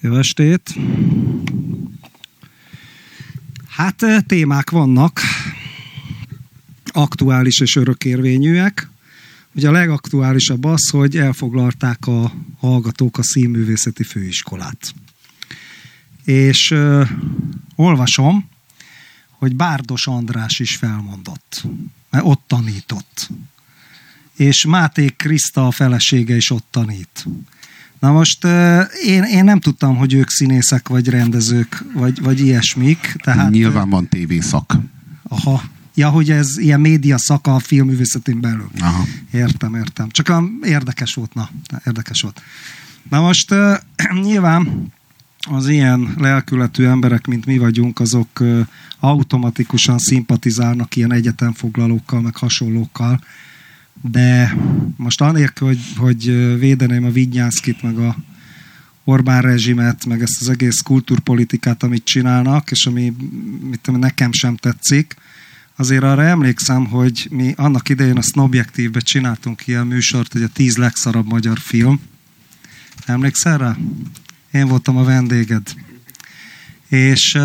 Jó estét! Hát témák vannak, aktuális és örökérvényűek. Ugye a legaktuálisabb az, hogy elfoglalták a hallgatók a színművészeti főiskolát. És ö, olvasom, hogy Bárdos András is felmondott, mert ott tanított. És Máté Kriszta a felesége is ott tanít. Na most én, én nem tudtam, hogy ők színészek, vagy rendezők, vagy, vagy ilyesmik. Tehát, Nyilván van tévészak. Aha. Ja, hogy ez ilyen média szaka a filmművészetén belül. Aha. Értem, értem. Csak érdekes volt, na, érdekes volt. Na most nyilván az ilyen lelkületű emberek, mint mi vagyunk, azok automatikusan szimpatizálnak ilyen egyetemfoglalókkal, meg hasonlókkal, de most anélkül, hogy, hogy védeném a Vignyánszkit, meg a Orbán rezsimet, meg ezt az egész kultúrpolitikát, amit csinálnak, és ami mit tudom, nekem sem tetszik, azért arra emlékszem, hogy mi annak idején a Snobjektívben csináltunk ilyen műsort, hogy a tíz legszarabb magyar film. Emlékszel rá? Én voltam a vendéged. És,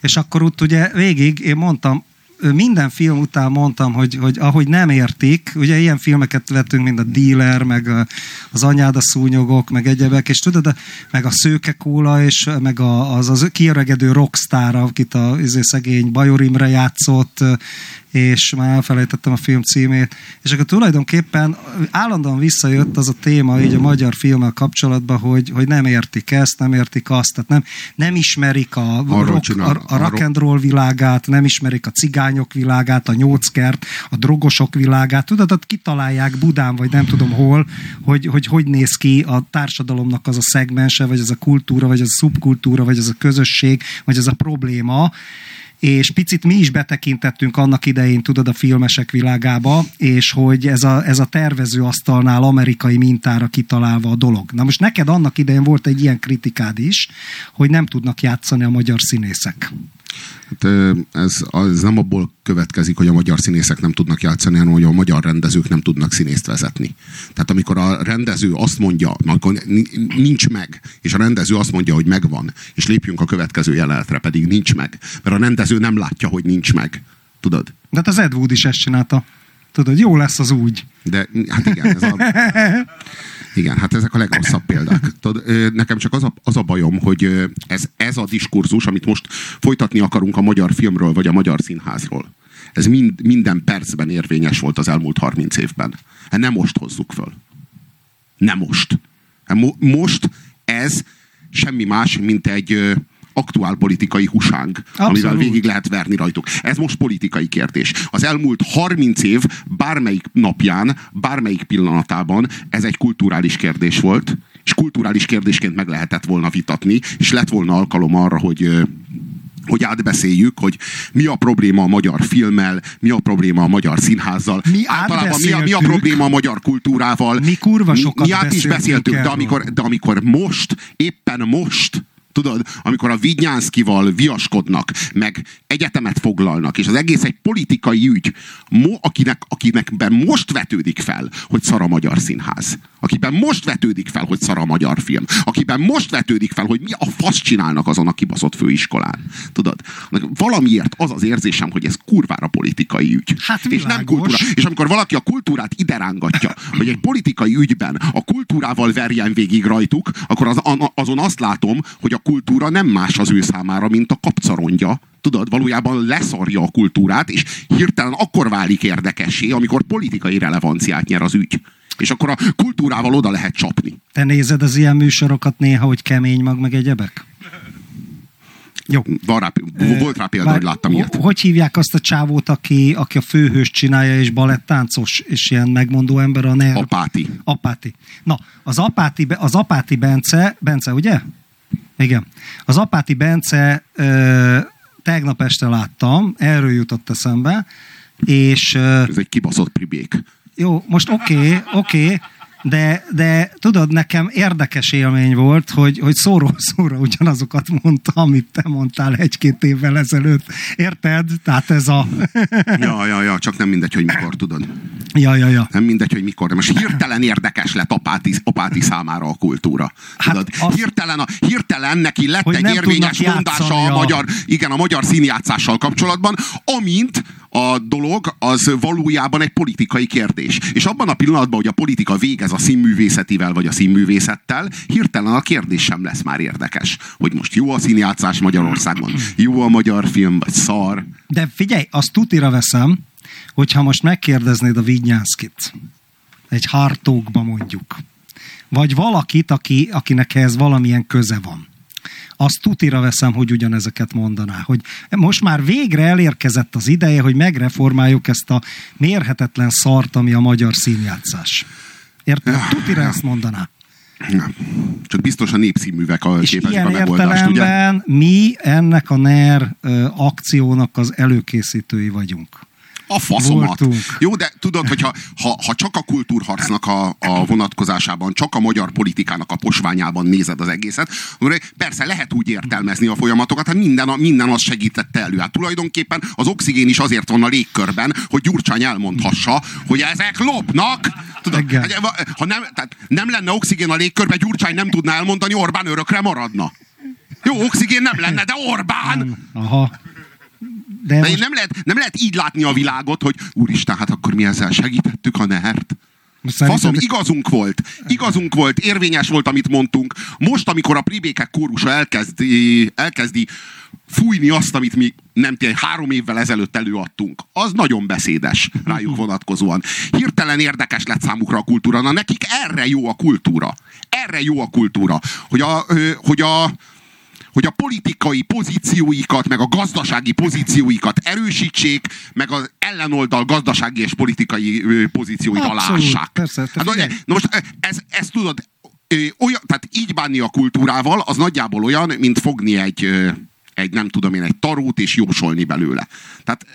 és akkor ott ugye végig én mondtam, minden film után mondtam, hogy, hogy ahogy nem értik, ugye ilyen filmeket vettünk, mint a Dealer, meg a, az Anyád a szúnyogok, meg egyebek, és tudod, meg a Szőke Kóla, és meg a, az, az kiöregedő rockstar, akit a izé, szegény Bajor Imre játszott, és már elfelejtettem a film címét, és akkor tulajdonképpen állandóan visszajött az a téma így a magyar filmmel kapcsolatban, hogy, hogy nem értik ezt, nem értik azt, tehát nem, nem ismerik a, rock, a, a rock and roll világát, nem ismerik a cigányok világát, a nyóckert, a drogosok világát, tudod, ott kitalálják Budán, vagy nem tudom hol, hogy, hogy hogy néz ki a társadalomnak az a szegmense, vagy az a kultúra, vagy az a szubkultúra, vagy az a közösség, vagy az a probléma, és picit mi is betekintettünk annak idején, tudod, a filmesek világába, és hogy ez a, ez a tervezőasztalnál amerikai mintára kitalálva a dolog. Na most neked annak idején volt egy ilyen kritikád is, hogy nem tudnak játszani a magyar színészek. Hát ez, ez nem abból következik, hogy a magyar színészek nem tudnak játszani, hanem hogy a magyar rendezők nem tudnak színészt vezetni. Tehát amikor a rendező azt mondja, amikor nincs meg, és a rendező azt mondja, hogy megvan, és lépjünk a következő jelenetre, pedig nincs meg. Mert a rendező nem látja, hogy nincs meg. Tudod? De hát az Ed Wood is ezt csinálta. Tudod, jó lesz az úgy. De hát igen, ez a... Igen, hát ezek a legrosszabb példák. Tudod, nekem csak az a, az a bajom, hogy ez, ez a diskurzus, amit most folytatni akarunk a magyar filmről, vagy a magyar színházról, ez mind, minden percben érvényes volt az elmúlt 30 évben. Hát nem most hozzuk föl. Nem most. Hát mo, most ez semmi más, mint egy, aktuál politikai husánk, Abszolút. amivel végig lehet verni rajtuk. Ez most politikai kérdés. Az elmúlt 30 év bármelyik napján, bármelyik pillanatában ez egy kulturális kérdés volt, és kulturális kérdésként meg lehetett volna vitatni, és lett volna alkalom arra, hogy hogy átbeszéljük, hogy mi a probléma a magyar filmmel, mi a probléma a magyar színházzal, mi általában mi a, mi a probléma a magyar kultúrával. Mi kurva sokat mi, mi át is beszéltük, de amikor, de amikor most, éppen most Tudod, amikor a Vignyánszkival viaskodnak, meg egyetemet foglalnak, és az egész egy politikai ügy, mo, akinek, akinek most vetődik fel, hogy szar a magyar színház. Akiben most vetődik fel, hogy szar a magyar film. Akiben most vetődik fel, hogy mi a fasz csinálnak azon a kibaszott főiskolán. Tudod? Valamiért az az érzésem, hogy ez kurvára politikai ügy. Hát és nem kultúra. És amikor valaki a kultúrát ide rángatja, hogy egy politikai ügyben a kultúrával verjen végig rajtuk, akkor az, azon azt látom, hogy a kultúra nem más az ő számára, mint a kapcarondja. Tudod, valójában leszarja a kultúrát, és hirtelen akkor válik érdekessé, amikor politikai relevanciát nyer az ügy. És akkor a kultúrával oda lehet csapni. Te nézed az ilyen műsorokat néha, hogy kemény mag, meg egyebek? Jó. Van rá, volt rá példa, Vár, hogy láttam ilyet. Hogy hívják azt a csávót, aki, aki a főhős csinálja, és balettáncos, és ilyen megmondó ember a NER? Apáti. Apáti. Na, az Apáti, az Apáti Bence, Bence, ugye? Igen. Az Apáti Bence ö, tegnap este láttam, erről jutott eszembe, és... Ez egy kibaszott pribék. Jó, most oké, okay, oké, okay, de, de tudod, nekem érdekes élmény volt, hogy, hogy szóról szóra ugyanazokat mondta, amit te mondtál egy-két évvel ezelőtt. Érted? Tehát ez a... ja, ja, ja, csak nem mindegy, hogy mikor tudod. Ja, ja, ja. Nem mindegy, hogy mikor. De most hirtelen érdekes lett Apáti, Apáti számára a kultúra. Hát tudod? Az... Hirtelen, a, hirtelen neki lett egy érvényes mondása a, magyar, igen, a magyar színjátszással kapcsolatban, amint a dolog az valójában egy politikai kérdés. És abban a pillanatban, hogy a politika végez a színművészetivel vagy a színművészettel, hirtelen a kérdés sem lesz már érdekes. Hogy most jó a színjátszás Magyarországon, jó a magyar film, vagy szar. De figyelj, azt tutira veszem, hogyha most megkérdeznéd a Vignyánszkit, egy hartókba mondjuk, vagy valakit, aki, akinek ehhez valamilyen köze van, azt tutira veszem, hogy ugyanezeket mondaná. Hogy most már végre elérkezett az ideje, hogy megreformáljuk ezt a mérhetetlen szart, ami a magyar színjátszás. Érted? Tutira ezt mondaná. Nem. Csak biztos a népszínművek a ilyen a megoldást, ugye? mi ennek a NER akciónak az előkészítői vagyunk. A faszomat. Voltunk. Jó, de tudod, hogy ha, ha, ha csak a kultúrharcnak a, a vonatkozásában, csak a magyar politikának a posványában nézed az egészet, akkor persze lehet úgy értelmezni a folyamatokat, hát minden, minden az segítette elő. Hát tulajdonképpen az oxigén is azért van a légkörben, hogy Gyurcsány elmondhassa, hogy ezek lopnak. Tudod, ha nem, tehát nem lenne oxigén a légkörben, Gyurcsány nem tudná elmondani, Orbán örökre maradna. Jó, oxigén nem lenne, de Orbán! Aha. De, de most... nem, lehet, nem lehet így látni a világot, hogy úristen, hát akkor mi ezzel segítettük a nehert. Faszom, igazunk volt. Igazunk volt, érvényes volt, amit mondtunk. Most, amikor a pribékek kórusa elkezdi, elkezdi fújni azt, amit mi nem tény, három évvel ezelőtt előadtunk, az nagyon beszédes rájuk vonatkozóan. Hirtelen érdekes lett számukra a kultúra. Na nekik erre jó a kultúra. Erre jó a kultúra. Hogy a, hogy a hogy a politikai pozícióikat, meg a gazdasági pozícióikat erősítsék, meg az ellenoldal gazdasági és politikai pozícióit alássák. Persze, hát, na most ez, ez tudod, olyan, tehát így bánni a kultúrával, az nagyjából olyan, mint fogni egy, egy nem tudom én, egy tarót és jósolni belőle. Tehát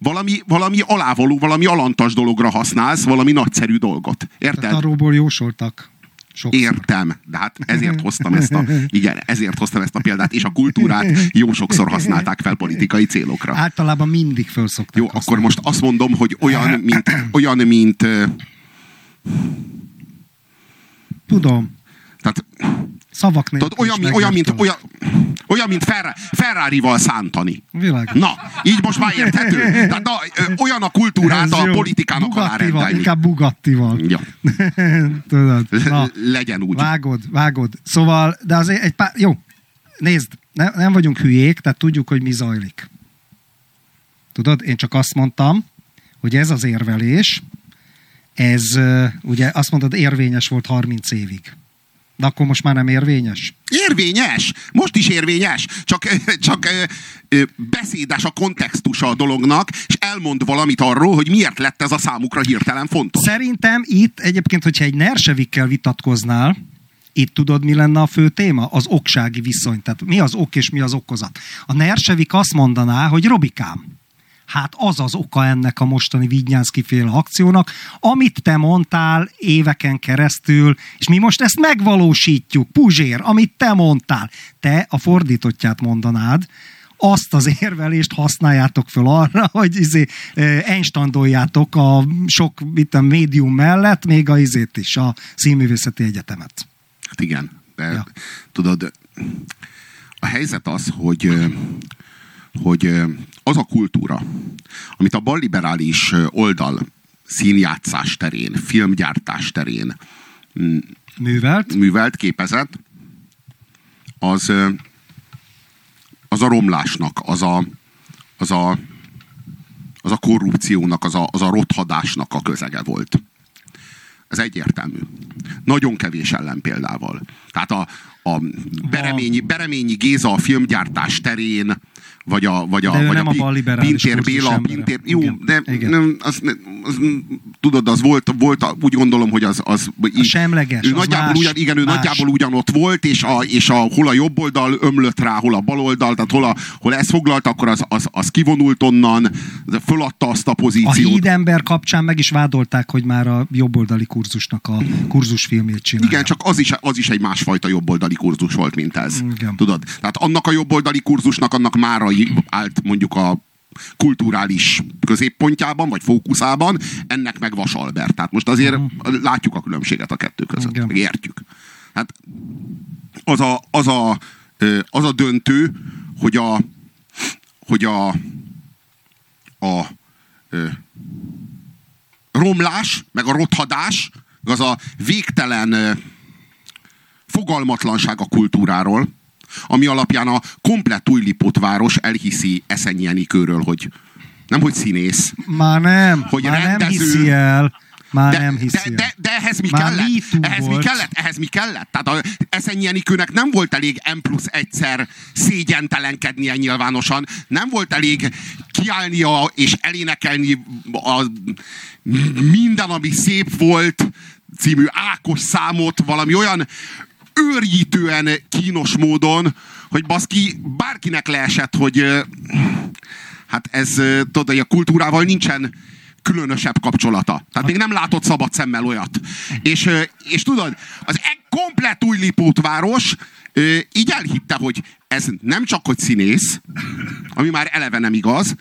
valami, valami alávaló, valami alantas dologra használsz, valami nagyszerű dolgot. Érted? A taróból jósoltak. Sokszor. Értem, de hát ezért hoztam ezt a, igen, ezért hoztam ezt a példát, és a kultúrát jó sokszor használták fel politikai célokra. Általában mindig föl szokták Jó, használni. akkor most azt mondom, hogy olyan, mint, olyan, mint Tudom. Tehát, Szavak tudod, olyan, olyan, mint, olyan, olyan, mint Ferra, Ferrari-val szántani. Világos. Na, így most már érthető. Tehát, na, olyan a kultúrát a politikának Bugattival, alá Inkább Bugattival. Ja. Tudod. Na, Legyen úgy. Vágod, vágod. Szóval, de azért egy pár... Jó, nézd, ne, nem vagyunk hülyék, tehát tudjuk, hogy mi zajlik. Tudod, én csak azt mondtam, hogy ez az érvelés, ez ugye azt mondod, érvényes volt 30 évig. De akkor most már nem érvényes? Érvényes! Most is érvényes! Csak, csak beszédes a kontextusa a dolognak, és elmond valamit arról, hogy miért lett ez a számukra hirtelen fontos. Szerintem itt egyébként, hogyha egy nersevikkel vitatkoznál, itt tudod, mi lenne a fő téma? Az oksági viszony. Tehát mi az ok és mi az okozat. A Nersevik azt mondaná, hogy Robikám, Hát az az oka ennek a mostani Vignyánszki féle akciónak, amit te mondtál éveken keresztül, és mi most ezt megvalósítjuk, Puzsér, amit te mondtál. Te a fordítottját mondanád, azt az érvelést használjátok föl arra, hogy izé, enstandoljátok a sok itt médium mellett, még a izét is, a színművészeti egyetemet. Hát igen, de ja. tudod, a helyzet az, hogy hogy az a kultúra, amit a balliberális oldal színjátszás terén, filmgyártás terén mm, művelt, művelt képezett, az, az a romlásnak, az a, az a, az a korrupciónak, az a, az a rothadásnak a közege volt. Ez egyértelmű. Nagyon kevés ellenpéldával. Tehát a, a Bereményi, Bereményi Géza a filmgyártás terén vagy a, vagy a, De vagy a balliberális Pintér Béla. Pintér, jó, Igen. de Igen. nem, az, az, tudod, az volt, volt a, úgy gondolom, hogy az, az A semleges, ő az nagyjából, más, ugyan, igen, ő más. nagyjából ugyanott volt, és, a, és a, hol a jobb oldal ömlött rá, hol a bal oldal, tehát hol, a, hol ezt foglalt, akkor az, az, az kivonult onnan, föladta azt a A pozíciót. hídember kapcsán meg is vádolták, hogy már a jobboldali kurzusnak a kurzusfilmjét csinálja. Igen, csak az is, az is egy másfajta jobboldali kurzus volt, mint ez. Igen. Tudod? Tehát annak a jobboldali kurzusnak, annak már állt mondjuk a kulturális középpontjában, vagy fókuszában, ennek meg Vas Albert. Tehát most azért látjuk a különbséget a kettő között, Igen. meg értjük. Hát az a, az a, az a döntő, hogy a, hogy a, a ö, romlás, meg a rothadás, meg az a végtelen ö, fogalmatlanság a kultúráról, ami alapján a komplett újlipott város elhiszi Eszenyi Enikőről, hogy nem hogy színész, Már nem, Hogy már nem rendező- hiszi el. Már de, nem hiszi de, de, de ehhez mi Már kellett? Ehhez mi kellett? Ehhez mi kellett? Tehát a Eszenyi Enikőnek nem volt elég M plusz egyszer szégyentelenkednie nyilvánosan, nem volt elég kiállnia és elénekelni a minden, ami szép volt című Ákos számot valami olyan őrjítően kínos módon, hogy baszki, bárkinek leesett, hogy hát ez, tudod, a kultúrával nincsen különösebb kapcsolata. Tehát még nem látott szabad szemmel olyat. És, és tudod, az e komplett új Lipótváros így elhitte, hogy ez nem csak hogy színész, ami már eleve nem igaz,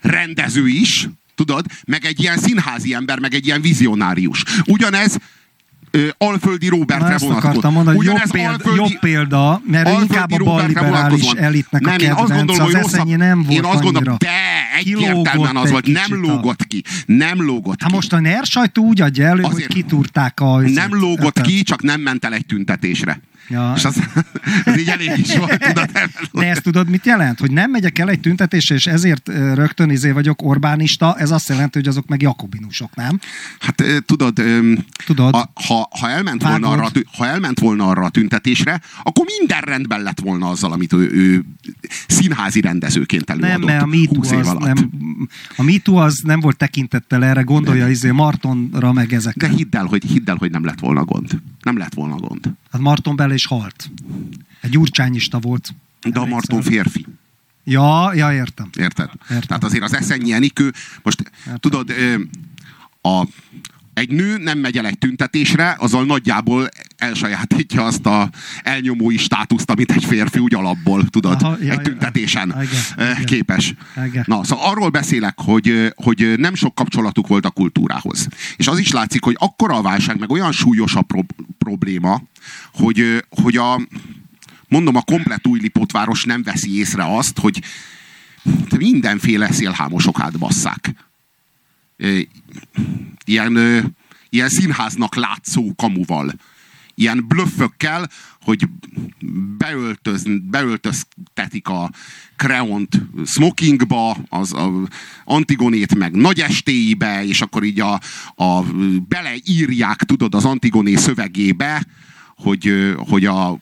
rendező is, tudod, meg egy ilyen színházi ember, meg egy ilyen vizionárius. Ugyanez Alföldi Na, Robertre ezt vonatkozik. mondani, hogy jobb Ugyanez példa, Alföldi- jobb példa, mert Alföldi inkább a balliberális elitnek a nem, én azt gondolom, az hogy rosszabb, nem volt Én azt gondolom, annyira. de egyértelműen az volt, nem lógott ki. Nem lógott Hát ki. most a NER sajtó úgy adja elő, hogy Azért- kitúrták a... nem lógott Érted? ki, csak nem ment el egy tüntetésre. Ja. És az, az így elég is volt, tudod? De ezt tudod, mit jelent? Hogy nem megyek el egy tüntetésre, és ezért rögtön izé vagyok Orbánista, ez azt jelenti, hogy azok meg jakobinusok, nem? Hát tudod, Tudod. Ha, ha, ha, elment volna arra, a ha elment volna arra a tüntetésre, akkor minden rendben lett volna azzal, amit ő, ő színházi rendezőként előadott. Nem, mert a 20 MeToo év az alatt. nem, a MeToo az nem volt tekintettel erre, gondolja izé Martonra meg ezek. De hidd el, hogy, hidd el, hogy nem lett volna gond. Nem lett volna gond. Hát Marton bele is halt. Egy urcsányista volt. De a. Marton férfi. Ja, ja, értem. Érted? Értem. Tehát azért az Eszenyi Enikő, most Értem. tudod, a, egy nő nem megy el egy tüntetésre, azzal nagyjából elsajátítja azt a elnyomói státuszt, amit egy férfi úgy alapból, tudod, Aha, ja, egy tüntetésen Igen, ö, igen. képes. Igen. Na, szóval arról beszélek, hogy, ö, hogy nem sok kapcsolatuk volt a kultúrához. És az is látszik, hogy akkora a válság, meg olyan súlyos a pro- probléma, hogy, ö, hogy a mondom, a komplet új Lipótváros nem veszi észre azt, hogy mindenféle szélhámosok átbasszák. Ilyen, ö, ilyen színháznak látszó kamuval. Ilyen blöffökkel, hogy beöltöz, beöltöztetik a Kreont smokingba, az a Antigonét meg nagy estéibe, és akkor így a, a beleírják, tudod, az Antigoné szövegébe, hogy, hogy a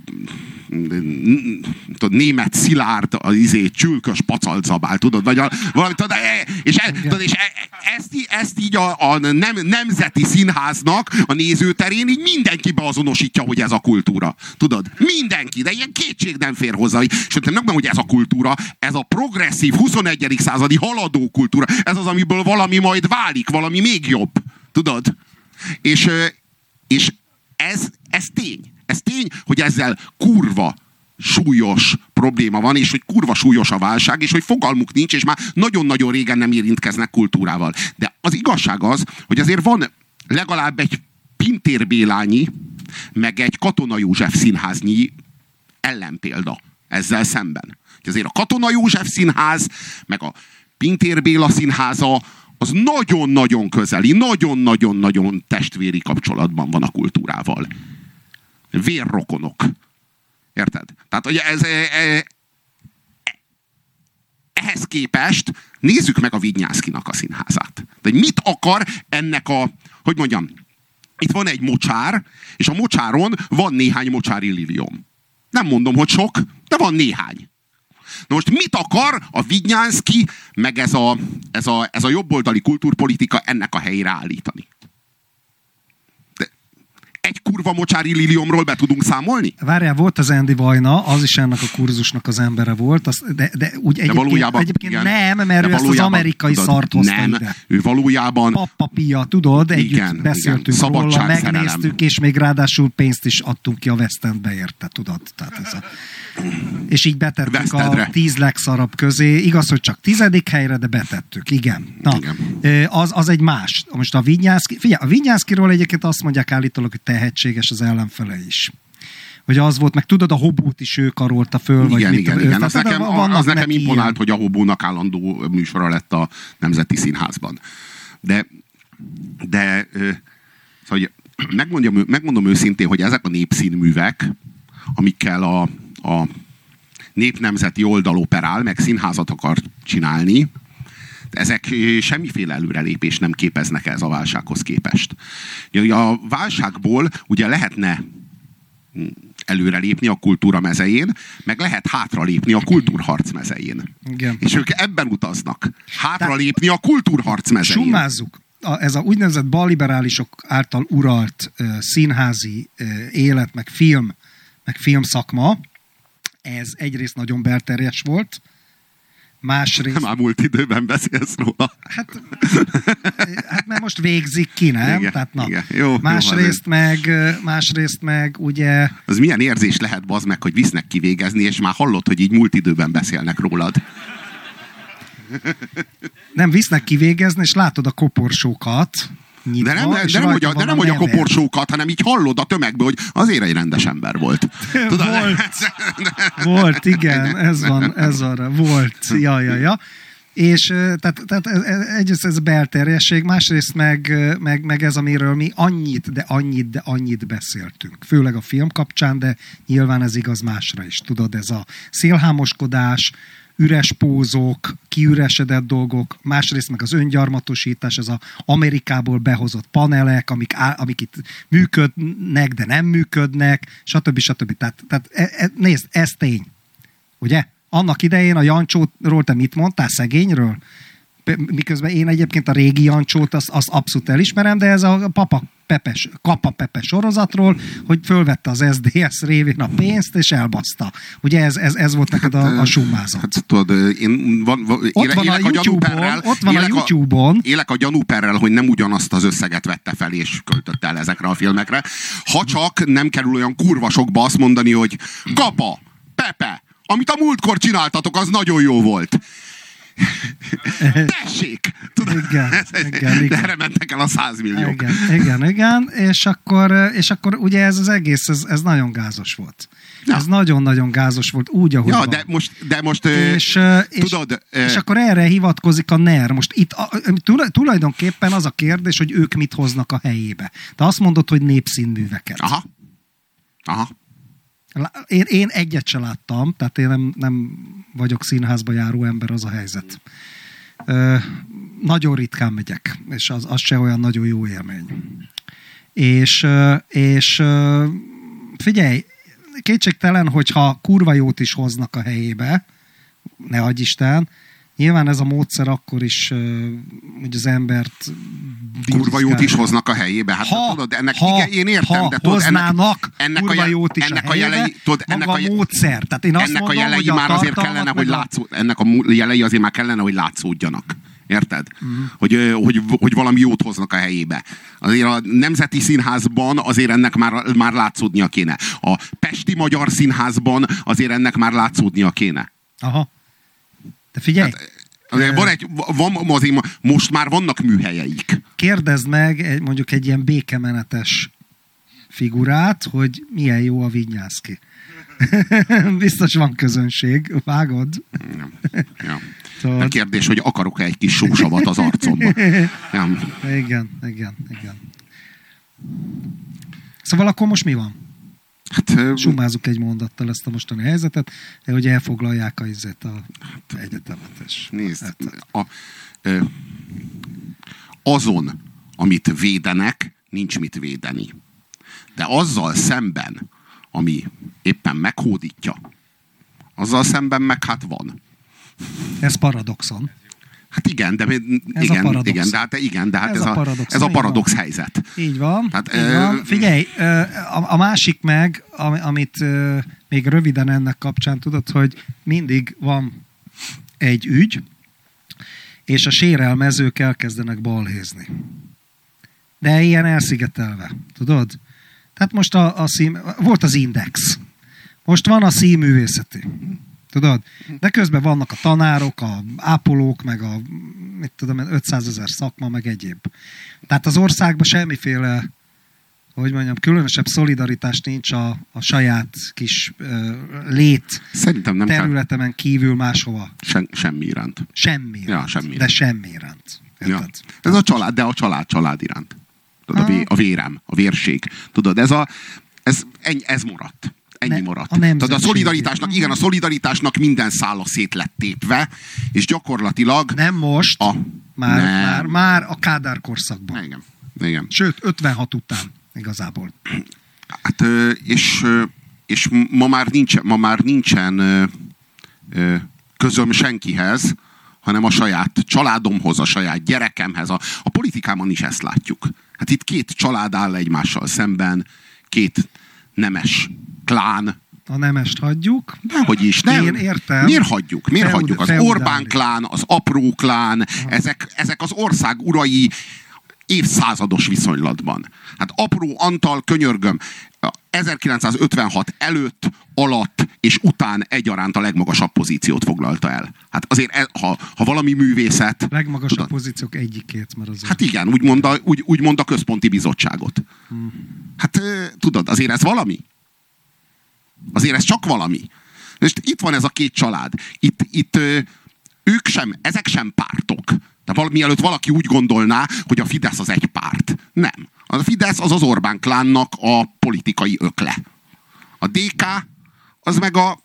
tudod, német szilárd, az izé, csülkös pacalcabál, tudod, vagy a, valami, tudod, e- és, e, tudod, és e- ezt, í- ezt így a, a nem, nemzeti színháznak a nézőterén így mindenki beazonosítja, hogy ez a kultúra. Tudod? Mindenki, de ilyen kétség nem fér hozzá. Sőt, nem mondom, hogy ez a kultúra, ez a progresszív 21. századi haladó kultúra. Ez az, amiből valami majd válik, valami még jobb. Tudod? És, és ez, ez tény. Ez tény, hogy ezzel kurva súlyos probléma van, és hogy kurva súlyos a válság, és hogy fogalmuk nincs, és már nagyon-nagyon régen nem érintkeznek kultúrával. De az igazság az, hogy azért van legalább egy Pintér Bélányi, meg egy Katona József színháznyi ellenpélda ezzel szemben. Hogy azért a Katona József színház, meg a Pintér Béla színháza, az nagyon-nagyon közeli, nagyon-nagyon-nagyon testvéri kapcsolatban van a kultúrával. Vérrokonok. Érted? Tehát, hogy ez, e, e, ehhez képest nézzük meg a Vignyászkinak a színházát. De mit akar ennek a, hogy mondjam, itt van egy mocsár, és a mocsáron van néhány mocsári lilium. Nem mondom, hogy sok, de van néhány. Na most mit akar a Vignyánszki, meg ez a, ez a, ez a jobboldali kultúrpolitika ennek a helyére állítani? Egy kurva mocsári liliomról be tudunk számolni? Várjál, volt az Andy Vajna, az is ennek a kurzusnak az embere volt, az, de, de úgy de egyébként, valójában, egyébként igen, nem, mert ő ezt az amerikai tudod, szart hozta nem, ide. ő valójában... Pappapia, tudod, együtt igen, beszéltünk igen, róla, megnéztük, és még ráadásul pénzt is adtunk ki a West Endbe érte, tudod? Tehát ez a... És így betettük a tíz legszarabb közé. Igaz, hogy csak tizedik helyre, de betettük. Igen. Na, igen. Az, az egy más. Most a Vinyánszki, figyelj, a Vinyánszkiról egyébként azt mondják állítólag, hogy tehetséges az ellenfele is hogy az volt, meg tudod, a hobót is ő karolta föl. Igen, vagy igen, mit, igen. Az nekem, az nekem imponált, ilyen. hogy a hobónak állandó műsora lett a Nemzeti Színházban. De, de szóval, megmondjam, megmondom őszintén, hogy ezek a népszínművek, amikkel a, a népnemzeti oldal operál, meg színházat akar csinálni, ezek semmiféle előrelépés nem képeznek ez a válsághoz képest. A válságból ugye lehetne előrelépni a kultúra mezején, meg lehet hátralépni a kultúrharc mezején. Igen. És ők ebben utaznak. Hátralépni a kultúrharc mezején. Summázzuk. A, ez a úgynevezett balliberálisok által uralt uh, színházi uh, élet, meg film, meg filmszakma, ez egyrészt nagyon belterjes volt, másrészt... Már múlt időben beszélsz róla. Hát, hát mert most végzik ki, nem? Igen, Tehát, na, igen. Jó, másrészt, jó, meg, másrészt meg ugye... Az milyen érzés lehet, bazd meg, hogy visznek kivégezni, és már hallod, hogy így múlt időben beszélnek rólad. Nem visznek kivégezni, és látod a koporsókat, nyitva, de nem, de nem, hogy a, de nem, hogy a koporsókat, hanem így hallod a tömegből, hogy azért egy rendes ember volt. Tudod, volt, volt, igen, ez van, ez van, volt, ja, ja, ja. És tehát, tehát egyrészt ez belterjesség, másrészt meg, meg, meg ez, amiről mi annyit, de annyit, de annyit beszéltünk. Főleg a film kapcsán, de nyilván ez igaz másra is. Tudod, ez a szélhámoskodás, üres pózok, kiüresedett dolgok, másrészt meg az öngyarmatosítás, ez a Amerikából behozott panelek, amik, amik itt működnek, de nem működnek, stb. stb. Tehát, tehát e, e, nézd, ez tény. Ugye? Annak idején a Jancsóról te mit mondtál, szegényről? Miközben én egyébként a régi Jancsót azt, azt abszolút elismerem, de ez a papa Pepes, Kapa Pepe sorozatról, hogy fölvette az SDS révén a pénzt, és elbaszta. Ugye ez, ez, ez volt neked a, a summázat. Hát, tudod, én van, van, ott éle, van élek a, a gyanúperrel, ott van élek a YouTube-on. A, élek a gyanúperrel, hogy nem ugyanazt az összeget vette fel, és költött el ezekre a filmekre. Ha csak nem kerül olyan kurva sokba azt mondani, hogy Kapa, Pepe, amit a múltkor csináltatok, az nagyon jó volt. Tessék! Tudod, igen, igen, igen. Erre mentek el a százmilliók. Igen, igen, igen, és akkor, és akkor ugye ez az egész, ez, ez nagyon gázos volt. Ja. Ez nagyon-nagyon gázos volt, úgy, ahogy ja, van. de most, de most és, tudod... És, és akkor erre hivatkozik a NER. Most itt a, tulajdonképpen az a kérdés, hogy ők mit hoznak a helyébe. Te azt mondod, hogy népszínműveket. Aha. Aha. Én, én egyet se láttam, tehát én nem, nem vagyok színházba járó ember, az a helyzet. Ö, nagyon ritkán megyek, és az, az se olyan nagyon jó élmény. És, és figyelj, kétségtelen, hogyha kurva jót is hoznak a helyébe, ne adj Isten, Nyilván ez a módszer akkor is hogy az embert kurva jót is hoznak a helyébe. Hát ha, tudod, ennek ha, igen, én értem, ha de tudod, hoznának ennek, kurva a, jót is ennek a, helyébe, a jelei, tudod, ennek a, a módszer. Tehát én azt ennek mondom, a jelei hogy már azért kellene, hogy látszó, ennek a jelei azért már kellene, hogy látszódjanak. Érted? Uh-huh. Hogy, hogy, hogy valami jót hoznak a helyébe. Azért a Nemzeti Színházban azért ennek már, már látszódnia kéne. A Pesti Magyar Színházban azért ennek már látszódnia kéne. Aha. De figyelj! Hát, van egy, van, azért most már vannak műhelyeik. Kérdezd meg mondjuk egy ilyen békemenetes figurát, hogy milyen jó a Vinyászki. Biztos van közönség, vágod? Ja. Ja. A kérdés, hogy akarok-e egy kis sósavat az arcomba. Ja. Igen, igen, igen. Szóval akkor most mi van? Hát, Sumázunk egy mondattal ezt a mostani helyzetet, hogy elfoglalják a, izet, a hát, egyetemet. És nézd, hát, a, ö, azon, amit védenek, nincs mit védeni. De azzal szemben, ami éppen meghódítja Azzal szemben meg hát van. Ez paradoxon. Hát igen, de Ez igen, a paradox. igen, de hát igen, de hát Ez ez, a paradox, ez a paradox helyzet. Így van. Hát, így ö, van. Figyelj, a, a másik meg, ami- amit még röviden ennek kapcsán tudod, hogy mindig van egy ügy, és a sérelmezők elkezdenek balhézni. De ilyen elszigetelve, tudod? Tehát most a, a szím, volt az Index. Most van a színművészeti. Tudod? De közben vannak a tanárok, a ápolók, meg a mit tudom, én, 500 ezer szakma, meg egyéb. Tehát az országban semmiféle, hogy mondjam, különösebb szolidaritás nincs a, a saját kis ö, lét Szerintem nem kell területemen kívül máshova. sem, semmi iránt. Semmi Ja, iránt. semmi De semmi iránt. Ja. Ez a család, de a család család iránt. Tudod, a, vé, a vérem, a vérség. Tudod, ez, a, ez, ez maradt. Ennyi maradt. a Tehát a szolidaritásnak, igen, a szolidaritásnak minden szála szét lett tépve, és gyakorlatilag Nem most, a... már, nem. már, már a Kádár korszakban. Igen. Igen. Sőt, 56 után igazából. Hát, és, és ma már nincsen, ma már nincsen közöm senkihez, hanem a saját családomhoz, a saját gyerekemhez. A, a politikában is ezt látjuk. Hát itt két család áll egymással szemben, két nemes klán, A nemest hagyjuk. hogy is, nem. Én értem. Miért hagyjuk? Miért Feud- hagyjuk? Az feudális. Orbán klán, az apró klán, ezek, ezek az ország urai évszázados viszonylatban. Hát apró Antal, könyörgöm, 1956 előtt, alatt és után egyaránt a legmagasabb pozíciót foglalta el. Hát azért, e- ha, ha valami művészet... Legmagasabb tudod, pozíciók egyikét, mert az Hát igen, úgy mond, a, úgy, úgy mond a központi bizottságot. Hát ö, tudod, azért ez valami. Azért ez csak valami. És itt van ez a két család. Itt, itt ők sem, ezek sem pártok. De val, mielőtt valaki úgy gondolná, hogy a Fidesz az egy párt. Nem. A Fidesz az az Orbán klánnak a politikai ökle. A DK az meg a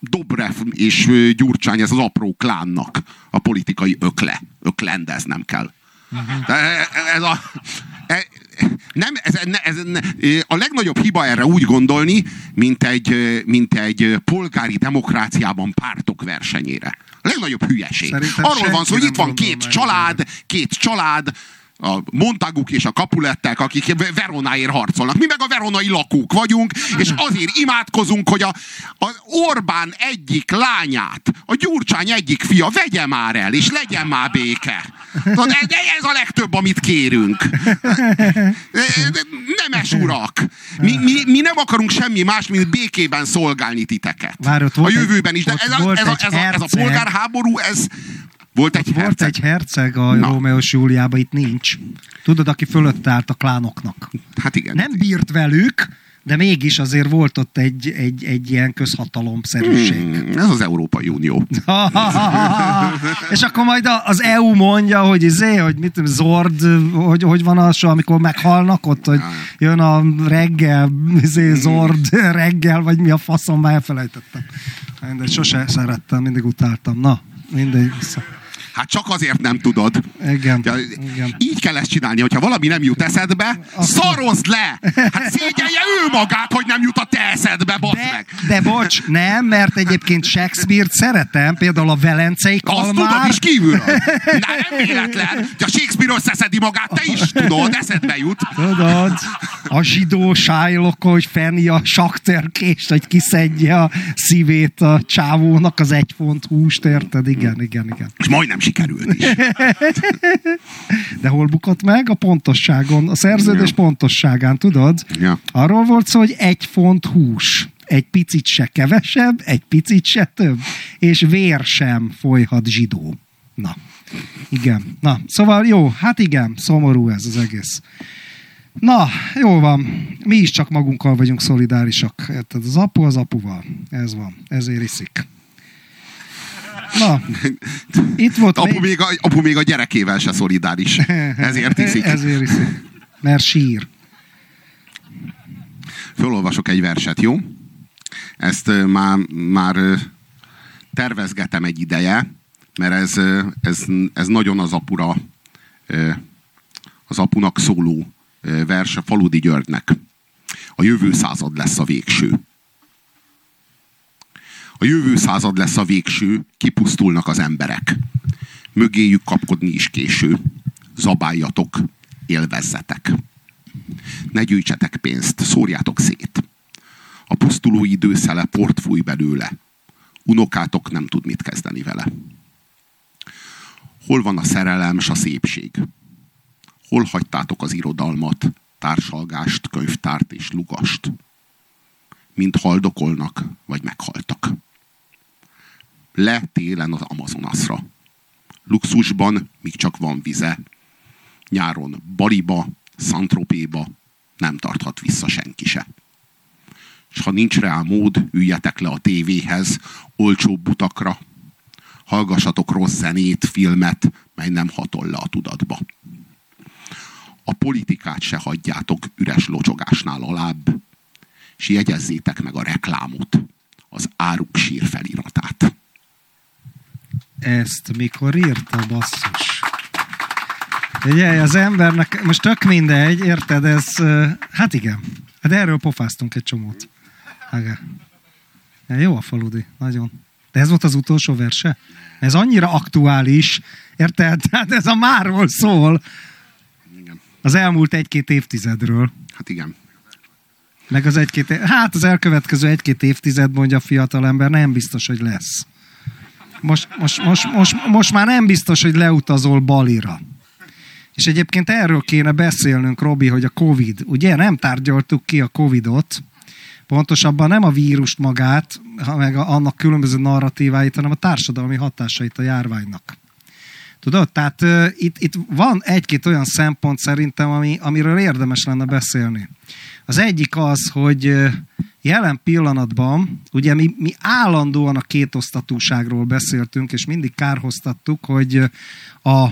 Dobrev és Gyurcsány, ez az apró klánnak a politikai ökle. Öklendez nem kell. De ez a, e- nem, ez, ez, a legnagyobb hiba erre úgy gondolni, mint egy, mint egy polgári demokráciában pártok versenyére. A legnagyobb hülyeség. Szerintem Arról van szó, hogy itt van két család, két család, a Montaguk és a Kapulettek, akik Veronáért harcolnak. Mi meg a veronai lakók vagyunk, és azért imádkozunk, hogy a, a Orbán egyik lányát, a Gyurcsány egyik fia vegye már el, és legyen már béke. De, ez a legtöbb, amit kérünk. Nemes urak! Mi, mi, mi nem akarunk semmi más, mint békében szolgálni titeket. Ott a jövőben is. De ez a, ez, a, ez, a, ez a polgárháború, ez volt egy Volt herceg. egy herceg a Na. Rómeó és Júliában, itt nincs. Tudod, aki fölött állt a klánoknak. Hát igen. Nem bírt velük, de mégis azért volt ott egy, egy, egy ilyen közhatalomszerűség. Hmm, ez az Európai Unió. és akkor majd az EU mondja, hogy izé, hogy mit Zord, hogy, hogy van az, amikor meghalnak ott, hogy jön a reggel, izé, Zord reggel, vagy mi a faszom, már elfelejtettem. Mindegy, sose szerettem, mindig utáltam. Na, mindegy. Hát csak azért nem tudod. Igen, Ja, igen. Így kell ezt csinálni, hogyha valami nem jut eszedbe, szarozd le! Hát szégyelje ő magát, hogy nem jut a te eszedbe, basz De, meg! de bocs, nem, mert egyébként Shakespeare-t szeretem, például a Velencei Azt Kalmár. tudod is kívülről. Na, nem véletlen. A Shakespeare összeszedi magát, te is tudod, eszedbe jut. Tudod, a zsidó Shylock, hogy fenni a saktörkést, hogy kiszedje a szívét a csávónak az egy font húst, érted? Igen, igen, igen. És majdnem sikerült is. De hol bukott meg? A pontosságon, a szerződés Ja. pontosságán, tudod? Ja. Arról volt szó, hogy egy font hús. Egy picit se kevesebb, egy picit se több. És vér sem folyhat zsidó. Na, igen. Na, szóval jó, hát igen, szomorú ez az egész. Na, jó van. Mi is csak magunkkal vagyunk szolidárisak. Érted? Az apu az apuval. Ez van. Ezért iszik. Na, itt volt Apu még, a, apu még a gyerekével se szolidáris. Ezért iszik. Ezért iszik. Mert sír. Fölolvasok egy verset, jó? Ezt már, már tervezgetem egy ideje, mert ez, ez, ez nagyon az apura, az apunak szóló vers a Faludi Györgynek. A jövő század lesz a végső. A jövő század lesz a végső, kipusztulnak az emberek. Mögéjük kapkodni is késő. Zabáljatok, élvezzetek. Ne gyűjtsetek pénzt, szórjátok szét. A pusztuló időszele port fúj belőle. Unokátok nem tud mit kezdeni vele. Hol van a szerelem s a szépség? Hol hagytátok az irodalmat, társalgást, könyvtárt és lugast? Mint haldokolnak, vagy meghaltak. Le télen az Amazonaszra. Luxusban, míg csak van vize. Nyáron Baliba, Szantropéba nem tarthat vissza senki se. És ha nincs rá mód, üljetek le a tévéhez, olcsó butakra, hallgassatok rossz zenét, filmet, mely nem hatol le a tudatba. A politikát se hagyjátok üres locsogásnál alább, és jegyezzétek meg a reklámot, az áruk sír feliratát. Ezt mikor írta, basszus? Ugye, az embernek, most tök mindegy, érted, ez, hát igen, hát erről pofáztunk egy csomót. Igen. Jó a faludi, nagyon. De ez volt az utolsó verse? Ez annyira aktuális, érted? Tehát ez a máról szól. Igen. Az elmúlt egy-két évtizedről. Hát igen. Meg az egy-két, hát az elkövetkező egy-két évtized, mondja a fiatalember, nem biztos, hogy lesz. Most, most, most, most, most már nem biztos, hogy leutazol Balira. És egyébként erről kéne beszélnünk, Robi, hogy a Covid, ugye nem tárgyaltuk ki a Covidot, pontosabban nem a vírust magát, meg annak különböző narratíváit, hanem a társadalmi hatásait a járványnak. Tudod? Tehát uh, itt, itt van egy-két olyan szempont szerintem, ami, amiről érdemes lenne beszélni. Az egyik az, hogy uh, jelen pillanatban, ugye mi, mi állandóan a kétosztatúságról beszéltünk, és mindig kárhoztattuk, hogy a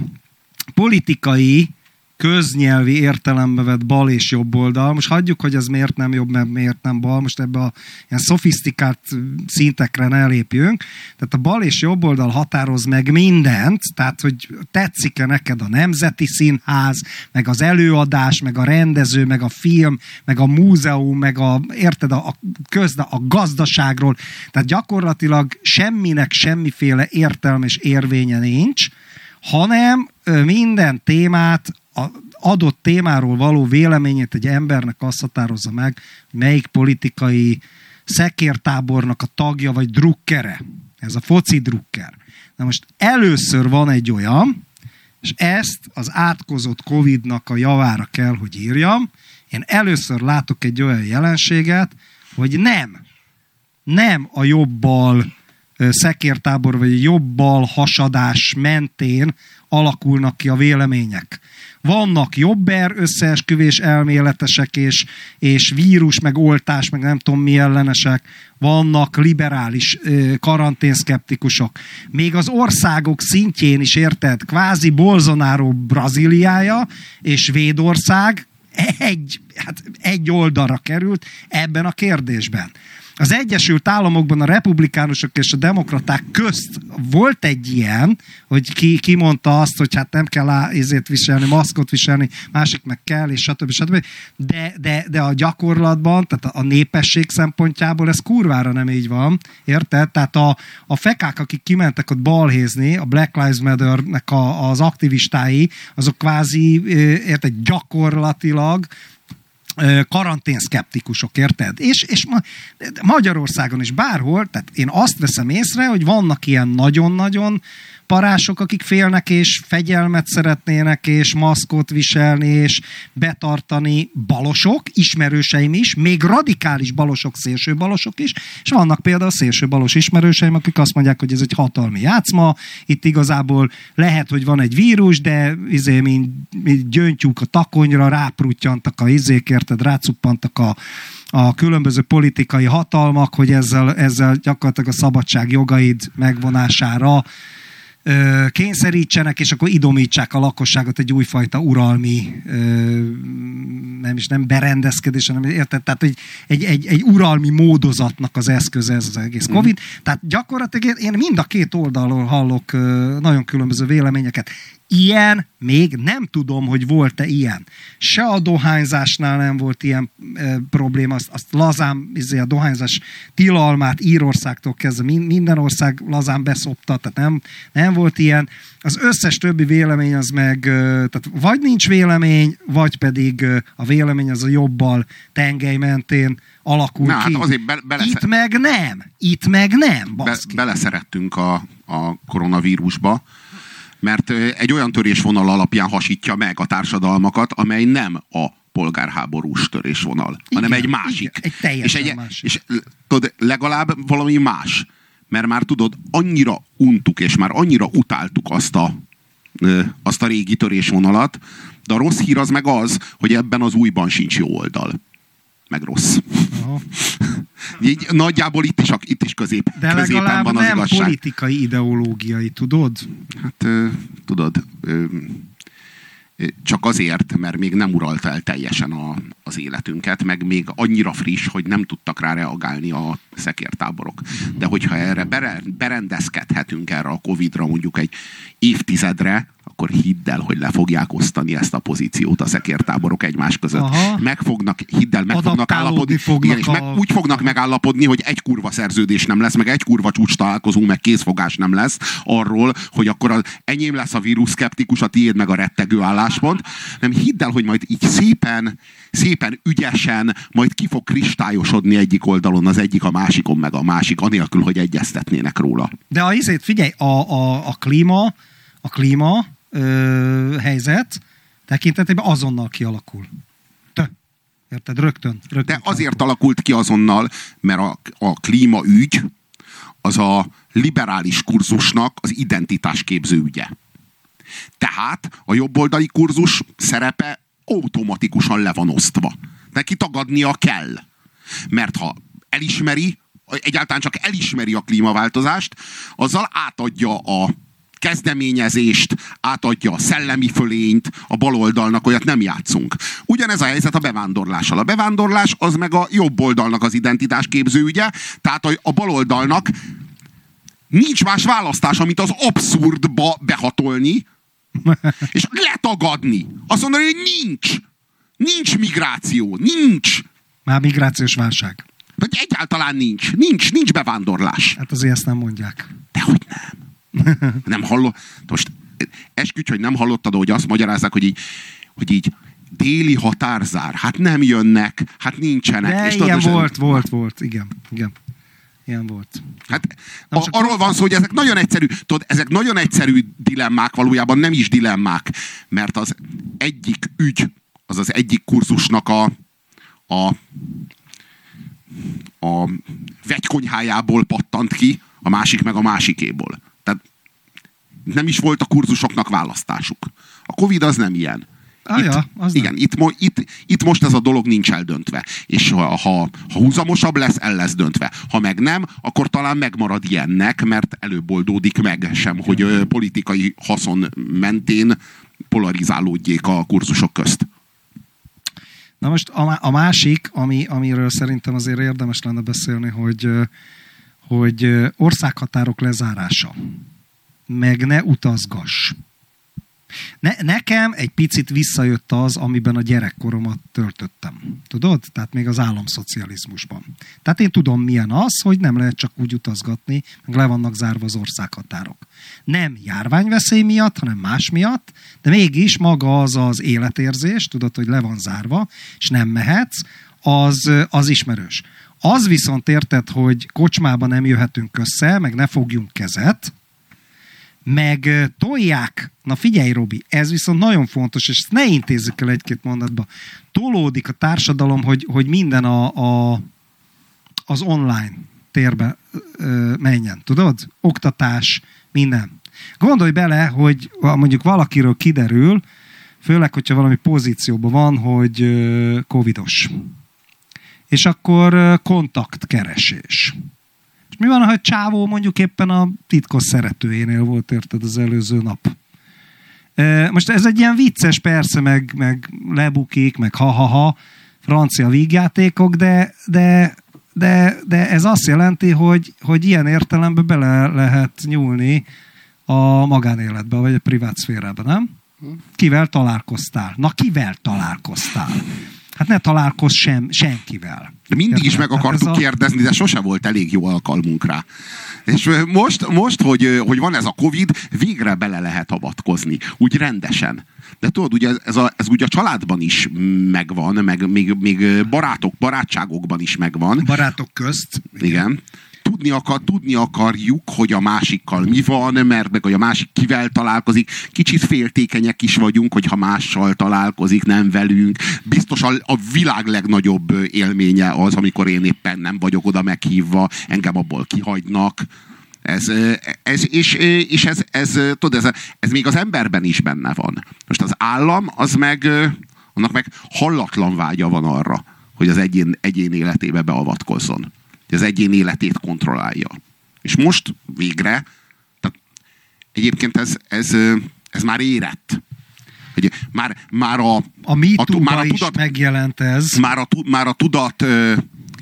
politikai köznyelvi értelembe vett bal és jobb oldal. Most hagyjuk, hogy ez miért nem jobb, mert miért nem bal. Most ebbe a ilyen szofisztikált szintekre ne lépjünk. Tehát a bal és jobb oldal határoz meg mindent, tehát hogy tetszik-e neked a Nemzeti Színház, meg az előadás, meg a rendező, meg a film, meg a múzeum, meg a, érted, a, a, közda, a gazdaságról. Tehát gyakorlatilag semminek semmiféle értelme és érvénye nincs, hanem minden témát a adott témáról való véleményét egy embernek azt határozza meg, melyik politikai szekértábornak a tagja vagy drukkere. Ez a foci drukker. Na most először van egy olyan, és ezt az átkozott Covid-nak a javára kell, hogy írjam. Én először látok egy olyan jelenséget, hogy nem, nem a jobbal szekértábor vagy jobbal hasadás mentén alakulnak ki a vélemények, vannak jobber összeesküvés elméletesek, és, és vírus, meg oltás, meg nem tudom mi ellenesek, vannak liberális karanténszkeptikusok. Még az országok szintjén is érted, kvázi Bolsonaro Brazíliája és Védország egy, hát egy oldalra került ebben a kérdésben. Az Egyesült Államokban a republikánusok és a demokraták közt volt egy ilyen, hogy ki, ki mondta azt, hogy hát nem kell ezért viselni, maszkot viselni, másik meg kell, és stb. stb. De, de, de a gyakorlatban, tehát a népesség szempontjából ez kurvára nem így van, érted? Tehát a, a fekák, akik kimentek ott balhézni, a Black Lives Matter-nek a, az aktivistái, azok kvázi, érted, gyakorlatilag karantén szkeptikusok, érted? És, és ma, Magyarországon is bárhol, tehát én azt veszem észre, hogy vannak ilyen nagyon-nagyon parások, akik félnek és fegyelmet szeretnének, és maszkot viselni, és betartani balosok, ismerőseim is, még radikális balosok, szélső balosok is, és vannak például szélső balos ismerőseim, akik azt mondják, hogy ez egy hatalmi játszma, itt igazából lehet, hogy van egy vírus, de izé, mint, mint gyöngytyúk a takonyra, ráprutyantak a izék, érted, rácuppantak a, a különböző politikai hatalmak, hogy ezzel, ezzel gyakorlatilag a szabadság jogaid megvonására kényszerítsenek, és akkor idomítsák a lakosságot egy újfajta uralmi, nem is nem berendezkedés, hanem érted? Tehát egy, egy, egy, egy uralmi módozatnak az eszköze ez az egész mhm. Covid. Mm. Tehát gyakorlatilag én mind a két oldalról hallok nagyon különböző véleményeket. Ilyen még nem tudom, hogy volt-e ilyen. Se a dohányzásnál nem volt ilyen e, probléma, azt, azt lazán, izé, a dohányzás tilalmát Írországtól kezdve minden ország lazán beszopta, tehát nem, nem volt ilyen. Az összes többi vélemény az meg, tehát vagy nincs vélemény, vagy pedig a vélemény az a jobbal tengely mentén alakul Na, ki. Hát azért be, bele Itt meg nem. Itt meg nem, be, Beleszerettünk a, a koronavírusba, mert egy olyan törésvonal alapján hasítja meg a társadalmakat, amely nem a polgárháborús törésvonal, igen, hanem egy másik. Igen, egy teljesen és egy, másik. És tudod, legalább valami más. Mert már tudod, annyira untuk, és már annyira utáltuk azt a, azt a régi törésvonalat, de a rossz hír az meg az, hogy ebben az újban sincs jó oldal. Meg rossz. Így, nagyjából itt is, itt is közép, De középen van az nem igazság. politikai ideológiai, tudod? Hát tudod, csak azért, mert még nem uralta el teljesen a, az életünket, meg még annyira friss, hogy nem tudtak rá reagálni a szekértáborok. De hogyha erre berendezkedhetünk erre a Covid-ra mondjuk egy évtizedre, akkor hidd el, hogy le fogják osztani ezt a pozíciót a szekértáborok egymás között. Aha. Meg fognak, hidd el, meg fognak állapodni. Fognak igen, és meg, úgy fognak megállapodni, hogy egy kurva szerződés nem lesz, meg egy kurva csúcs találkozunk, meg kézfogás nem lesz arról, hogy akkor az enyém lesz a vírus szkeptikus, a tiéd meg a rettegő álláspont. Nem hidd el, hogy majd így szépen, szépen ügyesen, majd ki fog kristályosodni egyik oldalon, az egyik a másikon, meg a másik, anélkül, hogy egyeztetnének róla. De a izét, figyelj, a, a, a klíma, a klíma ö, helyzet tekintetében azonnal kialakul. Te. Érted? Rögtön. rögtön De azért alakult ki azonnal, mert a, a klímaügy az a liberális kurzusnak az identitásképző ügye. Tehát a jobboldali kurzus szerepe automatikusan le van osztva. Neki tagadnia kell. Mert ha elismeri, egyáltalán csak elismeri a klímaváltozást, azzal átadja a kezdeményezést, átadja a szellemi fölényt, a baloldalnak olyat nem játszunk. Ugyanez a helyzet a bevándorlással. A bevándorlás az meg a jobb oldalnak az identitás képzőügye, tehát a, baloldalnak nincs más választás, amit az abszurdba behatolni, és letagadni. Azt mondani, hogy nincs. Nincs migráció. Nincs. Már migrációs válság. Vagy egyáltalán nincs. Nincs, nincs bevándorlás. Hát azért ezt nem mondják. Dehogy nem. nem hallott. Most esküdj, hogy nem hallottad, hogy azt magyarázzák, hogy így, hogy így déli határzár. Hát nem jönnek, hát nincsenek. De és ilyen tudod, volt, volt, volt, igen, igen. Ilyen volt. Hát a, arról van szó, hogy ezek nagyon egyszerű, tudod, ezek nagyon egyszerű dilemmák, valójában nem is dilemmák, mert az egyik ügy, az az egyik kurzusnak a, a, a vegykonyhájából pattant ki, a másik meg a másikéból. Tehát nem is volt a kurzusoknak választásuk. A Covid az nem ilyen. Ah, itt, ja, az igen, itt, mo, itt, itt most ez a dolog nincs eldöntve. És ha, ha, ha húzamosabb lesz, el lesz döntve. Ha meg nem, akkor talán megmarad ilyennek, mert előbb oldódik meg sem, hogy ö, politikai haszon mentén polarizálódjék a kurzusok közt. Na most a, a másik, ami, amiről szerintem azért érdemes lenne beszélni, hogy, hogy országhatárok lezárása. Meg ne utazgass. Ne, nekem egy picit visszajött az, amiben a gyerekkoromat töltöttem. Tudod? Tehát még az államszocializmusban. Tehát én tudom, milyen az, hogy nem lehet csak úgy utazgatni, meg le vannak zárva az országhatárok. Nem járványveszély miatt, hanem más miatt, de mégis maga az az életérzés, tudod, hogy le van zárva, és nem mehetsz, az, az ismerős. Az viszont érted, hogy kocsmában nem jöhetünk össze, meg ne fogjunk kezet, meg tolják, na figyelj Robi, ez viszont nagyon fontos, és ezt ne intézzük el egy-két mondatba. Tolódik a társadalom, hogy, hogy minden a, a, az online térbe ö, menjen, tudod? Oktatás, minden. Gondolj bele, hogy mondjuk valakiről kiderül, főleg, hogyha valami pozícióban van, hogy ö, covidos. És akkor kontaktkeresés. És mi van, ha egy csávó mondjuk éppen a titkos szeretőjénél volt, érted, az előző nap? Most ez egy ilyen vicces, persze, meg, meg lebukik, meg ha-ha-ha, francia vígjátékok, de, de, de, de ez azt jelenti, hogy, hogy ilyen értelemben bele lehet nyúlni a magánéletben, vagy a privát szférában, nem? Kivel találkoztál? Na, kivel találkoztál? Hát ne találkozz sem, senkivel. De mindig is meg akartuk a- kérdezni, de sose volt elég jó alkalmunk rá. És most, most hogy, hogy van ez a Covid, végre bele lehet avatkozni. Úgy rendesen. De tudod, ugye ez, a, ez ugye a családban is megvan, meg még, még barátok, barátságokban is megvan. Barátok közt. Igen. Tudni, akar, tudni akarjuk, hogy a másikkal mi van, mert meg hogy a másik kivel találkozik. Kicsit féltékenyek is vagyunk, hogyha mással találkozik, nem velünk. Biztos a, a világ legnagyobb élménye az, amikor én éppen nem vagyok oda meghívva, engem abból kihagynak. Ez, ez, és, és ez, ez, tudod, ez, ez még az emberben is benne van. Most az állam, az meg, annak meg hallatlan vágya van arra, hogy az egyén, egyén életébe beavatkozzon. Hogy az egyén életét kontrollálja. És most végre, tehát egyébként ez, ez, ez már érett. Hogy már, már a, A a, már a tudat, megjelent ez. már a, már a tudat ö,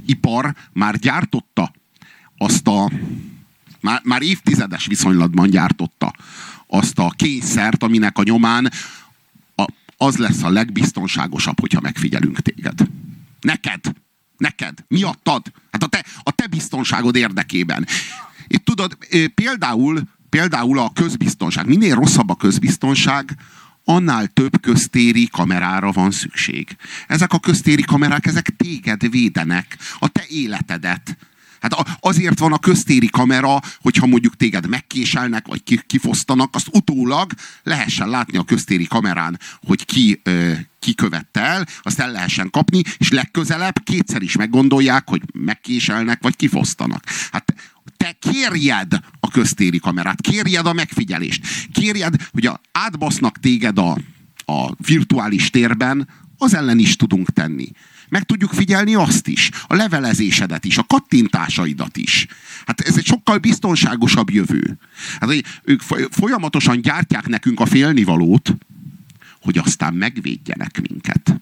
ipar már gyártotta azt a már, már évtizedes viszonylatban gyártotta azt a kényszert, aminek a nyomán a, az lesz a legbiztonságosabb, hogyha megfigyelünk téged. Neked. Neked. Miattad. Hát a te, a te biztonságod érdekében. Itt tudod, például, például a közbiztonság. Minél rosszabb a közbiztonság, annál több köztéri kamerára van szükség. Ezek a köztéri kamerák, ezek téged védenek, a te életedet. Hát azért van a köztéri kamera, hogyha mondjuk téged megkéselnek, vagy ki- kifosztanak, azt utólag lehessen látni a köztéri kamerán, hogy ki, ö, ki követte el, azt el lehessen kapni, és legközelebb kétszer is meggondolják, hogy megkéselnek, vagy kifosztanak. Hát te kérjed a köztéri kamerát, kérjed a megfigyelést, kérjed, hogy a, átbasznak téged a, a virtuális térben, az ellen is tudunk tenni. Meg tudjuk figyelni azt is, a levelezésedet is, a kattintásaidat is. Hát ez egy sokkal biztonságosabb jövő. Hát, ők foly- folyamatosan gyártják nekünk a félnivalót, hogy aztán megvédjenek minket.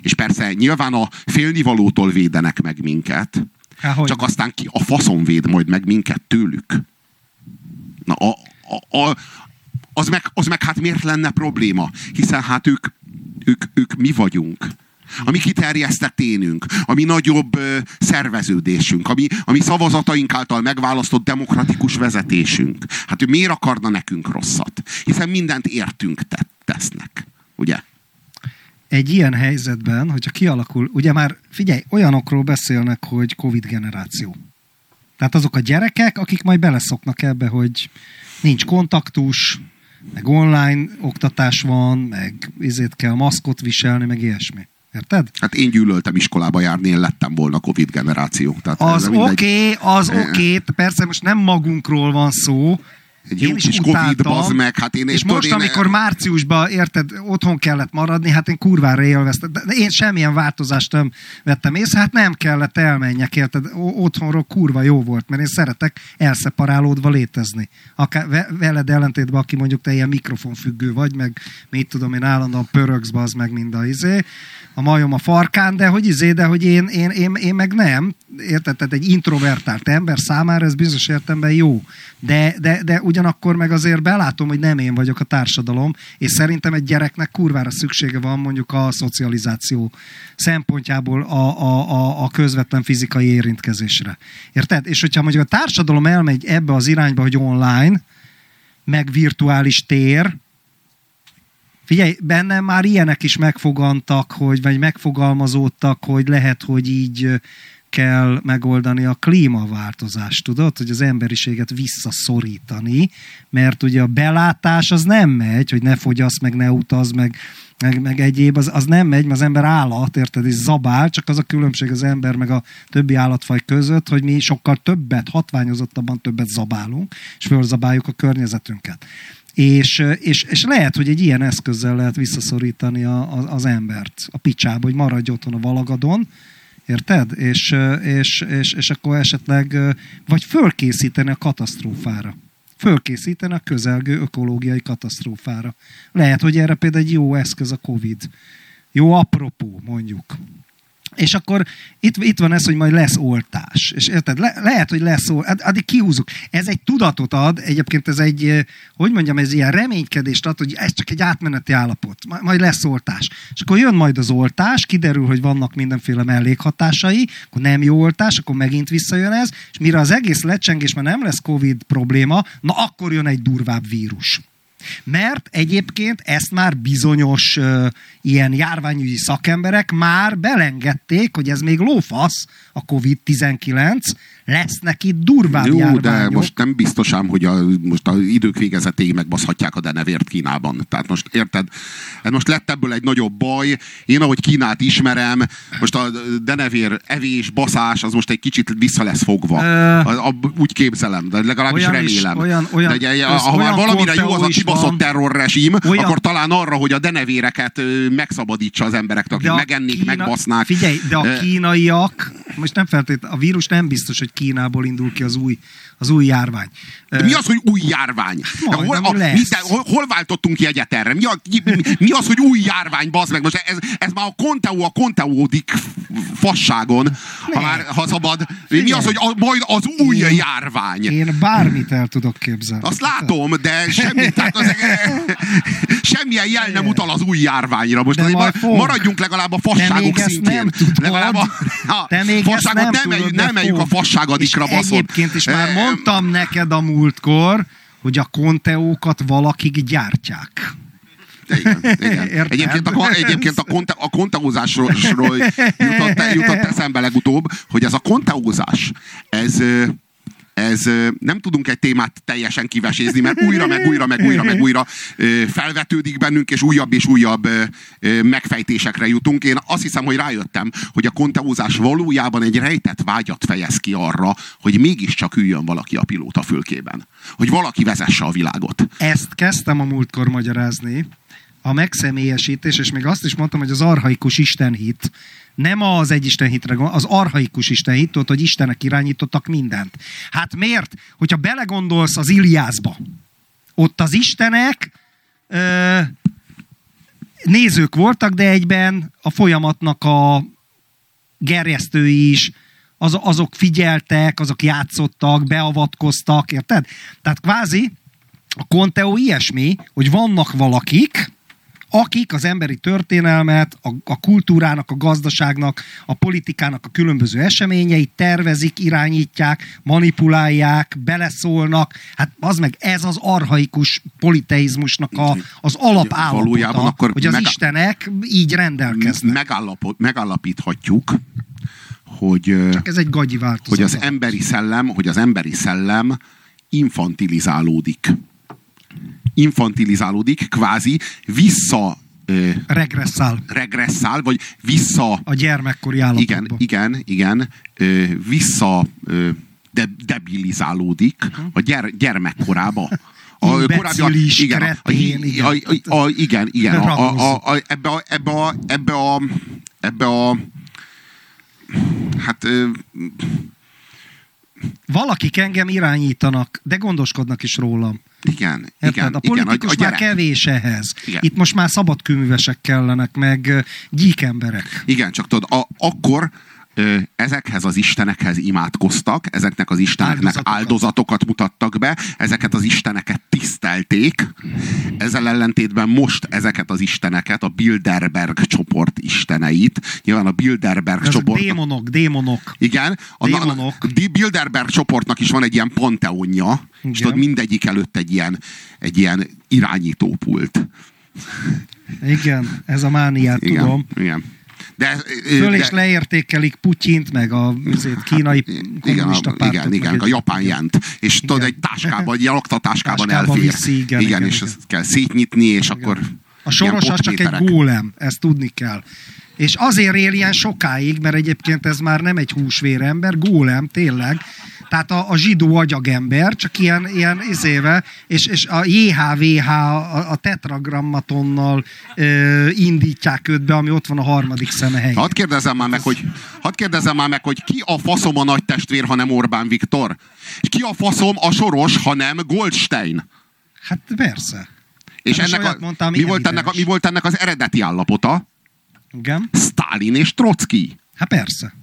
És persze nyilván a félnivalótól védenek meg minket, Há, hogy csak aztán ki a faszon véd majd meg minket tőlük. Na, a, a, a, az, meg, az meg hát miért lenne probléma? Hiszen hát ők, ők, ők mi vagyunk. A mi kiterjesztett énünk, a mi nagyobb ö, szerveződésünk, a mi, a mi szavazataink által megválasztott demokratikus vezetésünk. Hát ő miért akarna nekünk rosszat? Hiszen mindent értünk te, tesznek. Ugye? egy ilyen helyzetben, hogyha kialakul, ugye már figyelj, olyanokról beszélnek, hogy Covid generáció. Tehát azok a gyerekek, akik majd beleszoknak ebbe, hogy nincs kontaktus, meg online oktatás van, meg ezért kell maszkot viselni, meg ilyesmi. Érted? Hát én gyűlöltem iskolába járni, én lettem volna Covid generáció. Tehát Az oké, mindegy. okay, az oké, okay, persze most nem magunkról van szó, Egy jó kis Covid, bazd meg, hát én- és most, én- amikor márciusban, érted, otthon kellett maradni, hát én kurvára élveztem. De én semmilyen változást nem vettem észre, hát nem kellett elmenjek, érted, otthonról kurva jó volt, mert én szeretek elszeparálódva létezni. Akár ve- veled ellentétben, aki mondjuk te ilyen mikrofonfüggő vagy, meg mit tudom én, állandóan pörögsz, az meg mind a izé, a majom a farkán, de hogy izé, de hogy én, én, én, én meg nem, érted, tehát egy introvertált ember számára ez bizonyos értelemben jó, de, de, de ugyanakkor meg azért belátom, hogy nem én vagyok a társadalom, és szerintem egy gyereknek kurvára szüksége van mondjuk a szocializáció szempontjából a, a, a, a közvetlen fizikai érintkezésre. Érted? És hogyha mondjuk a társadalom elmegy ebbe az irányba, hogy online, meg virtuális tér, Figyelj, bennem már ilyenek is megfogantak, hogy, vagy megfogalmazódtak, hogy lehet, hogy így kell megoldani a klímaváltozást, tudod? Hogy az emberiséget visszaszorítani, mert ugye a belátás az nem megy, hogy ne fogyasz, meg ne utaz, meg, meg, meg egyéb, az, az nem megy, mert az ember állat, érted, és zabál, csak az a különbség az ember meg a többi állatfaj között, hogy mi sokkal többet, hatványozottabban többet zabálunk, és fölzabáljuk a környezetünket. És, és, és lehet, hogy egy ilyen eszközzel lehet visszaszorítani a, a, az embert a picsába, hogy maradj otthon a valagadon, érted? És, és, és, és akkor esetleg, vagy fölkészíteni a katasztrófára. Fölkészíteni a közelgő ökológiai katasztrófára. Lehet, hogy erre például egy jó eszköz a Covid. Jó apropó, mondjuk. És akkor itt, itt van ez, hogy majd lesz oltás. És érted, le, lehet, hogy lesz oltás. Addig kihúzzuk. Ez egy tudatot ad, egyébként ez egy, eh, hogy mondjam, ez ilyen reménykedést ad, hogy ez csak egy átmeneti állapot. Majd lesz oltás. És akkor jön majd az oltás, kiderül, hogy vannak mindenféle mellékhatásai, akkor nem jó oltás, akkor megint visszajön ez, és mire az egész lecseng, és már nem lesz Covid probléma, na akkor jön egy durvább vírus. Mert egyébként ezt már bizonyos uh, ilyen járványügyi szakemberek már belengedték, hogy ez még lófasz, a COVID-19, lesznek itt durvább Jó, járványok. de most nem biztosám, hogy a, most a idők végezetéig megbaszhatják a denevért Kínában. Tehát most érted, most lett ebből egy nagyobb baj. Én, ahogy Kínát ismerem, most a denevér evés, baszás, az most egy kicsit vissza lesz fogva. Uh, a, a, úgy képzelem, de legalábbis olyan remélem. Is, olyan, olyan, de ugye, ha olyan valamire jó az a kibaszott terrorrezsim, olyan... akkor talán arra, hogy a denevéreket megszabadítsa az emberektől, akik megennék, Kína... megbasznák. Figyelj, de a kínaiak, most nem feltétlenül, a vírus nem biztos, hogy Kínából indul ki az új, az új járvány. De mi az, hogy új járvány? Majd, hol, a, mi, de, hol, hol váltottunk jegyet erre? Mi, a, mi, mi az, hogy új járvány, bazd meg? Most ez, ez már a konteó a konteódik fasságon, ha már ha szabad. Mi az, hogy a, majd az új én, járvány? Én bármit el tudok képzelni. Azt látom, de semmi, tehát az, semmilyen jel nem utal az új járványra. Most azért maradjunk legalább a fasságok szintjén. Nem legalább a, a fasságot nem, nem, nem emeljük a fasságadikra, baszod. Egyébként is már mondtam neked a múltkor, hogy a konteókat valakik gyártják. Igen, igen. Egyébként a, egyébként a, konte, a konteózásról jutott, jutott eszembe legutóbb, hogy ez a konteózás, ez, ez nem tudunk egy témát teljesen kivesézni, mert újra, meg újra, meg újra, meg újra felvetődik bennünk, és újabb és újabb megfejtésekre jutunk. Én azt hiszem, hogy rájöttem, hogy a konteózás valójában egy rejtett vágyat fejez ki arra, hogy mégiscsak üljön valaki a pilóta fülkében. Hogy valaki vezesse a világot. Ezt kezdtem a múltkor magyarázni, a megszemélyesítés, és még azt is mondtam, hogy az arhaikus istenhit nem az egy Isten hitre, az arhaikus Isten hit, tudod, hogy Istenek irányítottak mindent. Hát miért? Hogyha belegondolsz az Iliászba, ott az Istenek ö, nézők voltak, de egyben a folyamatnak a gerjesztői is, az, azok figyeltek, azok játszottak, beavatkoztak, érted? Tehát kvázi a Conteo ilyesmi, hogy vannak valakik, akik az emberi történelmet, a, a kultúrának, a gazdaságnak, a politikának a különböző eseményeit tervezik, irányítják, manipulálják, beleszólnak. Hát az meg ez az arhaikus politeizmusnak a, az alapállapota, akkor hogy az meg, istenek így rendelkeznek. Megállapot, megállapíthatjuk, hogy, Csak ez egy gagyi változat. Hogy az emberi szellem, hogy az emberi szellem infantilizálódik infantilizálódik, kvázi vissza regresszál. Regresszál, vagy vissza... A gyermekkori állapotba. Igen, igen, igen. Vissza de, debilizálódik uh-huh. a gyere, gyermekkorába. A korábbi, igen, a, igen. A, a, a, igen, igen. A, a, a, ebbe, a, ebbe, a, ebbe a ebbe a hát valakik engem irányítanak, de gondoskodnak is rólam. Igen, Érted? igen. A politikus igen, a, a már kevés ehhez. Igen. Itt most már szabadkőművesek kellenek, meg gyíkemberek. Igen, csak tudod, a, akkor ezekhez az istenekhez imádkoztak, ezeknek az isteneknek áldozatokat. áldozatokat mutattak be, ezeket az isteneket tisztelték. Ezzel ellentétben most ezeket az isteneket, a Bilderberg csoport isteneit, nyilván a Bilderberg Ez csoport... Démonok, démonok. Igen, a, démonok. a Bilderberg csoportnak is van egy ilyen panteonja, Igen. és tudod, mindegyik előtt egy ilyen, egy ilyen irányítópult. Igen, ez a mániát, igen, tudom. Igen. De, Föl de, is leértékelik Putyint, meg a kínai kommunista igen, igen, igen, a japán jent. És igen. tudod, egy táskában, egy laktatáskában táskában elfér. Viszi, igen, igen, igen, és igen. ezt kell szétnyitni, és igen. akkor A soros az csak egy gólem, ezt tudni kell. És azért él ilyen sokáig, mert egyébként ez már nem egy húsvérember, gólem, tényleg, tehát a, a zsidó agyagember, csak ilyen, ilyen izéve, és, és a JHVH a, a tetragrammatonnal ö, indítják őt be, ami ott van a harmadik szeme helyén. Hadd kérdezem már meg, hogy, hadd kérdezem már meg, hogy ki a faszom a nagy testvér, ha nem Orbán Viktor? És ki a faszom a Soros, ha nem Goldstein? Hát persze. És ennek a, mondtam, mi, volt ennek a, mi volt ennek az eredeti állapota? Igen. Stalin és Trotsky. Hát persze.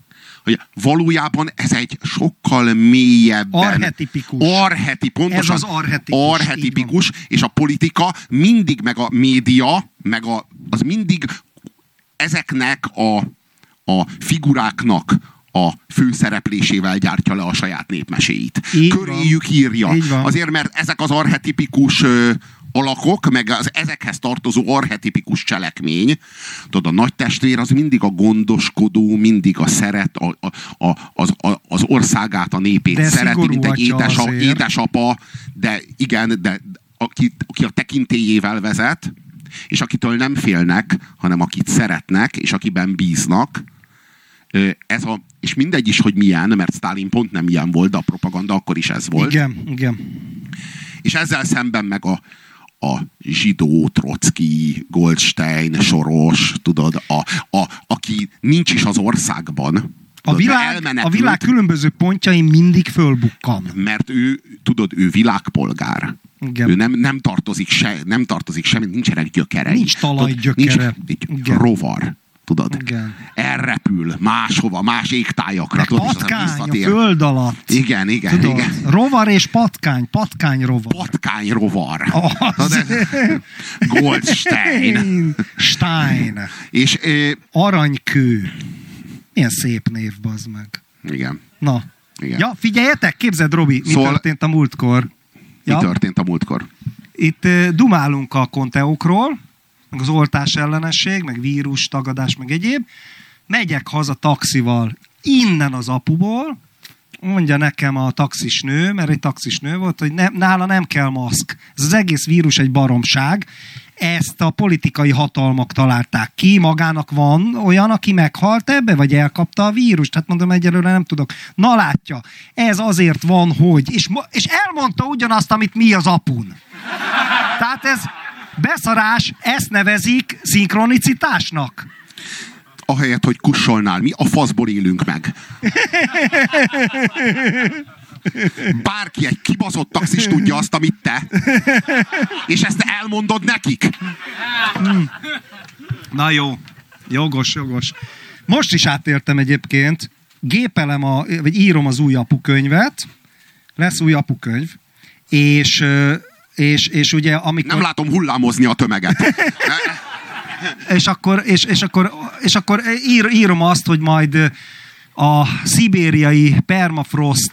Hogy valójában ez egy sokkal mélyebben... Arhetipikus. Arheti, pontosan. Ez az arhetikus, Arhetipikus, és a politika mindig, meg a média, meg a, az mindig ezeknek a, a figuráknak a főszereplésével gyártja le a saját népmeséit. Így Köréjük van. írja. Így van. Azért, mert ezek az arhetipikus alakok, meg az ezekhez tartozó arhetipikus cselekmény, tudod, a nagy testvér az mindig a gondoskodó, mindig a szeret, a, a, a, az, a, az országát, a népét De szereti, mint egy édesa, édesapa, de igen, de aki, aki a tekintélyével vezet, és akitől nem félnek, hanem akit szeretnek, és akiben bíznak, ez a, és mindegy is, hogy milyen, mert Stalin pont nem ilyen volt, de a propaganda akkor is ez volt. Igen, igen. És ezzel szemben meg a, a zsidó, Trotsky, Goldstein, Soros, tudod, a, a, aki nincs is az országban. A világ, a világ különböző pontjain mindig fölbukkan. Mert ő, tudod, ő világpolgár. Igen. Ő nem, nem tartozik se, nem tartozik semmi, nincsenek gyökerei. Nincs talajgyökere. Nincs, nincs rovar. Tudod? Igen. Elrepül máshova, más égtájakra. Tudod, Patkány a föld alatt. Igen, igen, Tudod, igen. rovar és patkány, patkány rovar. Patkány rovar. Az. Goldstein. Stein. És ö, Aranykő. Milyen szép név, bazd meg. igen. Na. Igen. Ja, figyeljetek, képzeld, Robi, mi Szóval- történt a múltkor. Mi Ja, történt a múltkor? itt dumálunk a konteókról, meg az oltás ellenesség, meg vírus, tagadás, meg egyéb. Megyek haza taxival, innen az apuból, mondja nekem a taxis nő, mert egy taxis nő volt, hogy ne, nála nem kell maszk. Ez az egész vírus egy baromság. Ezt a politikai hatalmak találták ki, magának van olyan, aki meghalt ebbe, vagy elkapta a vírust. Hát mondom, egyelőre nem tudok. Na látja, ez azért van, hogy... És, és elmondta ugyanazt, amit mi az apun. Tehát ez beszarás, ezt nevezik szinkronicitásnak. Ahelyett, hogy kussolnál, mi a faszból élünk meg? Bárki, egy kibaszott taxis tudja azt, amit te. És ezt elmondod nekik. Na jó, jogos, jogos. Most is átértem egyébként, gépelem, a, vagy írom az új apukönyvet, lesz új apukönyv, és, és, és ugye amikor... Nem látom hullámozni a tömeget. és akkor, és, és akkor, és akkor ír, írom azt, hogy majd a szibériai permafrost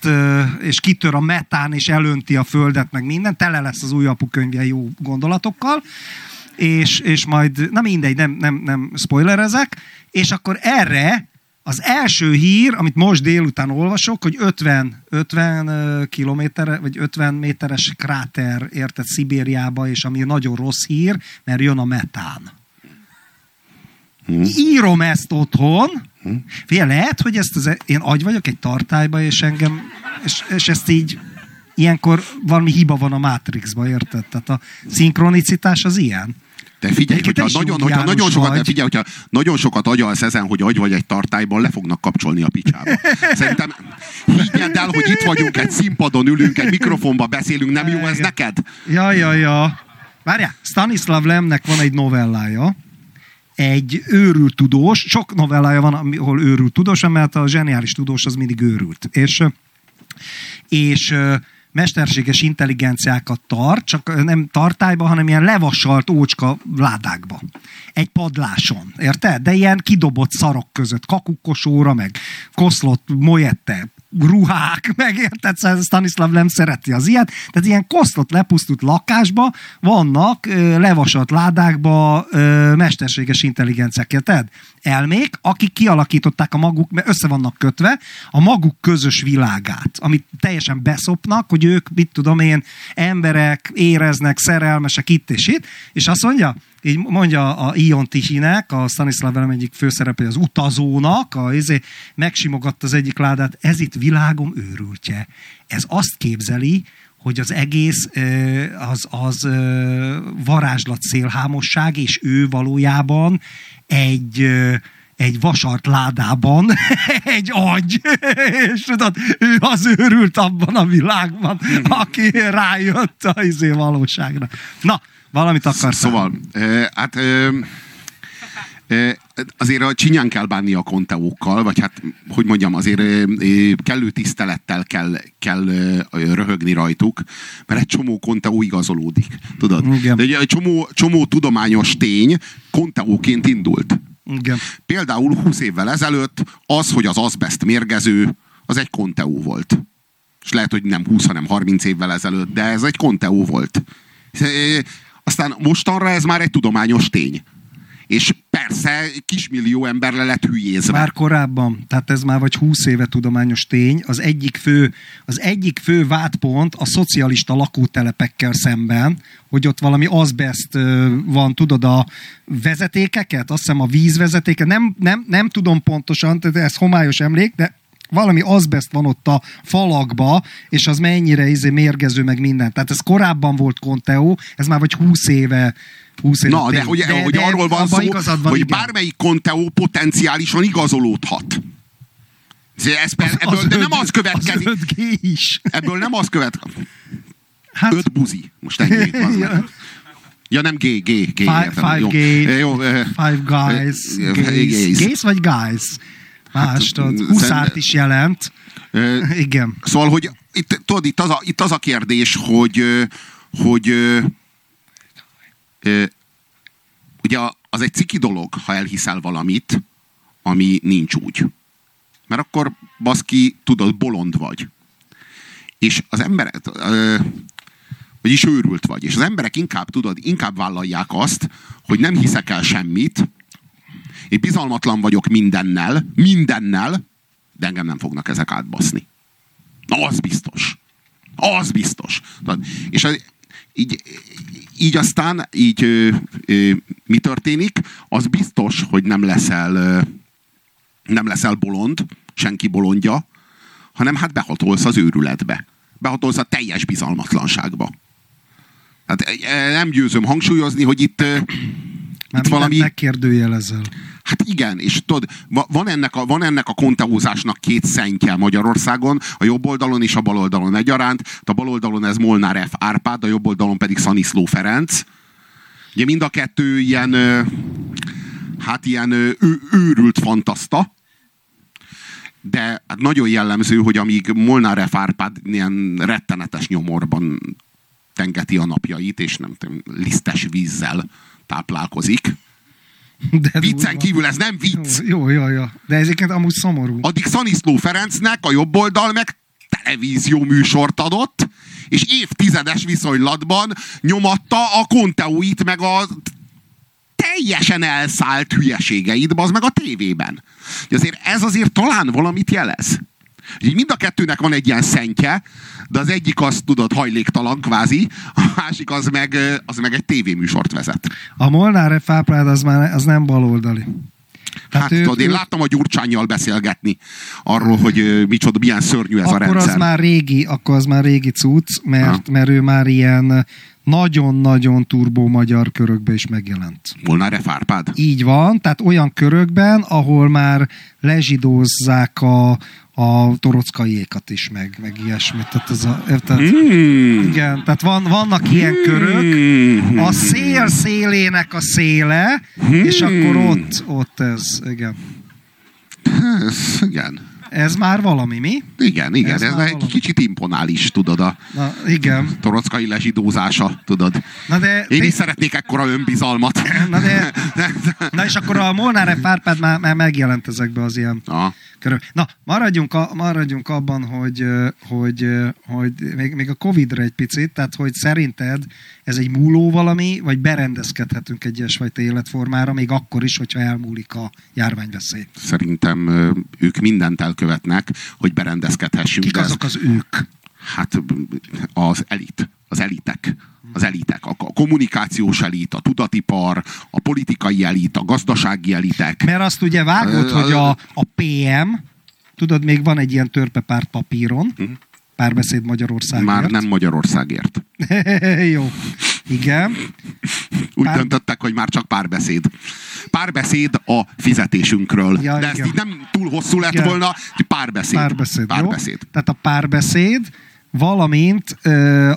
és kitör a metán, és elönti a földet, meg minden, tele lesz az új apukönyvje jó gondolatokkal, és, és majd, na mindegy, nem, nem, nem spoilerezek, és akkor erre az első hír, amit most délután olvasok, hogy 50, 50 kilométer, vagy 50 méteres kráter értett Szibériába, és ami nagyon rossz hír, mert jön a metán. Írom ezt otthon. Figyelj, lehet, hogy ezt az, én agy vagyok egy tartályba, és engem, és, és ezt így ilyenkor valami hiba van a Matrixba, érted? Tehát a szinkronicitás az ilyen. De figyelj, te hogyha nagyon, hogyha nagyon sokat, de vagy. figyelj, hogyha nagyon sokat agyalsz ezen, hogy agy vagy egy tartályban, le fognak kapcsolni a picsába. Szerintem higgyed el, hogy itt vagyunk, egy színpadon ülünk, egy mikrofonba beszélünk, nem jó ez neked? Ja, ja, ja. Várjál, Stanislav Lemnek van egy novellája, egy őrült tudós, sok novellája van, ahol őrült tudós, mert a zseniális tudós az mindig őrült. És, és mesterséges intelligenciákat tart, csak nem tartályba, hanem ilyen levasalt ócska ládákba. Egy padláson, érted? De ilyen kidobott szarok között, kakukkosóra, meg koszlott molyette, ruhák, meg érted? Szóval Stanislav nem szereti az ilyet. Tehát ilyen koszlott, lepusztult lakásba vannak ö, levasalt ládákba ö, mesterséges intelligenciák, érted? Elmék, akik kialakították a maguk, mert össze vannak kötve, a maguk közös világát, amit teljesen beszopnak, hogy ők, mit tudom én, emberek, éreznek, szerelmesek itt és itt, és azt mondja, így mondja a Ion Tihinek, a Stanislav Lem egyik főszereplő, az utazónak, a, izé, megsimogatta az egyik ládát, ez itt világom őrültje. Ez azt képzeli, hogy az egész az, az varázslat szélhámosság, és ő valójában egy egy vasart ládában egy agy, és tudod, ő az őrült abban a világban, aki rájött a izé valóságra. Na, valamit akartam. Szóval, ö, hát ö, azért csinyán kell bánni a konteókkal, vagy hát, hogy mondjam, azért kellő tisztelettel kell, kell röhögni rajtuk, mert egy csomó konteó igazolódik. Tudod? Igen. De egy csomó, csomó tudományos tény konteóként indult. Igen. Például 20 évvel ezelőtt az, hogy az azbest mérgező, az egy konteó volt. És lehet, hogy nem 20, hanem 30 évvel ezelőtt, de ez egy konteó volt. Aztán mostanra ez már egy tudományos tény. És persze kismillió ember le lett hülyézve. Már korábban, tehát ez már vagy 20 éve tudományos tény, az egyik fő, az egyik fő vádpont a szocialista lakótelepekkel szemben, hogy ott valami azbest van, tudod, a vezetékeket, azt hiszem a vízvezetéke, nem, nem, nem tudom pontosan, ez homályos emlék, de valami azbest van ott a falakba, és az mennyire izé mérgező meg minden. Tehát ez korábban volt Conteo, ez már vagy 20 éve 20 éve. Na, de, hogy, de, hogy de arról van szó, van, hogy igen. bármelyik Conteo potenciálisan igazolódhat. Ez, az, ebből, az de nem az következik. Az is. Ebből nem az következik. Hát, öt buzi. Most ennyi. ja. Ja, nem gay, gay, gay. Five, five gay, jó, five guys, gays. Gays vagy guys? Más, hát, tudod, huszárt is jelent. Uh, Igen. Szóval, hogy itt, tudod, itt az a, itt az a kérdés, hogy, hogy uh, ugye az egy ciki dolog, ha elhiszel valamit, ami nincs úgy. Mert akkor baszki, tudod, bolond vagy. És az emberek, vagyis őrült vagy. És az emberek inkább, tudod, inkább vállalják azt, hogy nem hiszek el semmit, én bizalmatlan vagyok mindennel, mindennel, de engem nem fognak ezek átbaszni. Na, az biztos. Az biztos. És az, így, így aztán így ö, ö, mi történik? Az biztos, hogy nem leszel ö, nem leszel bolond, senki bolondja, hanem hát behatolsz az őrületbe. Behatolsz a teljes bizalmatlanságba. Hát nem győzöm hangsúlyozni, hogy itt, itt valami... megkérdőjelezel. Hát igen, és tudod, van ennek a, van ennek a konteózásnak két szentje Magyarországon, a jobb oldalon és a bal oldalon egyaránt. A bal oldalon ez Molnár F. Árpád, a jobb oldalon pedig Szaniszló Ferenc. Ugye mind a kettő ilyen, hát ilyen ő, őrült fantaszta, de hát nagyon jellemző, hogy amíg Molnár F. Árpád ilyen rettenetes nyomorban tengeti a napjait, és nem tudom, lisztes vízzel táplálkozik, de Viccen kívül ez nem vicc. Jó, jó, jó. De ezeket amúgy szomorú. Addig Szaniszló Ferencnek a jobb oldal meg televízió műsort adott, és évtizedes viszonylatban nyomatta a konteóit, meg a teljesen elszállt hülyeségeit, az meg a tévében. De azért ez azért talán valamit jelez. Így mind a kettőnek van egy ilyen szentje, de az egyik az, tudod, hajléktalan kvázi, a másik az meg, az meg egy tévéműsort vezet. A Molnár Fáprád az már az nem baloldali. Tehát hát ő, tudod, én láttam a Gyurcsányjal beszélgetni arról, hogy micsoda, milyen szörnyű ez akkor a rendszer. Az már régi, akkor az már régi cucc, mert, mert ő már ilyen nagyon-nagyon turbó magyar körökbe is megjelent. Molnár Fárpád? Így van, tehát olyan körökben, ahol már lezsidózzák a, a torockaiékat is, meg, meg ilyesmit. Tehát ez a, tehát, mm. Igen, tehát van, vannak ilyen körök, a szél szélének a széle, mm. és akkor ott, ott ez, igen. Ez, igen. Ez már valami, mi? Igen, igen, ez, ez egy kicsit imponál is, tudod, a Na, igen. torockai lezsidózása, tudod. Na de, Én de... is szeretnék ekkora önbizalmat. Na, de, na és akkor a Molnár Fárpád már, már megjelent ezekbe az ilyen Aha körül. Na, maradjunk, a, maradjunk abban, hogy, hogy, hogy még, még a Covid-ra egy picit, tehát hogy szerinted ez egy múló valami, vagy berendezkedhetünk egy ilyesfajta életformára, még akkor is, hogyha elmúlik a járványveszély? Szerintem ők mindent elkövetnek, hogy berendezkedhessünk. Kik azok az ők? Hát az elit, az elitek az elitek, a kommunikációs elit, a tudatipar, a politikai elit, a gazdasági elitek. Mert azt ugye vágod, hogy a, a PM, tudod, még van egy ilyen törpepárt papíron, uh-huh. Párbeszéd Magyarországért. Már nem Magyarországért. Jó, igen. Úgy Pár... döntöttek, hogy már csak párbeszéd. Párbeszéd a fizetésünkről. Ja, De ez így nem túl hosszú lett igen. volna, hogy párbeszéd. Párbeszéd, párbeszéd. Jó? Tehát a párbeszéd, valamint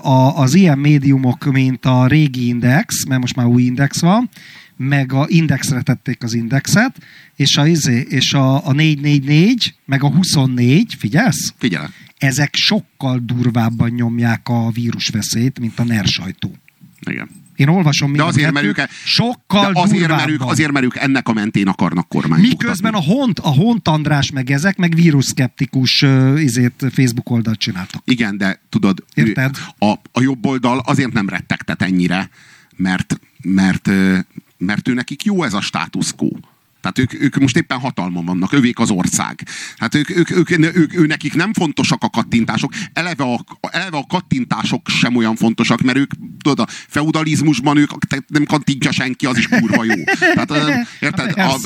a, az ilyen médiumok, mint a régi Index, mert most már új Index van, meg a indexre tették az indexet, és a, izé, és a, a 444, meg a 24, figyelsz? Figyelek. Ezek sokkal durvábban nyomják a vírusveszélyt, mint a NER sajtó. Igen. Én olvasom De azért, mert ők, sokkal de azért, mert ők, azért, mert ők ennek a mentén akarnak kormányt Miközben a Hont, a Hont András meg ezek, meg vírusszkeptikus uh, Facebook oldalt csináltak. Igen, de tudod, Érted? Ő, a, a jobb oldal azért nem rettegtet ennyire, mert, mert, mert ő nekik jó ez a status quo. Tehát ők, ők most éppen hatalmon vannak, övék az ország. Hát ők, ők, ők, ők, ők, ők nekik nem fontosak a kattintások, eleve a, eleve a kattintások sem olyan fontosak, mert ők, tudod, a feudalizmusban ők nem kattintja senki, az is kurva jó. Tehát, érted? A,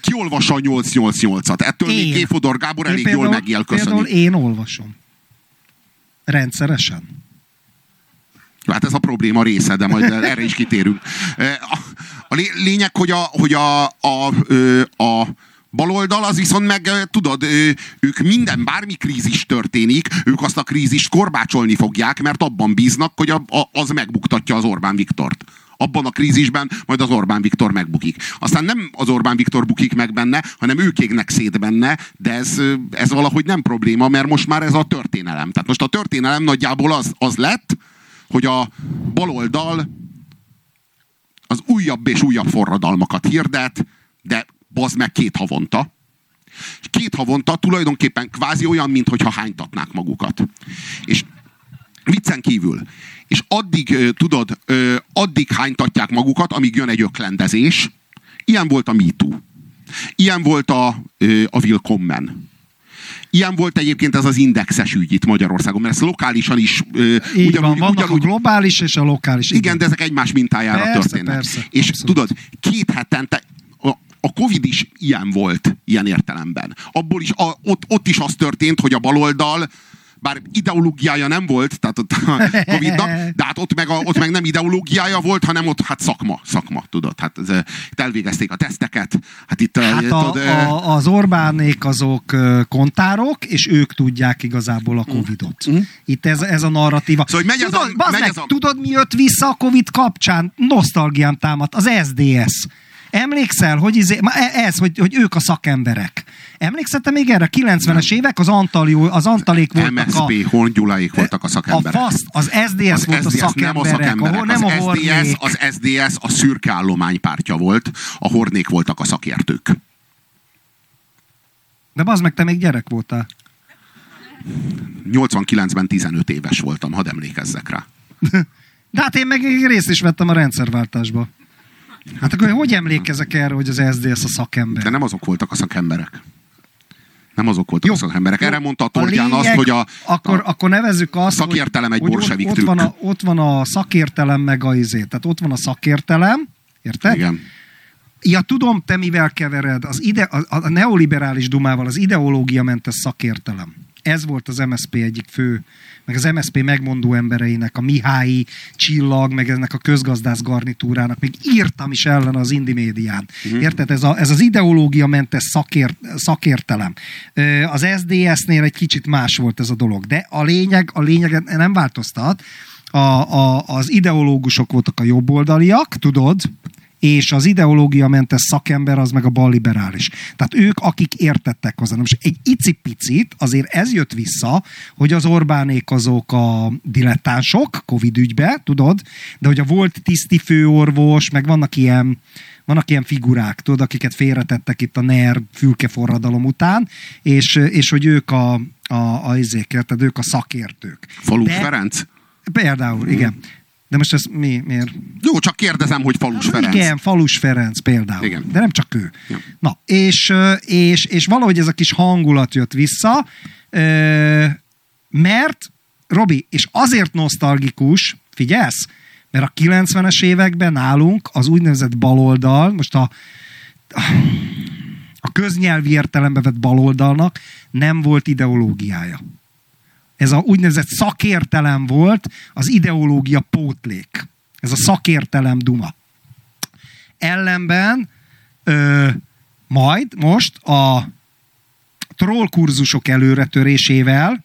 kiolvassa a 888-at. Ettől még Én. Kéfodor Gábor Én elég jól megél, például köszönjük. én olvasom. Rendszeresen. Hát ez a probléma része, de majd erre is kitérünk. Lényeg, hogy a, hogy a, a, a baloldal az viszont meg, tudod, ők minden, bármi krízis történik, ők azt a krízist korbácsolni fogják, mert abban bíznak, hogy a, a, az megbuktatja az Orbán Viktort. Abban a krízisben majd az Orbán Viktor megbukik. Aztán nem az Orbán Viktor bukik meg benne, hanem ők égnek szét benne, de ez, ez valahogy nem probléma, mert most már ez a történelem. Tehát most a történelem nagyjából az, az lett, hogy a baloldal az újabb és újabb forradalmakat hirdet, de bazd meg két havonta. És két havonta tulajdonképpen kvázi olyan, mintha hánytatnák magukat. És viccen kívül. És addig, tudod, addig hánytatják magukat, amíg jön egy öklendezés. Ilyen volt a MeToo. Ilyen volt a, a Willkommen. Ilyen volt egyébként ez az indexes ügy itt Magyarországon, mert ezt lokálisan is ö, Így van, vannak a globális és a lokális. igen, de ezek egymás mintájára Persze, történnek. persze, és abszolút. tudod, két hetente a Covid is ilyen volt, ilyen értelemben. Abból is, a, ott, ott is az történt, hogy a baloldal bár ideológiája nem volt, tehát ott a Covid-nak, de hát ott meg, a, ott meg nem ideológiája volt, hanem ott hát szakma, szakma, tudod. Hát ez, eh, itt elvégezték a teszteket. Hát itt eh, Hát a, tudod, eh, a, az Orbánék azok kontárok, és ők tudják igazából a Covidot. Itt ez, ez a narratíva. Mm. Szóval, hogy megy ez a- tudod, megy meg, ez a- tudod, mi jött vissza a Covid kapcsán? Nosztalgiám támadt. Az SDS. Emlékszel, hogy izé, e- ez, hogy, hogy ők a szakemberek. Emlékszel te még erre? 90-es évek az, Antalió, az Antalék voltak a... MSZP, Horn Gyuláék voltak a A szakemberek. FASZ, az SDS az volt a SDS szakemberek, nem a szakemberek. ahol nem a az, SDS, Hornék. az SDS a szürke állomány pártja volt, a hornék voltak a szakértők. De bazd meg, te még gyerek voltál. 89-ben 15 éves voltam, hadd emlékezzek rá. De hát én meg részt is vettem a rendszerváltásba. Hát akkor hogy emlékezek erre, hogy az SDS a szakember? De nem azok voltak a szakemberek. Nem azok voltak Jó. szakemberek. Erre Jó. mondta a A Tordján azt, hogy a, akkor, a, akkor nevezzük azt, szakértelem egy bolsevik ott, ott, van a, ott van a szakértelem meg a izé. Tehát ott van a szakértelem, érted? igen. Ja, tudom, te mivel kevered. Az ide, a, a neoliberális dumával az ideológiamentes szakértelem. Ez volt az MSP egyik fő, meg az MSP megmondó embereinek, a Mihályi csillag, meg ennek a közgazdász garnitúrának. Még írtam is ellen az indi médián. Mhm. Érted? Ez, a, ez az ideológiamentes szakért, szakértelem. Az SDS-nél egy kicsit más volt ez a dolog. De a lényeg, a lényeg nem változtat. A, a, az ideológusok voltak a jobboldaliak, tudod, és az ideológiamentes szakember az meg a balliberális. Tehát ők, akik értettek hozzá. Most egy icipicit azért ez jött vissza, hogy az Orbánék azok a dilettánsok Covid ügybe, tudod, de hogy a volt tiszti főorvos, meg vannak ilyen vannak ilyen figurák, tudod, akiket félretettek itt a NER fülke forradalom után, és, és hogy ők a, a, a izék, tehát ők a szakértők. Falus De- Ferenc? Például, igen. De most ez mi, miért? Jó, csak kérdezem, hogy Falus Ferenc. Igen, Falus Ferenc például. Igen. De nem csak ő. Ja. Na, és, és, és valahogy ez a kis hangulat jött vissza, mert, Robi, és azért nosztalgikus, figyelsz, mert a 90-es években nálunk az úgynevezett baloldal, most a, a köznyelvi értelembe vett baloldalnak nem volt ideológiája. Ez a úgynevezett szakértelem volt, az ideológia pótlék. Ez a szakértelem duma. Ellenben ö, majd most a trollkurzusok előretörésével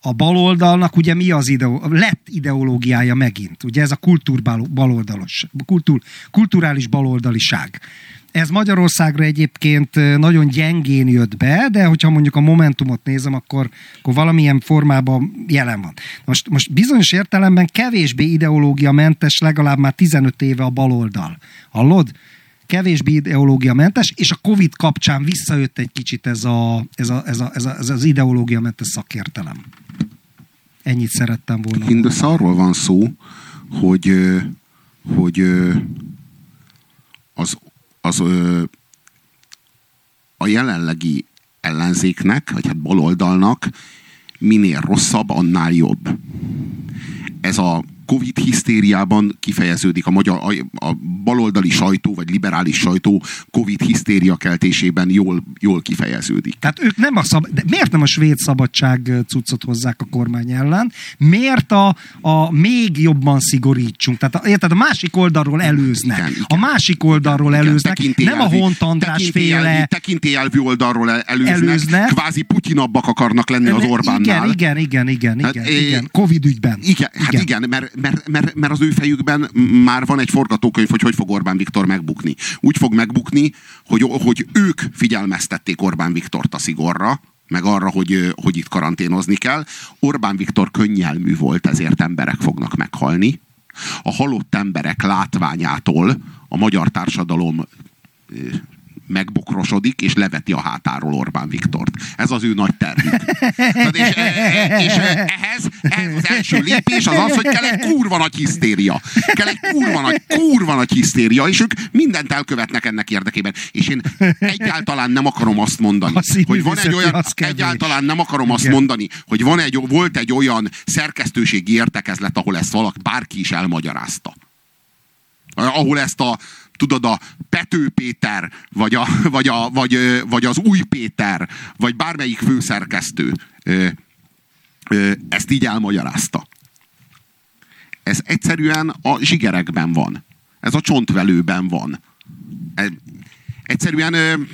a, baloldalnak ugye mi az ideo, lett ideológiája megint. Ugye ez a kultúrbaloldalos, kultúr, kulturális baloldaliság. Ez Magyarországra egyébként nagyon gyengén jött be, de hogyha mondjuk a Momentumot nézem, akkor, akkor valamilyen formában jelen van. Most, most bizonyos értelemben kevésbé ideológia mentes legalább már 15 éve a baloldal. Hallod? kevésbé ideológia mentes, és a Covid kapcsán visszajött egy kicsit ez, a, ez, a, ez, a, ez, a, ez az ideológia mentes szakértelem. Ennyit szerettem volna. Mindössze arról van szó, hogy, hogy az, az a jelenlegi ellenzéknek, vagy hát baloldalnak minél rosszabb, annál jobb. Ez a Covid hisztériában kifejeződik a, magyar, a, a baloldali sajtó, vagy liberális sajtó Covid hisztéria keltésében jól, jól kifejeződik. Tehát ők nem a szab... De miért nem a svéd szabadság cuccot hozzák a kormány ellen? Miért a, a még jobban szigorítsunk? Tehát a, érted, a másik oldalról előznek. Igen, igen. A másik oldalról igen, előznek. Igen, nem a Hont András féle... Tekintélyelvű oldalról előznek, előznek. Kvázi Putinabbak akarnak lenni az Orbánnál. Igen, igen, igen, igen, hát, igen. Covid ügyben. Igen, hát igen, igen mert, mert, mert, mert az ő fejükben már van egy forgatókönyv, hogy hogy fog Orbán Viktor megbukni. Úgy fog megbukni, hogy, hogy ők figyelmeztették Orbán Viktort a szigorra, meg arra, hogy, hogy itt karanténozni kell. Orbán Viktor könnyelmű volt, ezért emberek fognak meghalni. A halott emberek látványától a magyar társadalom megbokrosodik, és leveti a hátáról Orbán Viktort. Ez az ő nagy tervük. és, e, e, és ehhez, ehhez az első lépés az az, hogy kell egy kurva nagy hisztéria. Kell egy kurva nagy, kurva nagy hisztéria, és ők mindent elkövetnek ennek érdekében. És én egyáltalán nem akarom azt mondani, hogy van egy olyan, egyáltalán nem akarom azt mondani, hogy van egy, volt egy olyan szerkesztőségi értekezlet, ahol ezt valaki, bárki is elmagyarázta ahol ezt a tudod, a Pető Péter, vagy, a, vagy, a, vagy, vagy az Új Péter, vagy bármelyik főszerkesztő ezt így elmagyarázta. Ez egyszerűen a zsigerekben van. Ez a csontvelőben van. Egyszerűen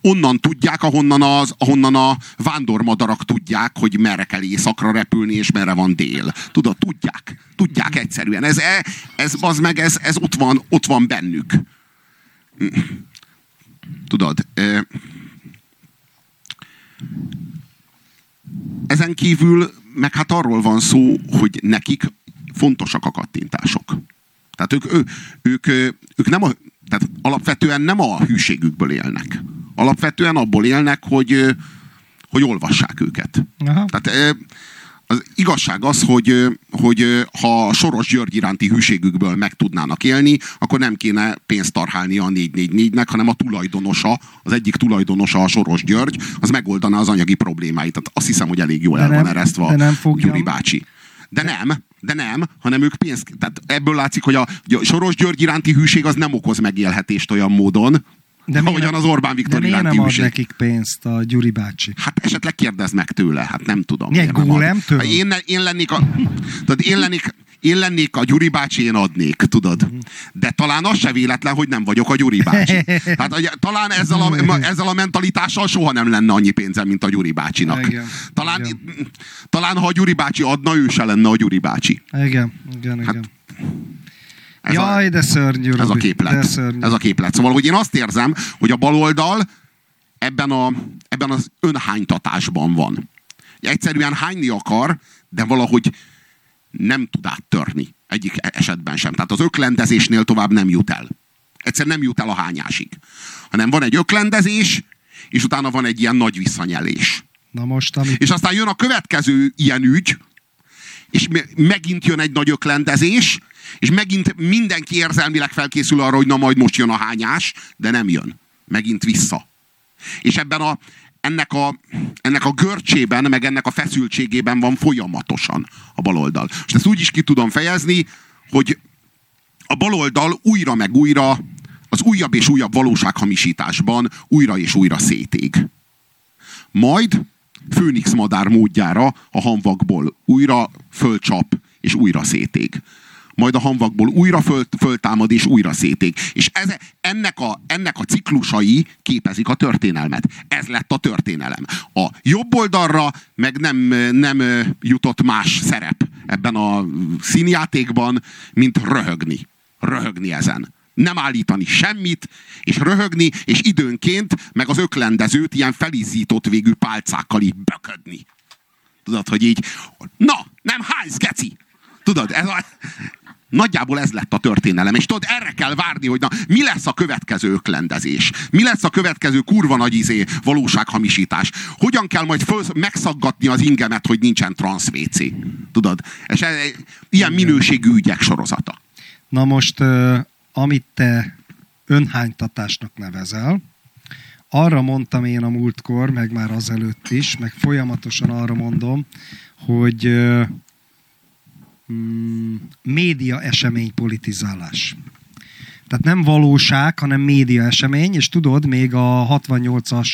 onnan tudják, ahonnan, az, ahonnan a vándormadarak tudják, hogy merre kell éjszakra repülni, és merre van dél. Tudod, tudják. Tudják egyszerűen. Ez, e, ez, az meg, ez, ez ott, van, ott van bennük. Tudod, ezen kívül meg hát arról van szó, hogy nekik fontosak a kattintások. Tehát ők, ő, ők, ők nem a, tehát alapvetően nem a hűségükből élnek alapvetően abból élnek, hogy, hogy olvassák őket. Aha. Tehát az igazság az, hogy, hogy ha Soros György iránti hűségükből meg tudnának élni, akkor nem kéne pénzt tarhálni a 444-nek, hanem a tulajdonosa, az egyik tulajdonosa a Soros György, az megoldaná az anyagi problémáit. Tehát azt hiszem, hogy elég jól el van eresztve a Gyuri bácsi. De nem, de nem, hanem ők pénzt... Tehát ebből látszik, hogy a, a Soros György iránti hűség az nem okoz megélhetést olyan módon, de Ahogyan az Orbán Viktor de miért nem ad nekik pénzt a Gyuri bácsi? Hát esetleg kérdez meg tőle, hát nem tudom. Egy gólemtől? Hát én, én lennék a... Tudod, én lennék, én lennék a Gyuri bácsi, én adnék, tudod. De talán az se véletlen, hogy nem vagyok a Gyuri bácsi. Hát talán ezzel a, ezzel a mentalitással soha nem lenne annyi pénzem, mint a Gyuri bácsinak. Igen, talán, igen. talán ha a Gyuri bácsi adna, ő se lenne a Gyuri bácsi. Igen, igen, hát, igen. Ez Jaj, a, de szörnyű. Ez a képlet. De szörnyű. Ez a képlet. Szóval, hogy én azt érzem, hogy a baloldal ebben, a, ebben az önhánytatásban van. Egyszerűen hányni akar, de valahogy nem tud áttörni. Egyik esetben sem. Tehát az öklendezésnél tovább nem jut el. Egyszerűen nem jut el a hányásig. Hanem van egy öklendezés, és utána van egy ilyen nagy visszanyelés. Na most, amit... És aztán jön a következő ilyen ügy, és megint jön egy nagy öklendezés, és megint mindenki érzelmileg felkészül arra, hogy na majd most jön a hányás, de nem jön. Megint vissza. És ebben a, ennek a, ennek a görcsében, meg ennek a feszültségében van folyamatosan a baloldal. És ezt úgy is ki tudom fejezni, hogy a baloldal újra meg újra az újabb és újabb valósághamisításban újra és újra szétég. Majd Főnix madár módjára a hanvakból újra fölcsap és újra szétég majd a hamvakból újra föl, föltámad és újra széték. És ez, ennek, a, ennek a ciklusai képezik a történelmet. Ez lett a történelem. A jobb oldalra meg nem, nem jutott más szerep ebben a színjátékban, mint röhögni. Röhögni ezen nem állítani semmit, és röhögni, és időnként meg az öklendezőt ilyen felizított végű pálcákkal így böködni. Tudod, hogy így, na, nem hánysz, geci! Tudod, ez a, Nagyjából ez lett a történelem, és tudod, erre kell várni, hogy na, mi lesz a következő öklendezés? Mi lesz a következő kurva nagy izé valósághamisítás? Hogyan kell majd föl, megszaggatni az ingemet, hogy nincsen transz Tudod? És ez, ilyen minőségű ügyek sorozata. Na most, amit te önhánytatásnak nevezel, arra mondtam én a múltkor, meg már azelőtt is, meg folyamatosan arra mondom, hogy mm, média esemény politizálás. Tehát nem valóság, hanem média esemény, és tudod, még a 68-as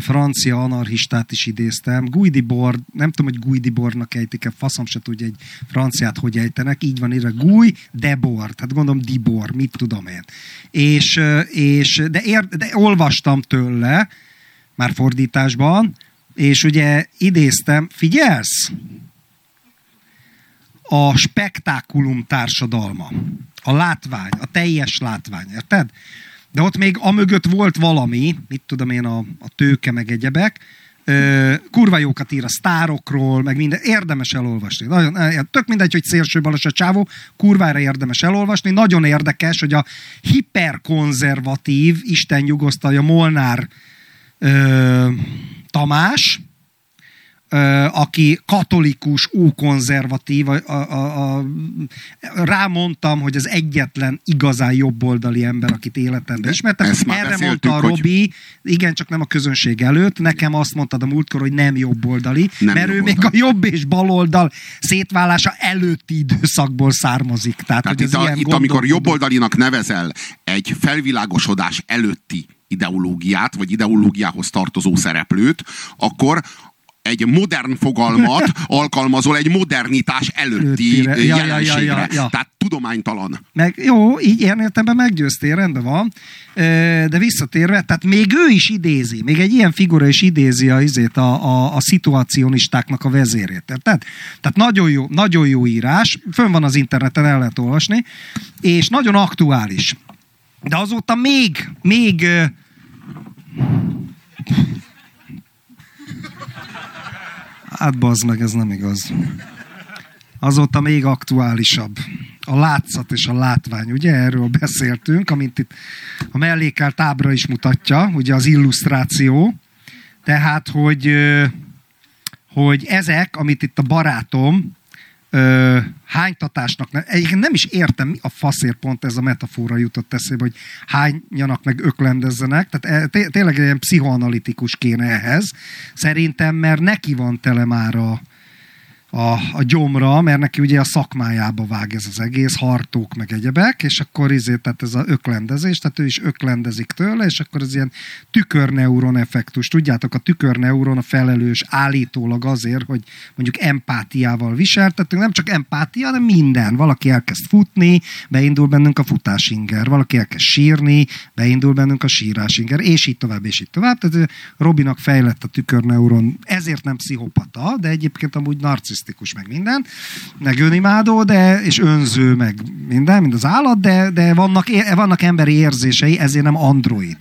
francia anarchistát is idéztem. Guy Debord, nem tudom, hogy Guy Debordnak ejtik-e, faszom se tudja egy franciát, hogy ejtenek. Így van írva, Guy Debord, hát gondolom Dibor, mit tudom én. És, és de, ér, de olvastam tőle, már fordításban, és ugye idéztem, figyelsz? A spektákulum társadalma, a látvány, a teljes látvány, érted? De ott még amögött volt valami, mit tudom én, a, a tőke meg egyebek, ö, kurva jókat ír a sztárokról, meg minden, érdemes elolvasni. Nagyon, tök mindegy, hogy szélső balos a csávó, kurvára érdemes elolvasni. Nagyon érdekes, hogy a hiperkonzervatív, Isten nyugosztalja Molnár ö, Tamás, aki katolikus, ókonzervatív, a, a, a, rámondtam, hogy az egyetlen igazán jobboldali ember, akit életemben ismertem. Erre mondta a Robi, hogy... igen, csak nem a közönség előtt, nekem azt mondtad a múltkor, hogy nem jobboldali, nem mert jobb ő még a jobb és baloldal szétválása előtti időszakból származik. Tehát, Tehát hogy itt, a, itt amikor jobboldalinak nevezel egy felvilágosodás előtti ideológiát, vagy ideológiához tartozó szereplőt, akkor egy modern fogalmat alkalmazol egy modernitás előtti ja, jelenségre. Ja, ja, ja, ja. Tehát tudománytalan. Meg, jó, így ilyen értemben meggyőztél, rendben van. De visszatérve, tehát még ő is idézi, még egy ilyen figura is idézi a, izét, a, a, a szituacionistáknak a vezérét. Tehát, tehát nagyon, jó, nagyon jó írás, fönn van az interneten, el lehet olvasni, és nagyon aktuális. De azóta még, még Hát bazd meg, ez nem igaz. Azóta még aktuálisabb. A látszat és a látvány, ugye erről beszéltünk, amint itt a mellékelt ábra is mutatja, ugye az illusztráció. Tehát, hogy, hogy ezek, amit itt a barátom ö, hánytatásnak, ne, egyébként nem is értem, mi a faszért pont ez a metafora jutott eszébe, hogy hányanak meg öklendezzenek, tehát e, tényleg egy pszichoanalitikus kéne ehhez, szerintem, mert neki van tele már a, a, a gyomra, mert neki ugye a szakmájába vág ez az egész, hartók meg egyebek, és akkor izé, tehát ez a öklendezés, tehát ő is öklendezik tőle, és akkor ez ilyen tükörneuron effektus. Tudjátok, a tükörneuron a felelős állítólag azért, hogy mondjuk empátiával viseltetünk, nem csak empátia, hanem minden. Valaki elkezd futni, beindul bennünk a futásinger, valaki elkezd sírni, beindul bennünk a sírásinger, és így tovább, és így tovább. Tehát Robinak fejlett a tükörneuron, ezért nem pszichopata, de egyébként amúgy narcisz narcisztikus, meg minden, meg önimádó, de, és önző, meg minden, mint az állat, de, de vannak, vannak emberi érzései, ezért nem android.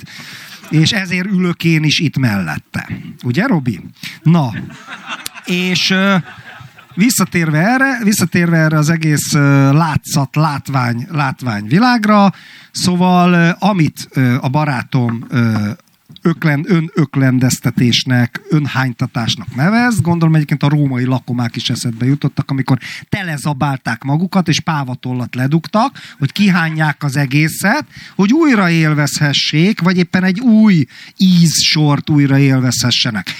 És ezért ülök én is itt mellette. Ugye, Robi? Na, és visszatérve erre, visszatérve erre az egész látszat, látvány, látvány világra, szóval amit a barátom öklen, önöklendeztetésnek, önhánytatásnak nevez. Gondolom egyébként a római lakomák is eszedbe jutottak, amikor telezabálták magukat, és pávatollat ledugtak, hogy kihányják az egészet, hogy újra élvezhessék, vagy éppen egy új ízsort újra élvezhessenek.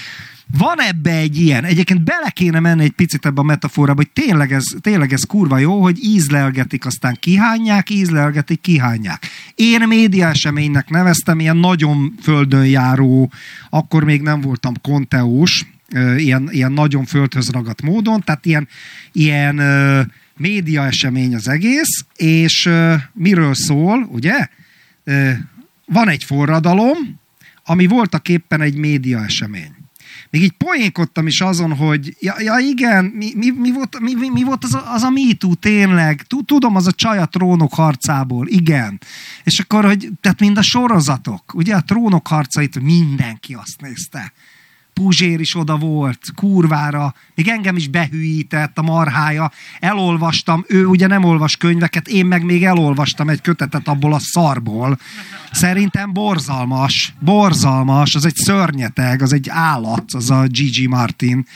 Van ebbe egy ilyen, egyébként bele kéne menni egy picit ebbe a metaforába, hogy tényleg ez, tényleg ez kurva jó, hogy ízlelgetik, aztán kihányják, ízlelgetik, kihányják. Én média eseménynek neveztem, ilyen nagyon földön járó, akkor még nem voltam konteós, ilyen, ilyen nagyon földhöz ragadt módon, tehát ilyen, ilyen média esemény az egész, és miről szól, ugye? Van egy forradalom, ami voltak éppen egy média esemény. Még így poénkodtam is azon, hogy ja, ja igen, mi, mi, mi, volt, mi, mi, mi volt az a, az a MeToo tényleg? Tudom, az a csaj a trónok harcából, igen. És akkor, hogy, tehát mind a sorozatok, ugye a trónok harcait mindenki azt nézte. Puzsér is oda volt, kurvára, még engem is behűített a marhája, elolvastam, ő ugye nem olvas könyveket, én meg még elolvastam egy kötetet abból a szarból. Szerintem borzalmas, borzalmas, az egy szörnyeteg, az egy állat, az a Gigi Martin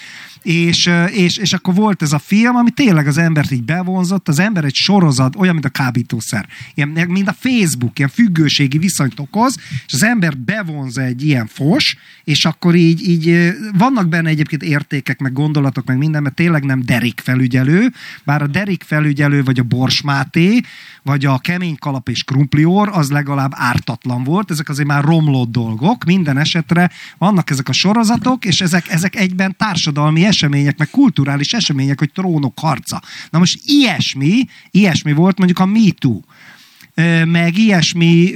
és, és, és akkor volt ez a film, ami tényleg az embert így bevonzott, az ember egy sorozat, olyan, mint a kábítószer, ilyen, mint a Facebook, ilyen függőségi viszonyt okoz, és az ember bevonza egy ilyen fos, és akkor így, így vannak benne egyébként értékek, meg gondolatok, meg minden, mert tényleg nem Derik felügyelő, bár a Derik felügyelő, vagy a Bors Máté, vagy a kemény kalap és krumplior, az legalább ártatlan volt, ezek azért már romlott dolgok, minden esetre vannak ezek a sorozatok, és ezek, ezek egyben társadalmi események, meg kulturális események, hogy trónok harca. Na most ilyesmi, ilyesmi volt mondjuk a MeToo meg ilyesmi,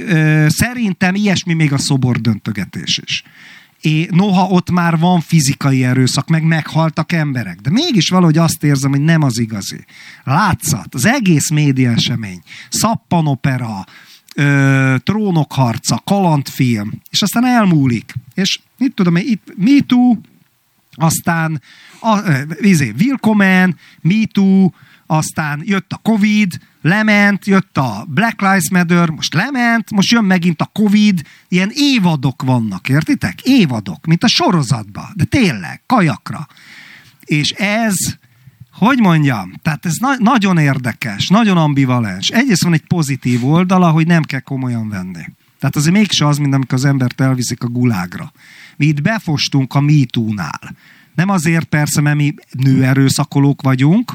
szerintem ilyesmi még a szobor döntögetés is. É, noha ott már van fizikai erőszak, meg meghaltak emberek. De mégis valahogy azt érzem, hogy nem az igazi. Látszat, az egész média esemény, szappanopera, ö, trónokharca, kalandfilm, és aztán elmúlik. És mit tudom én, itt MeToo, aztán a, izé, Willkommen, MeToo, aztán jött a Covid, lement, jött a Black Lives Matter, most lement, most jön megint a Covid, ilyen évadok vannak, értitek? Évadok, mint a sorozatban, de tényleg, kajakra. És ez, hogy mondjam, tehát ez na- nagyon érdekes, nagyon ambivalens. Egyrészt van egy pozitív oldala, hogy nem kell komolyan venni. Tehát azért mégse az, mint amikor az embert elviszik a gulágra. Mi itt befostunk a MeToo-nál. Nem azért persze, mert mi nőerőszakolók vagyunk,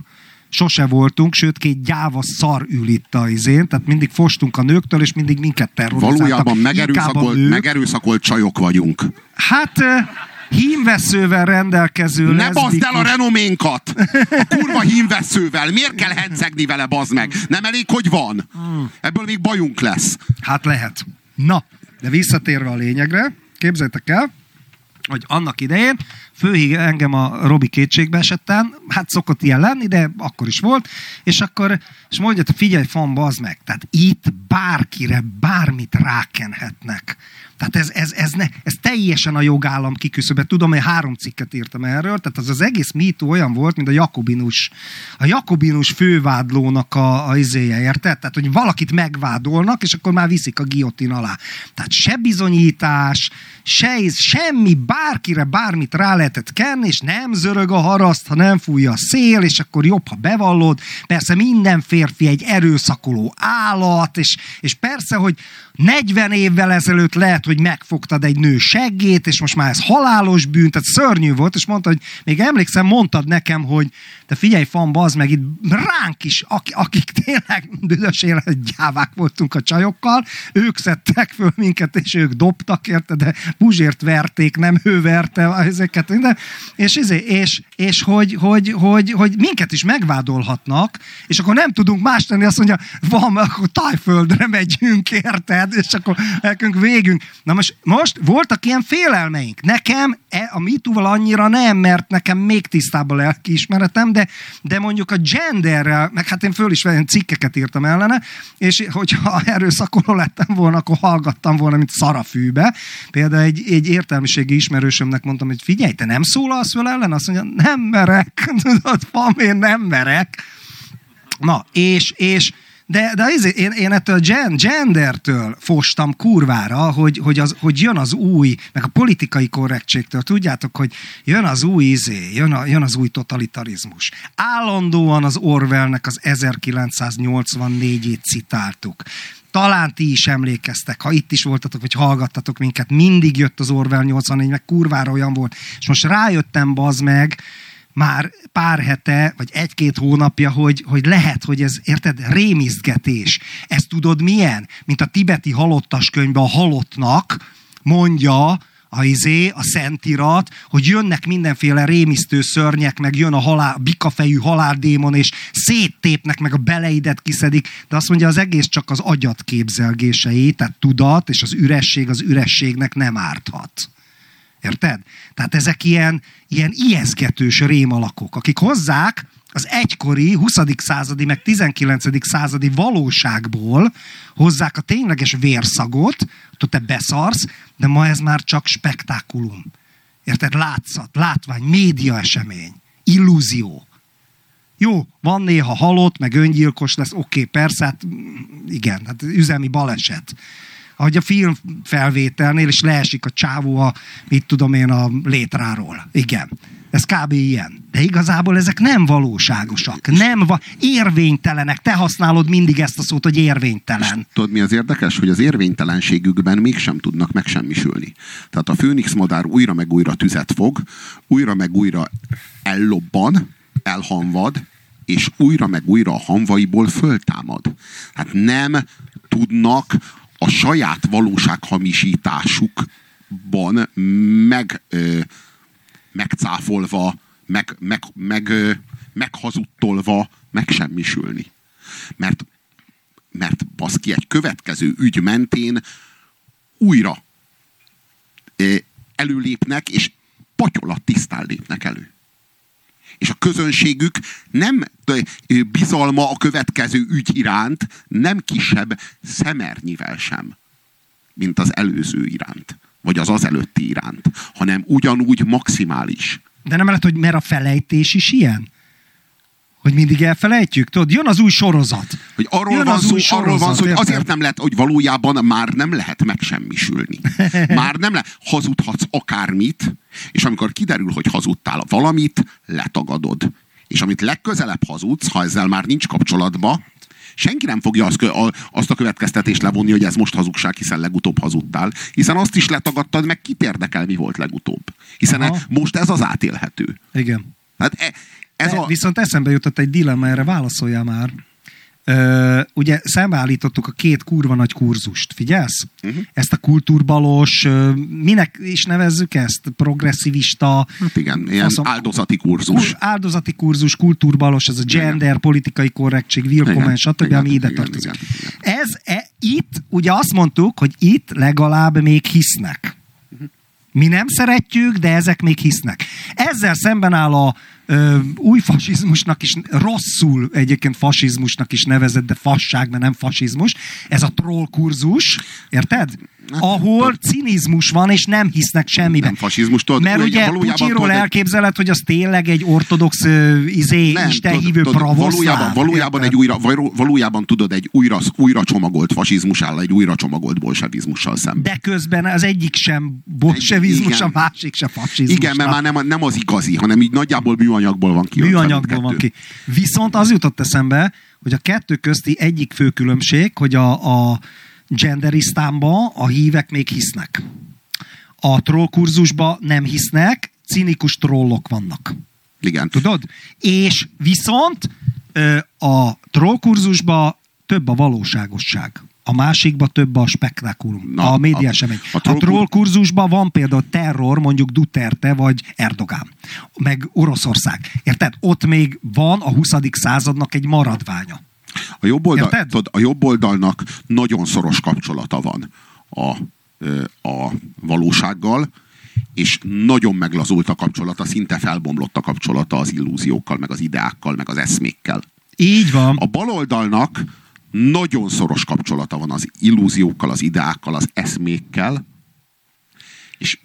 sose voltunk, sőt két gyáva szar ül itt a izén, tehát mindig fostunk a nőktől, és mindig minket terrorizáltak. Valójában megerőszakolt, megerőszakolt csajok vagyunk. Hát hímveszővel rendelkező Ne bazd el a renoménkat! A kurva hímveszővel! Miért kell hencegni vele, bazd meg? Nem elég, hogy van? Ebből még bajunk lesz. Hát lehet. Na, de visszatérve a lényegre, képzeljétek el, hogy annak idején főhíg engem a Robi kétségbe esetten, hát szokott ilyen lenni, de akkor is volt, és akkor, és mondja, figyelj, fan, bazd meg, tehát itt bárkire bármit rákenhetnek. Tehát ez, ez, ez, ne, ez teljesen a jogállam kiküszöbe. Tudom, hogy három cikket írtam erről, tehát az az egész mító olyan volt, mint a Jakobinus, a Jakobinus fővádlónak a, a izéje, érted? Tehát, hogy valakit megvádolnak, és akkor már viszik a giotin alá. Tehát se bizonyítás, se, semmi, bárkire bármit rá lehetett kenni, és nem zörög a haraszt, ha nem fújja a szél, és akkor jobb, ha bevallod. Persze minden férfi egy erőszakoló állat, és, és persze, hogy 40 évvel ezelőtt lehet, hogy megfogtad egy nő seggét, és most már ez halálos bűn, tehát szörnyű volt, és mondta, hogy még emlékszem, mondtad nekem, hogy te figyelj, fan, bazd meg, itt ránk is, akik, tényleg büdös gyávák voltunk a csajokkal, ők szedtek föl minket, és ők dobtak, érte, de Buzsért verték, nem ő verte ezeket, minden. És, és, és, és hogy, hogy, hogy, hogy, minket is megvádolhatnak, és akkor nem tudunk más tenni, azt mondja, van, akkor tájföldre megyünk, érted? És akkor nekünk végünk. Na most, most voltak ilyen félelmeink. Nekem e, a mitúval annyira nem, mert nekem még tisztább a lelkiismeretem, de, de mondjuk a genderrel, meg hát én föl is olyan cikkeket írtam ellene, és hogyha erőszakoló lettem volna, akkor hallgattam volna, mint szarafűbe. Például egy, egy értelmiségi ismerősömnek mondtam, hogy figyelj, te nem szólalsz föl ellen? Azt mondja, nem merek, tudod, fam, én nem merek. Na, és, és de, de izé, én, én ettől gen, gendertől fostam kurvára, hogy, hogy, az, hogy jön az új, meg a politikai korrektségtől. Tudjátok, hogy jön az új izé, jön, a, jön az új totalitarizmus. Állandóan az Orwellnek az 1984-ét citáltuk talán ti is emlékeztek, ha itt is voltatok, vagy hallgattatok minket, mindig jött az Orwell 84, meg kurvára olyan volt. És most rájöttem, bazd meg, már pár hete, vagy egy-két hónapja, hogy, hogy lehet, hogy ez, érted, rémizgetés. Ezt tudod milyen? Mint a tibeti halottas könyvben a halottnak mondja a izé, a szentirat, hogy jönnek mindenféle rémisztő szörnyek, meg jön a halál, bikafejű haláldémon, és széttépnek, meg a beleidet kiszedik, de azt mondja, az egész csak az agyat képzelgései, tehát tudat, és az üresség az ürességnek nem árthat. Érted? Tehát ezek ilyen, ilyen ijeszgetős rémalakok, akik hozzák az egykori, 20. századi, meg 19. századi valóságból hozzák a tényleges vérszagot, hogy te beszarsz, de ma ez már csak spektákulum. Érted? Látszat, látvány, média esemény, illúzió. Jó, van néha halott, meg öngyilkos lesz, oké, okay, persze, hát igen, hát üzemi baleset ahogy a film felvételnél, és leesik a csávó a, mit tudom én, a létráról. Igen. Ez kb. ilyen. De igazából ezek nem valóságosak. Nem va- érvénytelenek. Te használod mindig ezt a szót, hogy érvénytelen. És tudod, mi az érdekes? Hogy az érvénytelenségükben mégsem tudnak megsemmisülni. Tehát a főnix madár újra meg újra tüzet fog, újra meg újra ellobban, elhanvad, és újra meg újra a hanvaiból föltámad. Hát nem tudnak a saját valósághamisításukban meg, ö, megcáfolva, meg, meg, meg, ö, meghazudtolva megsemmisülni. Mert, mert baszki egy következő ügy mentén újra ö, előlépnek, és patyolat tisztán lépnek elő és a közönségük nem bizalma a következő ügy iránt nem kisebb szemernyivel sem, mint az előző iránt, vagy az az előtti iránt, hanem ugyanúgy maximális. De nem lehet, hogy mert a felejtés is ilyen? Hogy mindig elfelejtjük? Tudod, jön az új sorozat. Hogy arról, jön van szó, sorozat, arról van szó, hogy azért nem lehet, hogy valójában már nem lehet megsemmisülni. Már nem lehet. Hazudhatsz akármit, és amikor kiderül, hogy hazudtál valamit, letagadod. És amit legközelebb hazudsz, ha ezzel már nincs kapcsolatba, senki nem fogja azt, azt a következtetést levonni, hogy ez most hazugság, hiszen legutóbb hazudtál. Hiszen azt is letagadtad, meg kit érdekel, mi volt legutóbb. Hiszen Aha. most ez az átélhető. Igen. Hát e, ez a... Viszont eszembe jutott egy dilemma, erre válaszoljál már. Ö, ugye szembeállítottuk a két kurva nagy kurzust, figyelsz? Uh-huh. Ezt a kultúrbalos, minek is nevezzük ezt? Progresszivista. Hát igen, ilyen faszom, áldozati kurzus. Kur, áldozati kurzus, kultúrbalos, ez a gender, igen. politikai korrektség, willkommen, stb., igen, ami ide igen, tartozik. Igen, igen. Ez, e, itt, ugye azt mondtuk, hogy itt legalább még hisznek. Uh-huh. Mi nem szeretjük, de ezek még hisznek. Ezzel szemben áll a új fasizmusnak is, rosszul egyébként fasizmusnak is nevezett, de fasság, mert nem fasizmus. Ez a troll kurzus, érted? Ahol cinizmus van, és nem hisznek semmiben. Nem fasizmus, tudod, Mert ugye Putyiról elképzeled, hogy az tényleg egy ortodox izé, nem, istenhívő Valójában, valójában, egy újra, valójában tudod, egy újra, újra csomagolt fasizmus áll egy újra csomagolt bolsevizmussal szemben. De közben az egyik sem bolsevizmus, a másik sem fasizmus. Igen, mert már nem, nem az igazi, hanem így nagyjából műanyagból van ki. Műanyagból van ki. Viszont az jutott eszembe, hogy a kettő közti egyik fő különbség, hogy a, a genderisztánba a hívek még hisznek. A trollkurzusba nem hisznek, cinikus trollok vannak. Igen. Tudod? És viszont a trollkurzusba több a valóságosság. A másikba több a spektákulum, Na, a média esemény. A, a, troll... a troll kurzusban van például terror, mondjuk Duterte vagy Erdogán, meg Oroszország. Érted? Ott még van a 20. századnak egy maradványa. A jobb, oldal, tudod, a jobb oldalnak nagyon szoros kapcsolata van a, a valósággal, és nagyon meglazult a kapcsolata, szinte felbomlott a kapcsolata az illúziókkal, meg az ideákkal, meg az eszmékkel. Így van. A baloldalnak nagyon szoros kapcsolata van az illúziókkal, az ideákkal, az eszmékkel, és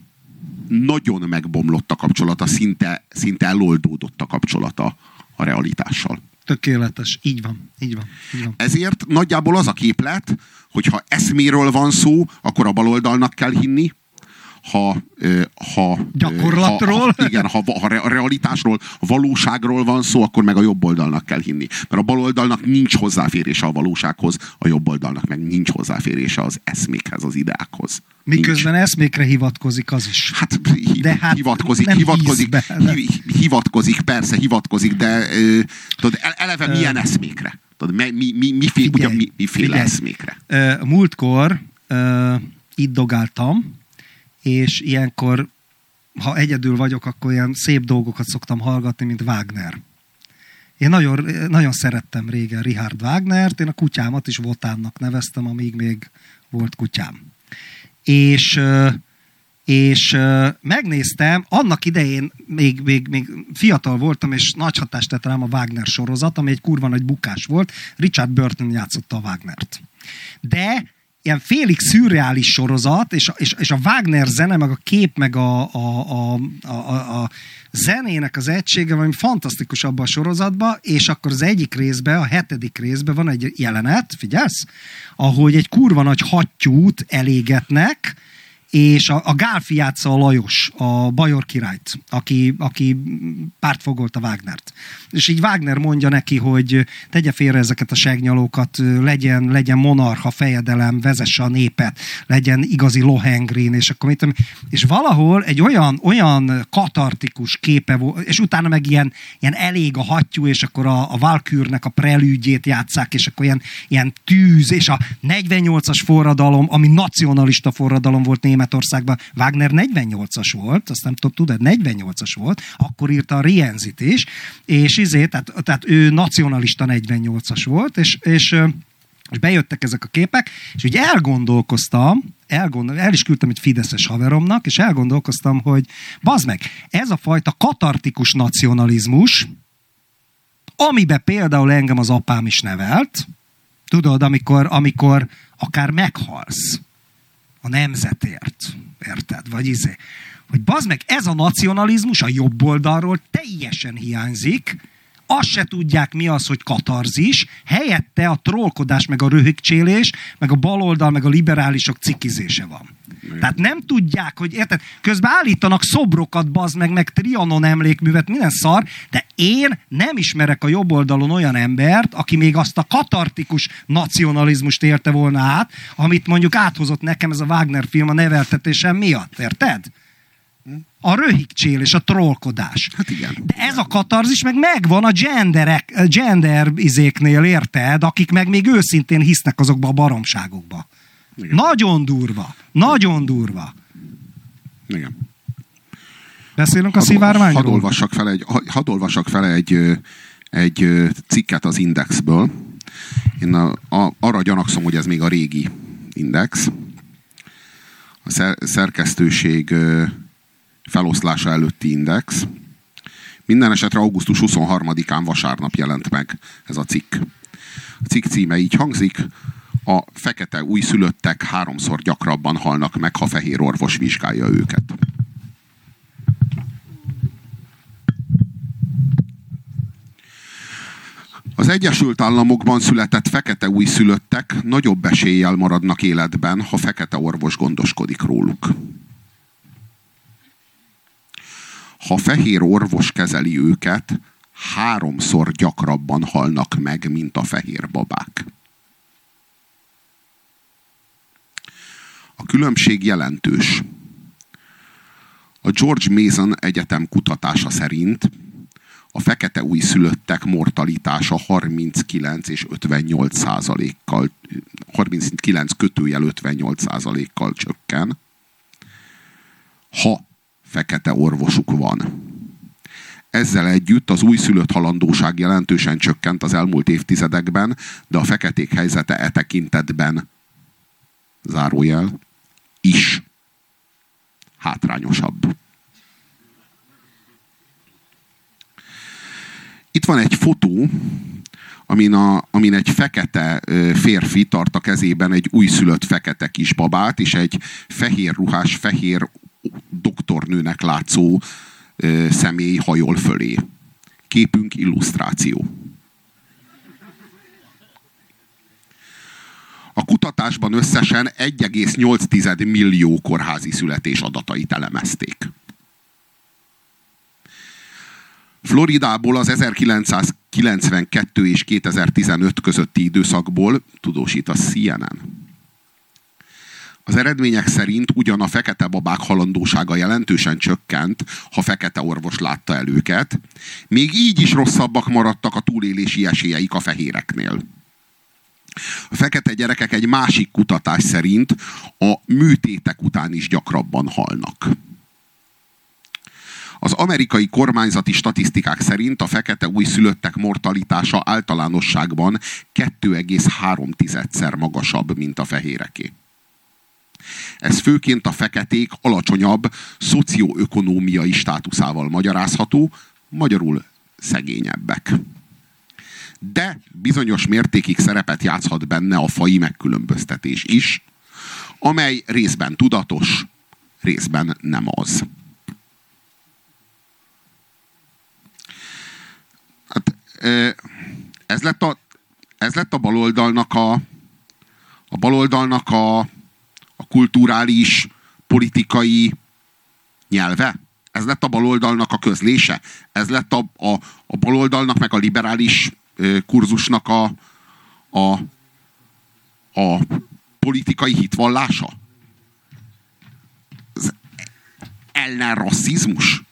nagyon megbomlott a kapcsolata, szinte, szinte eloldódott a kapcsolata a realitással. Tökéletes, így van, így van, így van. Ezért nagyjából az a képlet, hogyha eszméről van szó, akkor a baloldalnak kell hinni, ha, ha gyakorlatról, ha, igen, ha, ha a realitásról, a valóságról van szó, akkor meg a jobb oldalnak kell hinni. Mert a bal oldalnak nincs hozzáférése a valósághoz, a jobb oldalnak meg nincs hozzáférése az eszmékhez, az ideákhoz. Miközben nincs. eszmékre hivatkozik az is. Hát, hi, de hát hivatkozik, hivatkozik, hi, hivatkozik, persze hivatkozik, de tudod, eleve milyen eszmékre? Tudod, mi, mi, mi, mi, figyelj, mi, miféle figyelj. eszmékre? Uh, múltkor uh, itt dogáltam, és ilyenkor, ha egyedül vagyok, akkor ilyen szép dolgokat szoktam hallgatni, mint Wagner. Én nagyon, nagyon szerettem régen Richard Wagnert, én a kutyámat is Votánnak neveztem, amíg még volt kutyám. És és megnéztem, annak idején még, még, még fiatal voltam, és nagy hatást tett rám a Wagner sorozat, ami egy kurva nagy bukás volt. Richard Burton játszotta a Wagnert. De ilyen félig szürreális sorozat, és, és, és a Wagner zene, meg a kép, meg a, a, a, a, a zenének az egysége valami fantasztikus abban a sorozatban, és akkor az egyik részben, a hetedik részben van egy jelenet, figyelsz? Ahogy egy kurva nagy hattyút elégetnek, és a, a Gálfi játsza a Lajos, a Bajor királyt, aki, aki pártfogolta Wagnert. És így Wagner mondja neki, hogy tegye félre ezeket a segnyalókat, legyen, legyen monarcha fejedelem, vezesse a népet, legyen igazi Lohengrin, és akkor mit és valahol egy olyan, olyan katartikus képe volt, és utána meg ilyen, ilyen elég a hattyú, és akkor a, a Valkürnek a prelűdjét játszák, és akkor ilyen, ilyen tűz, és a 48-as forradalom, ami nacionalista forradalom volt Németországban. Wagner 48-as volt, azt nem tudod, 48-as volt, akkor írta a Rienzit is, és izé, tehát, tehát ő nacionalista 48-as volt, és, és és bejöttek ezek a képek, és ugye elgondolkoztam, elgondol, el is küldtem egy fideszes haveromnak, és elgondolkoztam, hogy bazd meg, ez a fajta katartikus nacionalizmus, amiben például engem az apám is nevelt, tudod, amikor, amikor akár meghalsz, a nemzetért, érted? Vagy izé. Hogy bazd meg, ez a nacionalizmus a jobb oldalról teljesen hiányzik, azt se tudják mi az, hogy katarzis, helyette a trollkodás, meg a röhögcsélés, meg a baloldal, meg a liberálisok cikizése van. Igen. Tehát nem tudják, hogy érted, közben állítanak szobrokat, bazd meg, meg Trianon emlékművet, minden szar, de én nem ismerek a jobb oldalon olyan embert, aki még azt a katartikus nacionalizmust érte volna át, amit mondjuk áthozott nekem ez a Wagner film a neveltetésem miatt, érted? A röhigcsél és a trollkodás. Hát igen. De ez a katarzis meg megvan a genderek, gender izéknél, érted? Akik meg még őszintén hisznek azokba a baromságokba. Igen. Nagyon durva. Nagyon durva. Igen. Beszélünk a szivárványról? Hadd olvassak fel egy, hadd olvassak fel egy, egy cikket az Indexből. Én a, a, arra gyanakszom, hogy ez még a régi Index. A szer, szerkesztőség feloszlása előtti Index. Minden esetre augusztus 23-án vasárnap jelent meg ez a cikk. A cikk címe így hangzik, a fekete újszülöttek háromszor gyakrabban halnak meg, ha fehér orvos vizsgálja őket. Az Egyesült Államokban született fekete újszülöttek nagyobb eséllyel maradnak életben, ha fekete orvos gondoskodik róluk. Ha fehér orvos kezeli őket, háromszor gyakrabban halnak meg, mint a fehér babák. A különbség jelentős. A George Mason Egyetem kutatása szerint a fekete újszülöttek mortalitása 39 és 58 százalékkal, 39 kötőjel 58 százalékkal csökken, ha fekete orvosuk van. Ezzel együtt az újszülött halandóság jelentősen csökkent az elmúlt évtizedekben, de a feketék helyzete e tekintetben zárójel is hátrányosabb. Itt van egy fotó, amin, a, amin egy fekete férfi tart a kezében egy újszülött fekete kisbabát, és egy fehér ruhás, fehér doktornőnek látszó személy hajol fölé. Képünk illusztráció. A kutatásban összesen 1,8 millió kórházi születés adatait elemezték. Floridából az 1992 és 2015 közötti időszakból tudósít a CNN. Az eredmények szerint ugyan a fekete babák halandósága jelentősen csökkent, ha fekete orvos látta el őket, még így is rosszabbak maradtak a túlélési esélyeik a fehéreknél. A fekete gyerekek egy másik kutatás szerint a műtétek után is gyakrabban halnak. Az amerikai kormányzati statisztikák szerint a fekete újszülöttek mortalitása általánosságban 2,3-szer magasabb, mint a fehéreké. Ez főként a feketék alacsonyabb szocioökonómiai státuszával magyarázható, magyarul szegényebbek. De bizonyos mértékig szerepet játszhat benne a fai megkülönböztetés is, amely részben tudatos, részben nem az. Hát, ez lett a, ez lett a baloldalnak a, a baloldalnak a, a kulturális, politikai nyelve. Ez lett a baloldalnak a közlése. Ez lett a, a, a baloldalnak, meg a liberális kurzusnak a, a, a politikai hitvallása. Ez ellen rasszizmus.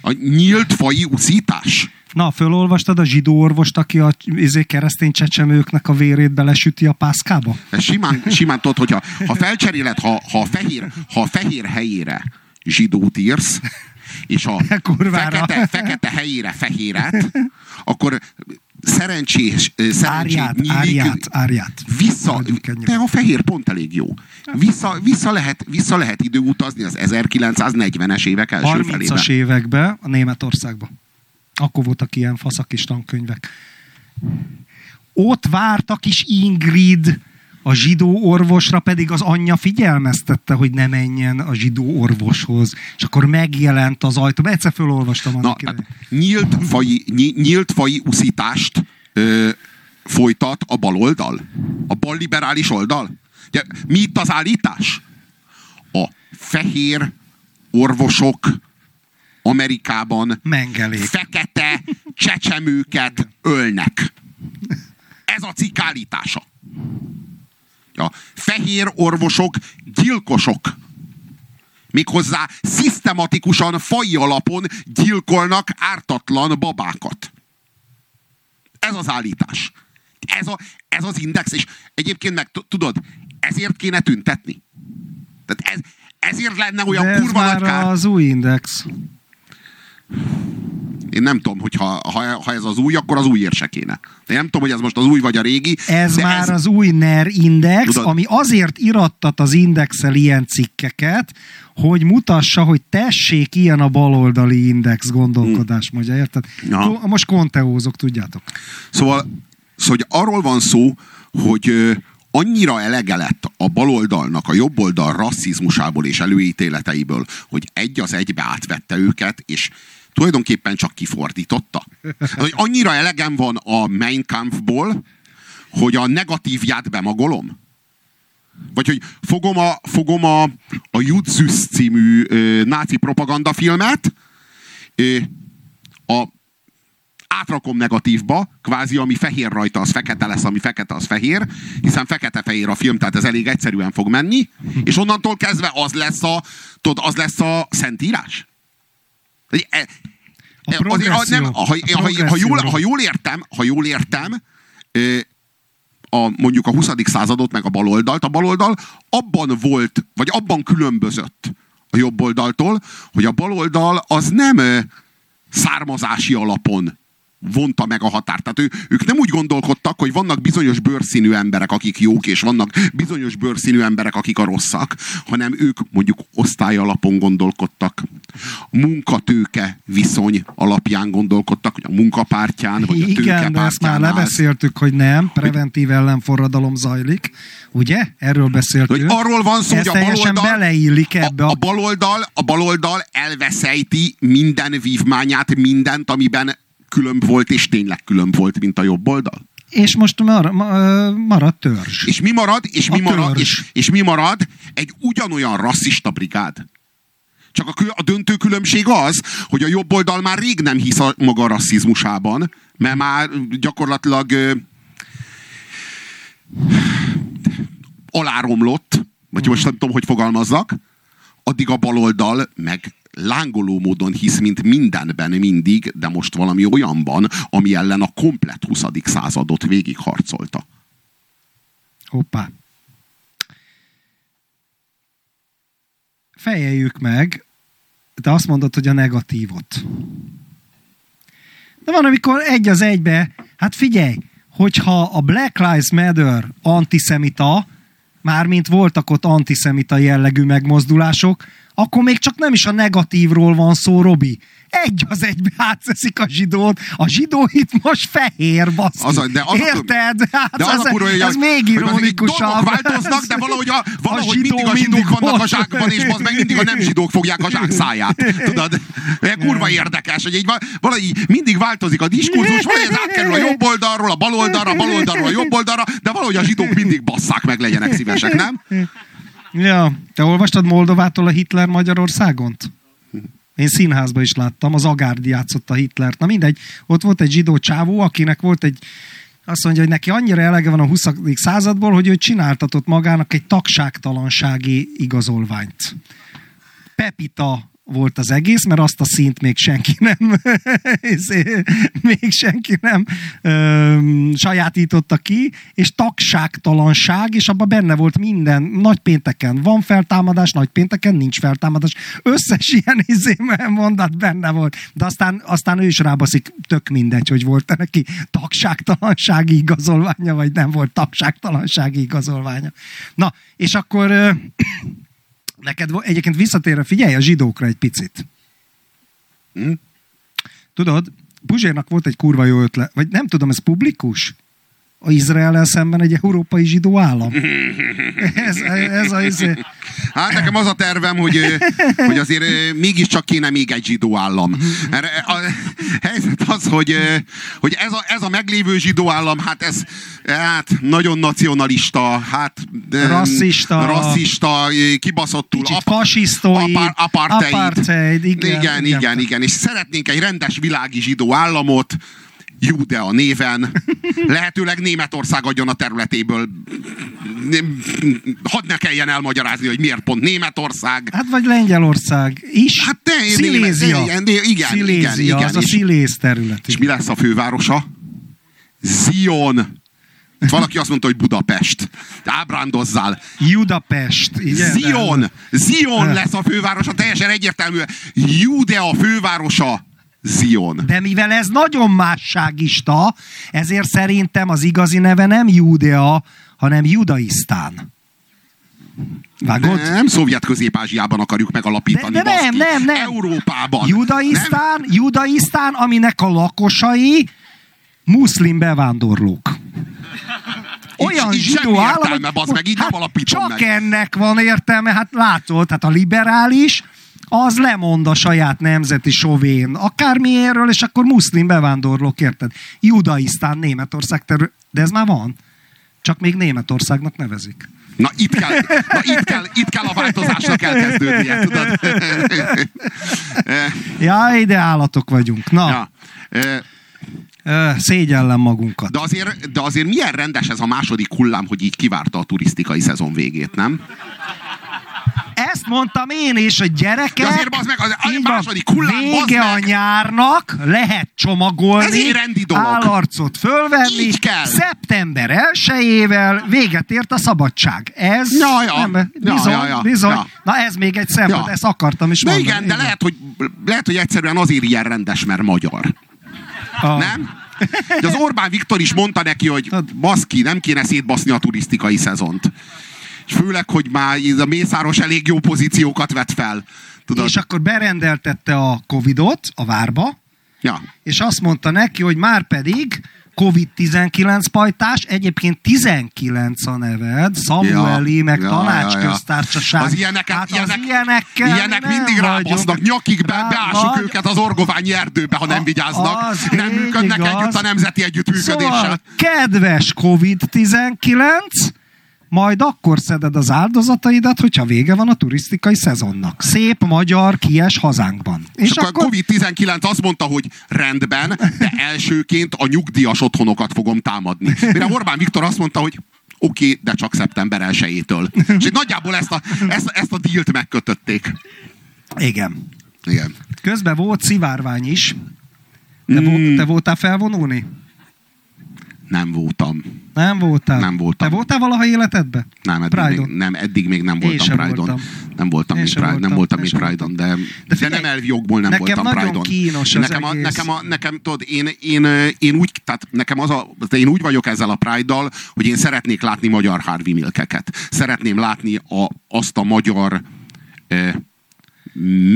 A nyílt fai uszítás? Na, fölolvastad a zsidó orvost, aki a izé, keresztény csecsemőknek a vérét belesüti a pászkába? Simán, simán tudod, hogyha ha felcseréled, ha, ha, a fehér, ha a fehér helyére zsidót írsz, és a fekete, fekete helyére fehéret, akkor szerencsés, szerencsés árját, nyílik, árját, árját. Vissza, de a fehér pont elég jó. Vissza, vissza, lehet, vissza lehet időutazni az 1940-es évek első 30-as felébe. 30-as években a Németországban. Akkor voltak ilyen faszakis tankönyvek. Ott vártak is Ingrid, a zsidó orvosra pedig az anyja figyelmeztette, hogy ne menjen a zsidó orvoshoz. És akkor megjelent az ajtó. Egyszer fölolvastam Na, hát, nyílt, fai, nyílt fai uszítást ö, folytat a baloldal? A balliberális oldal? Ugye, mi itt az állítás? A fehér orvosok Amerikában Mengelék. fekete csecsemőket ölnek. Ez a cikk állítása. A fehér orvosok gyilkosok. Méghozzá szisztematikusan, fai alapon gyilkolnak ártatlan babákat. Ez az állítás. Ez, a, ez az index, és egyébként meg tudod, ezért kéne tüntetni. Tehát ez, ezért lenne olyan De ez kurva már nagy kár. az új index. Én nem tudom, hogy ha, ha, ha ez az új, akkor az új se kéne. Én nem tudom, hogy ez most az új vagy a régi. Ez már ez... az új NER index, Tudod? ami azért irattat az indexel ilyen cikkeket, hogy mutassa, hogy tessék ilyen a baloldali index gondolkodás, hmm. mondja, érted? Ja. Most konteózok, tudjátok. Szóval, szóval hogy arról van szó, hogy annyira elege lett a baloldalnak a jobboldal rasszizmusából és előítéleteiből, hogy egy az egybe átvette őket, és tulajdonképpen csak kifordította. Hogy annyira elegem van a Mein Kampfból, hogy a negatívját bemagolom. Vagy hogy fogom a, fogom a, a Jutzus című ö, náci propagandafilmet, ö, a, átrakom negatívba, kvázi ami fehér rajta, az fekete lesz, ami fekete, az fehér, hiszen fekete-fehér a film, tehát ez elég egyszerűen fog menni, és onnantól kezdve az lesz a, tudod, az lesz a szentírás. E, a azért, nem, ha, ha, ha, ha, jól, ha jól értem, ha jól értem, a, mondjuk a 20. századot, meg a baloldalt, a baloldal abban volt, vagy abban különbözött a jobb oldaltól, hogy a baloldal az nem származási alapon vonta meg a határt. Tehát ő, ők nem úgy gondolkodtak, hogy vannak bizonyos bőrszínű emberek, akik jók, és vannak bizonyos bőrszínű emberek, akik a rosszak, hanem ők mondjuk osztály alapon gondolkodtak. A munkatőke viszony alapján gondolkodtak, hogy a munkapártyán, vagy a Igen, de ezt már lebeszéltük, hogy nem, preventív ellenforradalom zajlik. Ugye? Erről beszéltünk. Hogy arról van szó, hogy a baloldal, beleillik ebbe a, a, baloldal, a baloldal elveszejti minden vívmányát, mindent, amiben különb volt, és tényleg különb volt, mint a jobb oldal? És most mar, marad törzs. És mi marad? És mi marad, és, és mi marad? Egy ugyanolyan rasszista brigád. Csak a, a döntő különbség az, hogy a jobb oldal már rég nem hisz a maga rasszizmusában, mert már gyakorlatilag ö, aláromlott, vagy most nem tudom, hogy fogalmazzak, addig a baloldal meg lángoló módon hisz, mint mindenben mindig, de most valami olyanban, ami ellen a komplet 20. századot végigharcolta. Hoppá. Fejeljük meg, de azt mondod, hogy a negatívot. De van, amikor egy az egybe, hát figyelj, hogyha a Black Lives Matter antiszemita, mármint voltak ott antiszemita jellegű megmozdulások, akkor még csak nem is a negatívról van szó, Robi. Egy az egybe átszeszik a zsidót, a zsidó itt most fehér, baszki. Az, de az Érted? Hát de az akkor, hogy ez még ironikusabb. változnak, de valahogy, a, valahogy a mindig a zsidók mindig vannak a zsákban, és az meg mindig a nem zsidók fogják a zsák száját. Tudod? Kurva érdekes, hogy így valahogy mindig változik a diskurzus, valahogy ez átkerül a jobb oldalról, a bal oldalra, a bal oldalról a jobb oldalra, de valahogy a zsidók mindig basszák meg, legyenek szívesek, nem? Ja, te olvastad Moldovától a Hitler Magyarországon? Én színházban is láttam, az Agárdi játszotta Hitlert. Na mindegy, ott volt egy zsidó csávó, akinek volt egy azt mondja, hogy neki annyira elege van a 20. századból, hogy ő csináltatott magának egy tagságtalansági igazolványt. Pepita volt az egész, mert azt a szint még senki nem izé, még senki nem ö, sajátította ki, és tagságtalanság, és abban benne volt minden, nagy pénteken van feltámadás, nagy pénteken nincs feltámadás. Összes ilyen izé mondat benne volt. De aztán, aztán ő is rábaszik, tök mindegy, hogy volt neki tagságtalansági igazolványa, vagy nem volt tagságtalansági igazolványa. Na, és akkor Neked egyébként visszatérve, figyelj a zsidókra egy picit. Hm? Tudod, Puzsérnak volt egy kurva jó ötlet, vagy nem tudom, ez publikus? A Izrael szemben egy európai zsidó állam. ez, ez a, ez... Hát nekem az a tervem, hogy, hogy azért mégiscsak kéne még egy zsidó állam. A helyzet az, hogy, hogy ez, a, ez a meglévő zsidó állam, hát ez hát nagyon nacionalista, hát rasszista, rasszista kibaszottul, ap, fasisztói, apar, apartheid. igen, igen, igen, igen. És szeretnénk egy rendes világi zsidó államot, Judea néven, lehetőleg Németország adjon a területéből. Hadd ne kelljen elmagyarázni, hogy miért pont Németország. Hát vagy Lengyelország is. Hát te, Szilézia. Igen, igen, Szilézia, igen, igen. az a Sziléz terület. És mi lesz a fővárosa? Zion. Valaki azt mondta, hogy Budapest. Ábrándozzál. Judapest. Igen, Zion. Zion lesz a fővárosa, teljesen egyértelmű. Judea fővárosa. Zion. De mivel ez nagyon másságista, ezért szerintem az igazi neve nem Judea, hanem Judaisztán. Vágod? Nem szovjet közép-ázsiában akarjuk megalapítani. De, de nem, nem, nem. Európában. Judaisztán, nem? Judaisztán, aminek a lakosai muszlim bevándorlók. Olyan így, zsidó állam, értelme, hogy, meg, így hát nem csak meg. ennek van értelme, hát látod, hát a liberális, az lemond a saját nemzeti sovén akármiéről, és akkor muszlim bevándorlók, érted? Judaisztán, Németország terül, de ez már van. Csak még Németországnak nevezik. Na itt kell, na itt kell, itt kell a változásnak elkezdődnie, tudod? ja, ide állatok vagyunk. Na. Ja. Szégyellem magunkat. De azért, de azért milyen rendes ez a második hullám, hogy így kivárta a turisztikai szezon végét, nem? Ezt mondtam én is, hogy gyerekek, De azért az meg az, a második hullám, vége a nyárnak, lehet csomagolni, Ez egy rendi dolog. állarcot fölvenni, Így kell. szeptember 1 véget ért a szabadság. Ez ja, ja. Nem, bizony, ja, ja, ja. bizony. Ja. Na ez még egy szempont, ja. ezt akartam is de mondani. Igen, de lehet hogy, lehet, hogy egyszerűen azért ilyen rendes, mert magyar. Ah. Nem? De az Orbán Viktor is mondta neki, hogy baszki, nem kéne szétbaszni a turisztikai szezont. És főleg, hogy már ez a Mészáros elég jó pozíciókat vett fel. Tudod? És akkor berendeltette a Covidot a várba, ja. és azt mondta neki, hogy már pedig COVID-19 pajtás, egyébként 19 a neved, Samueli, ja, meg ja, tanácsköztársaság. Ja, ja. Az ilyeneket, hát ilyenek, az ilyenekkel ilyenek mindig rábasznak, nyakig be, beásuk vagy, őket az orgoványi erdőbe, ha nem vigyáznak. Nem működnek igaz. együtt a nemzeti együttműködéssel. Szóval, kedves COVID-19, majd akkor szeded az áldozataidat, hogyha vége van a turisztikai szezonnak. Szép magyar kies hazánkban. És, és akkor, akkor COVID-19 azt mondta, hogy rendben, de elsőként a nyugdíjas otthonokat fogom támadni. Mire Orbán Viktor azt mondta, hogy oké, okay, de csak szeptember 1 És nagyjából ezt a, ezt, ezt a dílt megkötötték. Igen. Igen. Közben volt szivárvány is. Te, Mm. vo- te voltál felvonulni? Nem voltam. Nem voltál? Nem voltam. Te voltál valaha életedbe? Nem, eddig, Pride-on? még, nem, eddig még nem voltam Pride-on. voltam. Nem voltam Én még Pride, nem voltam. voltam Én még Pride-on, de, De de, figyelj, nem elvi jogból nem nekem voltam Pride-on. kínos nekem, a, nekem, a, nekem, tudod, én, én, én, úgy, tehát nekem az a, de én úgy vagyok ezzel a Pride-dal, hogy én szeretnék látni magyar Harvey Milkeket. Szeretném látni a, azt a magyar eh,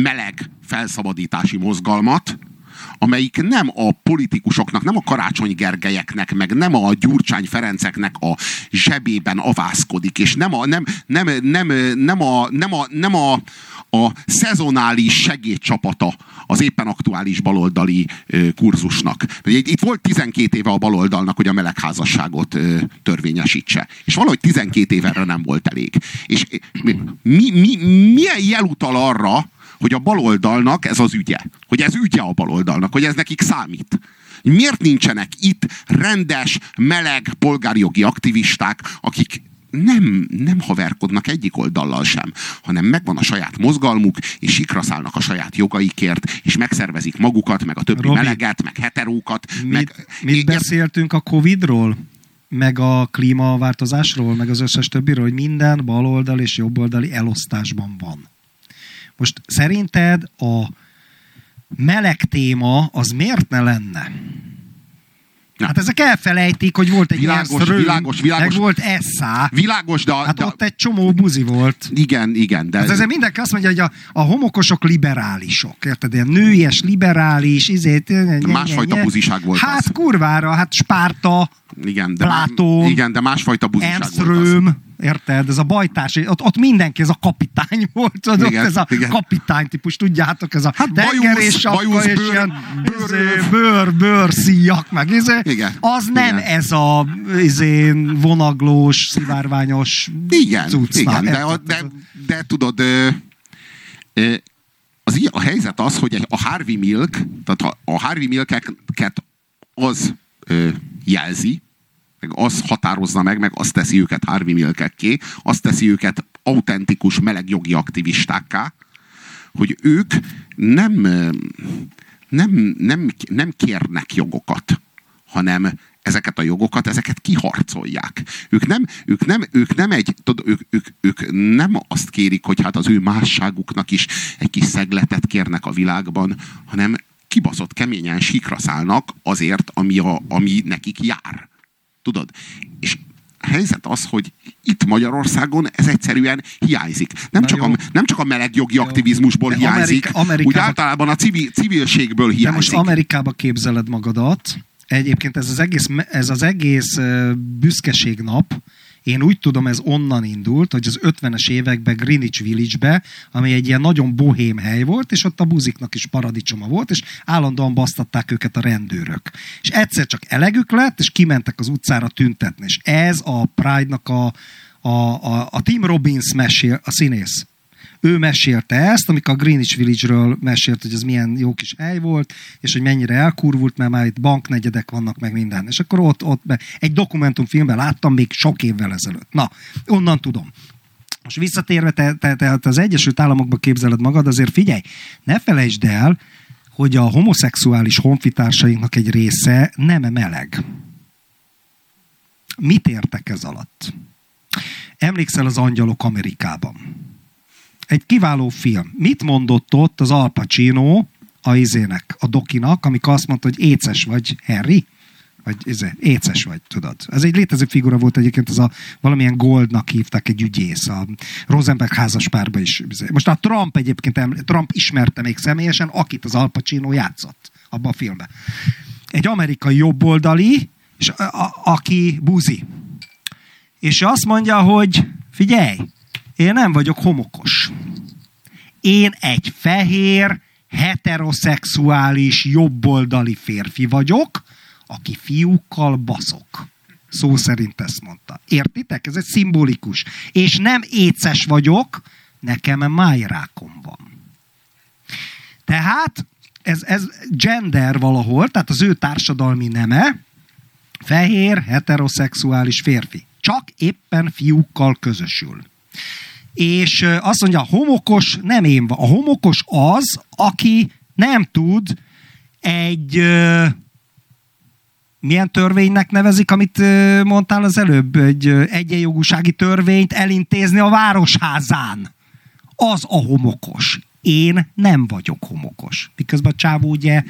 meleg felszabadítási mozgalmat, amelyik nem a politikusoknak, nem a Karácsony Gergelyeknek, meg nem a Gyurcsány Ferenceknek a zsebében avászkodik, és nem a, nem, nem, nem, nem a, nem a, nem a, a szezonális segédcsapata az éppen aktuális baloldali kurzusnak. Itt volt 12 éve a baloldalnak, hogy a melegházasságot törvényesítse. És valahogy 12 év erre nem volt elég. És mi, mi, milyen jel utal arra, hogy a baloldalnak ez az ügye. Hogy ez ügye a baloldalnak, hogy ez nekik számít. Miért nincsenek itt rendes, meleg polgárjogi aktivisták, akik nem, nem haverkodnak egyik oldallal sem, hanem megvan a saját mozgalmuk, és sikra szállnak a saját jogaikért, és megszervezik magukat, meg a többi Robi, meleget, meg heterókat. Mit, meg, mit beszéltünk a Covid-ról? Meg a klímaváltozásról, meg az összes többiről, hogy minden baloldal és jobboldali elosztásban van. Most szerinted a meleg téma az miért ne lenne? Ja. Hát ezek elfelejtik, hogy volt egy Világos, Röhm, világos, világos. meg volt Essa. Világos, de, Hát de ott egy csomó buzi volt. igen, igen, de Hát ezért mindenki azt mondja, hogy a, a homokosok liberálisok. Érted? Ilyen nőies, liberális, izét... Másfajta buziság volt Hát az. kurvára, hát Spárta, igen, de, Platón, igen, de másfajta buziság Ernst volt az. Érted? Ez a bajtárs, ott, ott mindenki, ez a kapitány volt, tudod, Igen, ez a igen. kapitány típus, tudjátok, ez a Hát tengerés sapka, és bőr- ilyen bőr- izé, bőr, bőr, szíjak, meg izé. Igen, Az nem igen. ez a izé, vonaglós, szivárványos Igen, cucc. igen de, a- de, de tudod, ö, ö, az, a helyzet az, hogy a Harvey Milk, tehát a, a Harvey Milkeket az ö, jelzi, meg az határozza meg, meg azt teszi őket Harvey Milkekké, azt teszi őket autentikus meleg jogi aktivistákká, hogy ők nem, nem, nem, nem kérnek jogokat, hanem ezeket a jogokat, ezeket kiharcolják. Ők nem, ők nem, ők nem egy, tudod, ők, ők, ők nem azt kérik, hogy hát az ő másságuknak is egy kis szegletet kérnek a világban, hanem kibaszott keményen sikra szállnak azért, ami, a, ami nekik jár. Tudod? És a helyzet az, hogy itt Magyarországon ez egyszerűen hiányzik. Nem, Na csak jó. a, nem csak a melegjogi aktivizmusból De hiányzik, Amerika- Amerikában- úgy általában a civil, civilségből De hiányzik. most Amerikába képzeled magadat. Egyébként ez az egész, ez az egész büszkeségnap, én úgy tudom, ez onnan indult, hogy az 50-es években Greenwich Village-be, ami egy ilyen nagyon bohém hely volt, és ott a buziknak is paradicsoma volt, és állandóan basztatták őket a rendőrök. És egyszer csak elegük lett, és kimentek az utcára tüntetni. És ez a Pride-nak a, a, a, a Tim Robbins mesél, a színész ő mesélte ezt, amikor a Greenwich Village-ről mesélt, hogy ez milyen jó kis hely volt, és hogy mennyire elkurvult, mert már itt banknegyedek vannak, meg minden. És akkor ott, ott be, egy dokumentumfilmben láttam még sok évvel ezelőtt. Na, onnan tudom. Most visszatérve, te, te, te az Egyesült Államokba képzeled magad, azért figyelj, ne felejtsd el, hogy a homoszexuális honfitársainknak egy része nem meleg. Mit értek ez alatt? Emlékszel az Angyalok Amerikában? Egy kiváló film. Mit mondott ott az Al Pacino a izének, a dokinak, amikor azt mondta, hogy éces vagy, Harry? Vagy izé, éces vagy, tudod. Ez egy létező figura volt egyébként, az a valamilyen Goldnak hívták egy ügyész, a Rosenberg házas párba is. izé. Most a Trump egyébként, Trump ismerte még személyesen, akit az Al Pacino játszott abban a filmben. Egy amerikai jobboldali, és a, a, aki buzi. És azt mondja, hogy figyelj, én nem vagyok homokos. Én egy fehér, heteroszexuális, jobboldali férfi vagyok, aki fiúkkal baszok. Szó szerint ezt mondta. Értitek? Ez egy szimbolikus. És nem éces vagyok, nekem májrákom van. Tehát ez, ez gender valahol, tehát az ő társadalmi neme, fehér, heteroszexuális férfi. Csak éppen fiúkkal közösül. És azt mondja, a homokos nem én van. A homokos az, aki nem tud egy milyen törvénynek nevezik, amit mondtál az előbb, egy egyenjogúsági törvényt elintézni a városházán. Az a homokos. Én nem vagyok homokos. Miközben a csávó ugye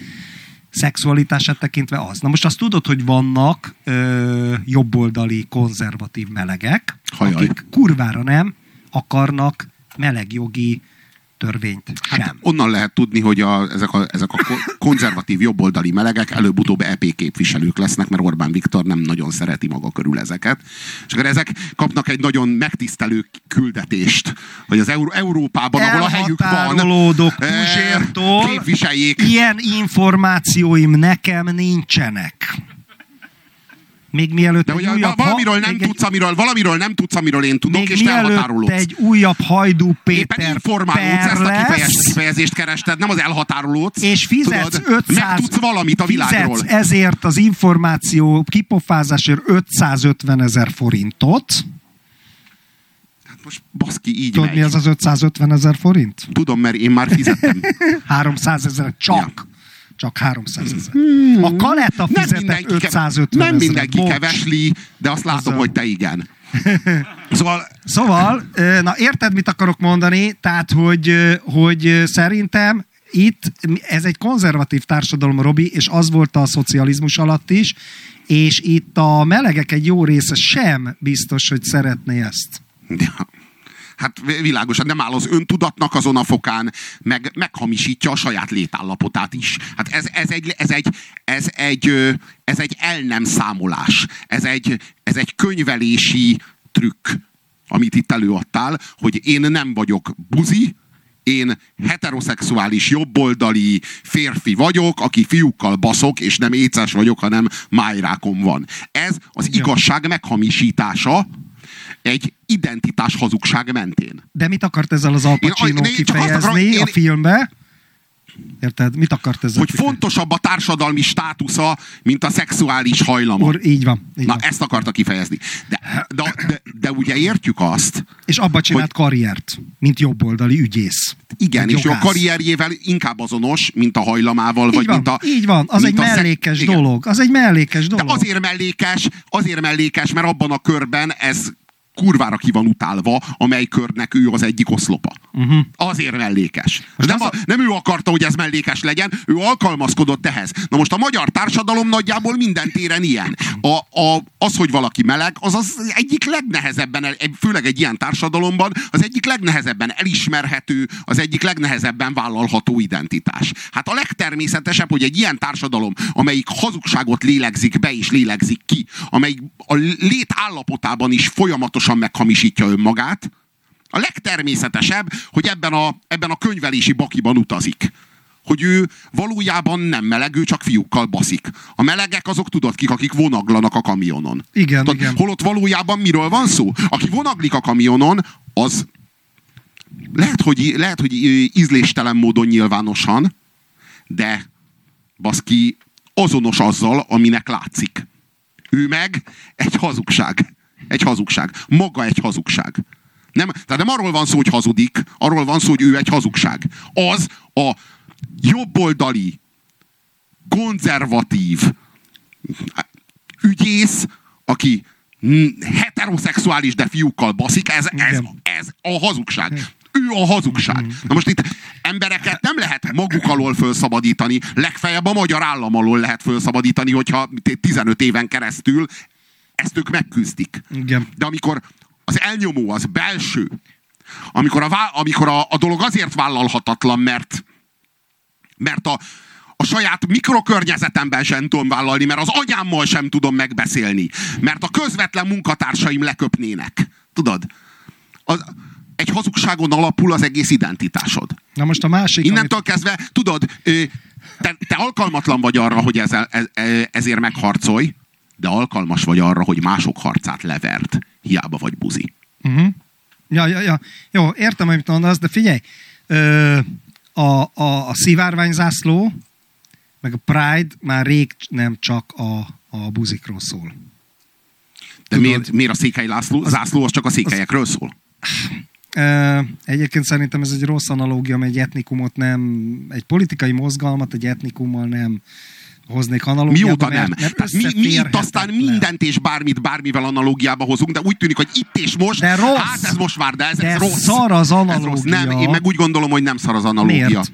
szexualitását tekintve az. Na most azt tudod, hogy vannak ö, jobboldali konzervatív melegek, Hajaj. akik kurvára nem akarnak melegjogi törvényt sem. Hát onnan lehet tudni, hogy a, ezek, a, ezek a ko- konzervatív jobboldali melegek előbb-utóbb EP képviselők lesznek, mert Orbán Viktor nem nagyon szereti maga körül ezeket. És akkor ezek kapnak egy nagyon megtisztelő küldetést, hogy az Euró- Európában, ahol a helyük van, Elhatárolódok eh, Puzsértól. képviseljék. Ilyen információim nekem nincsenek. Még mielőtt De egy újabb valamiről nem még egy- tudsz, amiről, valamiről nem tudsz, amiről én tudok, még és te mielőtt elhatárolódsz. egy újabb Hajdú Péter Éppen informálódsz, ezt a per kifejez, kifejezést kerested, nem az elhatárolódsz. és fizetsz Tudod, 500, Megtudsz valamit a világról. Fizetsz ezért az információ kipofázásért 550 ezer forintot. Hát most baszki, így Tudod, megy. mi az az 550 ezer forint? Tudom, mert én már fizettem. 300 ezer, csak. Csak 300 ezer. A Hmm. Nem fizetett mindenki, 550 nem ezeret. mindenki Bocs. kevesli, de azt látom, Azzal. hogy te igen. Szóval Szóval, na érted, mit akarok mondani? Tehát, hogy, hogy szerintem itt ez egy konzervatív társadalom, Robi, és az volt a szocializmus alatt is, és itt a melegek egy jó része sem biztos, hogy szeretné ezt. Ja. Hát világosan nem áll az öntudatnak azon a fokán, meg meghamisítja a saját létállapotát is. Hát ez, ez, egy, ez, egy, ez, egy, ez egy el nem számolás. Ez egy, ez egy könyvelési trükk, amit itt előadtál, hogy én nem vagyok buzi, én heteroszexuális, jobboldali férfi vagyok, aki fiúkkal baszok, és nem éces vagyok, hanem májrákom van. Ez az igazság meghamisítása egy identitás hazugság mentén. De mit akart ezzel az Al Én- Pacino én azt kifejezni akarom- én- a filmbe? Érted? Mit akart ezzel Hogy kifejezni? fontosabb a társadalmi státusza, mint a szexuális hajlama. Or, így van. Így Na, van. ezt akarta kifejezni. De, de, de, de ugye értjük azt, És abba csinált karriert, mint jobboldali ügyész. igen, Vagy és ő a jogász. karrierjével inkább azonos, mint a hajlamával, vagy így van, mint a... így van, az egy mellékes igen. dolog. Az egy mellékes De dolog. azért mellékes, azért mellékes, mert abban a körben ez kurvára ki van utálva, amely körnek ő az egyik oszlopa. Uh-huh. Azért mellékes. Most Nem, az a, nem ő akarta, hogy ez mellékes legyen, ő alkalmazkodott ehhez. Na most a magyar társadalom nagyjából minden téren ilyen. A, a, az, hogy valaki meleg, az az egyik legnehezebben, főleg egy ilyen társadalomban, az egyik legnehezebben elismerhető, az egyik legnehezebben vállalható identitás. Hát a legtermészetesebb, hogy egy ilyen társadalom, amelyik hazugságot lélegzik be és lélegzik ki, amelyik a lét állapotában is folyamatosan meghamisítja önmagát, a legtermészetesebb, hogy ebben a, ebben a könyvelési bakiban utazik. Hogy ő valójában nem meleg, ő csak fiúkkal baszik. A melegek azok tudod kik, akik vonaglanak a kamionon. Igen, tudod, igen. Holott valójában miről van szó? Aki vonaglik a kamionon, az lehet, hogy, lehet, hogy ízléstelen módon nyilvánosan, de baszki azonos azzal, aminek látszik. Ő meg egy hazugság. Egy hazugság. Maga egy hazugság. Nem, tehát nem arról van szó, hogy hazudik, arról van szó, hogy ő egy hazugság. Az a jobboldali, konzervatív ügyész, aki heteroszexuális, de fiúkkal baszik, ez, ez, ez a hazugság. Ő a hazugság. Na most itt embereket nem lehet maguk alól felszabadítani, legfeljebb a magyar állam alól lehet felszabadítani, hogyha 15 éven keresztül ezt ők megküzdik. Igen. De amikor az elnyomó az belső, amikor a, amikor a, a dolog azért vállalhatatlan, mert, mert a, a saját mikrokörnyezetemben sem tudom vállalni, mert az anyámmal sem tudom megbeszélni, mert a közvetlen munkatársaim leköpnének. Tudod? Az, egy hazugságon alapul az egész identitásod. Na most a másik, Innentől kezdve, tudod, te, te alkalmatlan vagy arra, hogy ezzel, ez, ezért megharcolj, de alkalmas vagy arra, hogy mások harcát levert. Hiába vagy buzi. Uh-huh. Ja, ja, ja. Jó, értem, amit mondasz, de figyelj, ö, a, a, a szivárványzászló, meg a Pride már rég nem csak a, a buzikról szól. De Tudod- miért, miért a székely László, zászló az csak a székelyekről szól? Egyébként szerintem ez egy rossz analógia, mert egy etnikumot nem, egy politikai mozgalmat egy etnikummal nem hoznék analógiába. Mióta nem? Mert, mert mi, mi itt aztán mindent és bármit bármivel analógiába hozunk, de úgy tűnik, hogy itt és most, de rossz. hát ez most már, de ez, de ez rossz. szar az analógia. Ez rossz. Nem, én meg úgy gondolom, hogy nem szar az analógia. Miért?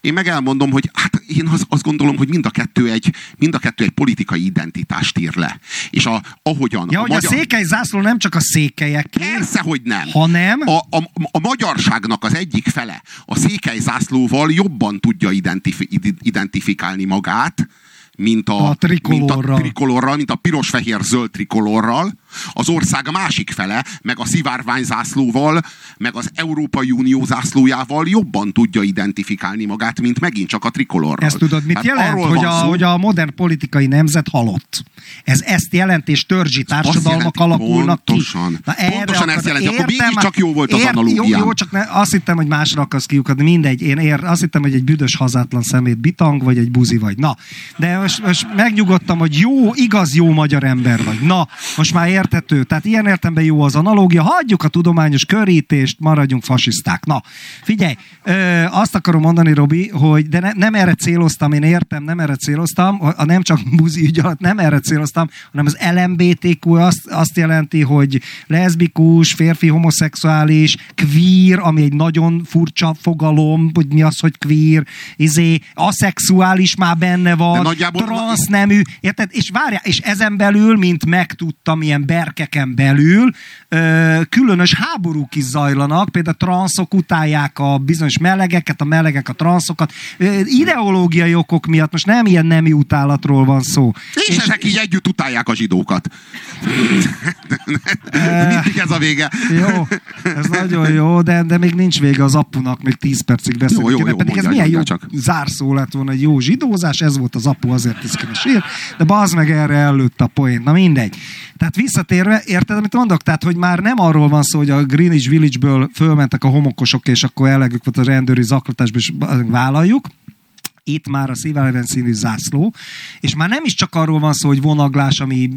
Én meg elmondom, hogy hát én az, azt gondolom, hogy mind a kettő egy, mind a kettő egy politikai identitást ír le. És a, ahogyan Ja, a hogy magyar... a székely zászló nem csak a székelyek. Persze, hogy nem. Ha nem? A, a, a magyarságnak az egyik fele a székely zászlóval jobban tudja identifi, identifikálni magát, mint a, A trikolorral. mint a trikolorral, mint a piros-fehér-zöld trikolorral, az ország másik fele, meg a szivárvány zászlóval, meg az Európai Unió zászlójával jobban tudja identifikálni magát, mint megint csak a trikolorral. Ezt tudod, mit Hát jelent? Hogy a, szó- hogy a modern politikai nemzet halott. Ez ezt jelent, és törzsi társadalmak jelenti, alakulnak pontosan. ki. Na, erre Pontosan ezt akar- jelenti, akkor értem, mégiscsak jó volt az ért- analógiám. Jó, jó, csak ne, azt hittem, hogy másra akarsz kiukadni. Mindegy, én ér, azt hittem, hogy egy büdös hazátlan szemét bitang, vagy egy buzi vagy. Na, de most, most megnyugodtam, hogy jó, igaz jó magyar ember vagy. Na, most már értető. Tehát ilyen értemben jó az analógia. Hagyjuk a tudományos körítést, maradjunk fasiszták. Na, figyelj, ö, azt akarom mondani, Robi, hogy de ne, nem erre céloztam, én értem, nem erre céloztam, a, nem csak buzi ügy alatt, nem erre céloztam, hanem az LMBTQ azt, azt jelenti, hogy leszbikus, férfi, homoszexuális, queer, ami egy nagyon furcsa fogalom, hogy mi az, hogy queer, izé, aszexuális már benne van, transznemű, érted? És várjál, és ezen belül, mint megtudtam, ilyen berkeken belül, ö, különös háborúk is zajlanak, például a transzok utálják a bizonyos melegeket, a melegek a transzokat, Ö, ideológiai okok miatt, most nem ilyen nemi utálatról van szó. És, és ezek így együtt utálják a zsidókat. Mindig ez a vége. Jó, ez nagyon jó, de, de még nincs vége az apunak, még 10 percig beszélünk. Jó, jó, jó, pedig ez milyen jó csak. zárszó lett volna, egy jó zsidózás, ez volt az apu, azért is sír, de bazd meg erre előtt a poént. Na mindegy. Tehát visszatérve, érted, amit mondok? Tehát, hogy már nem arról van szó, hogy a Greenwich Village-ből fölmentek a homokosok, és akkor elegük volt a rendőri zaklatásba, és vállaljuk, itt már a szívárvány színű zászló, és már nem is csak arról van szó, hogy vonaglás, ami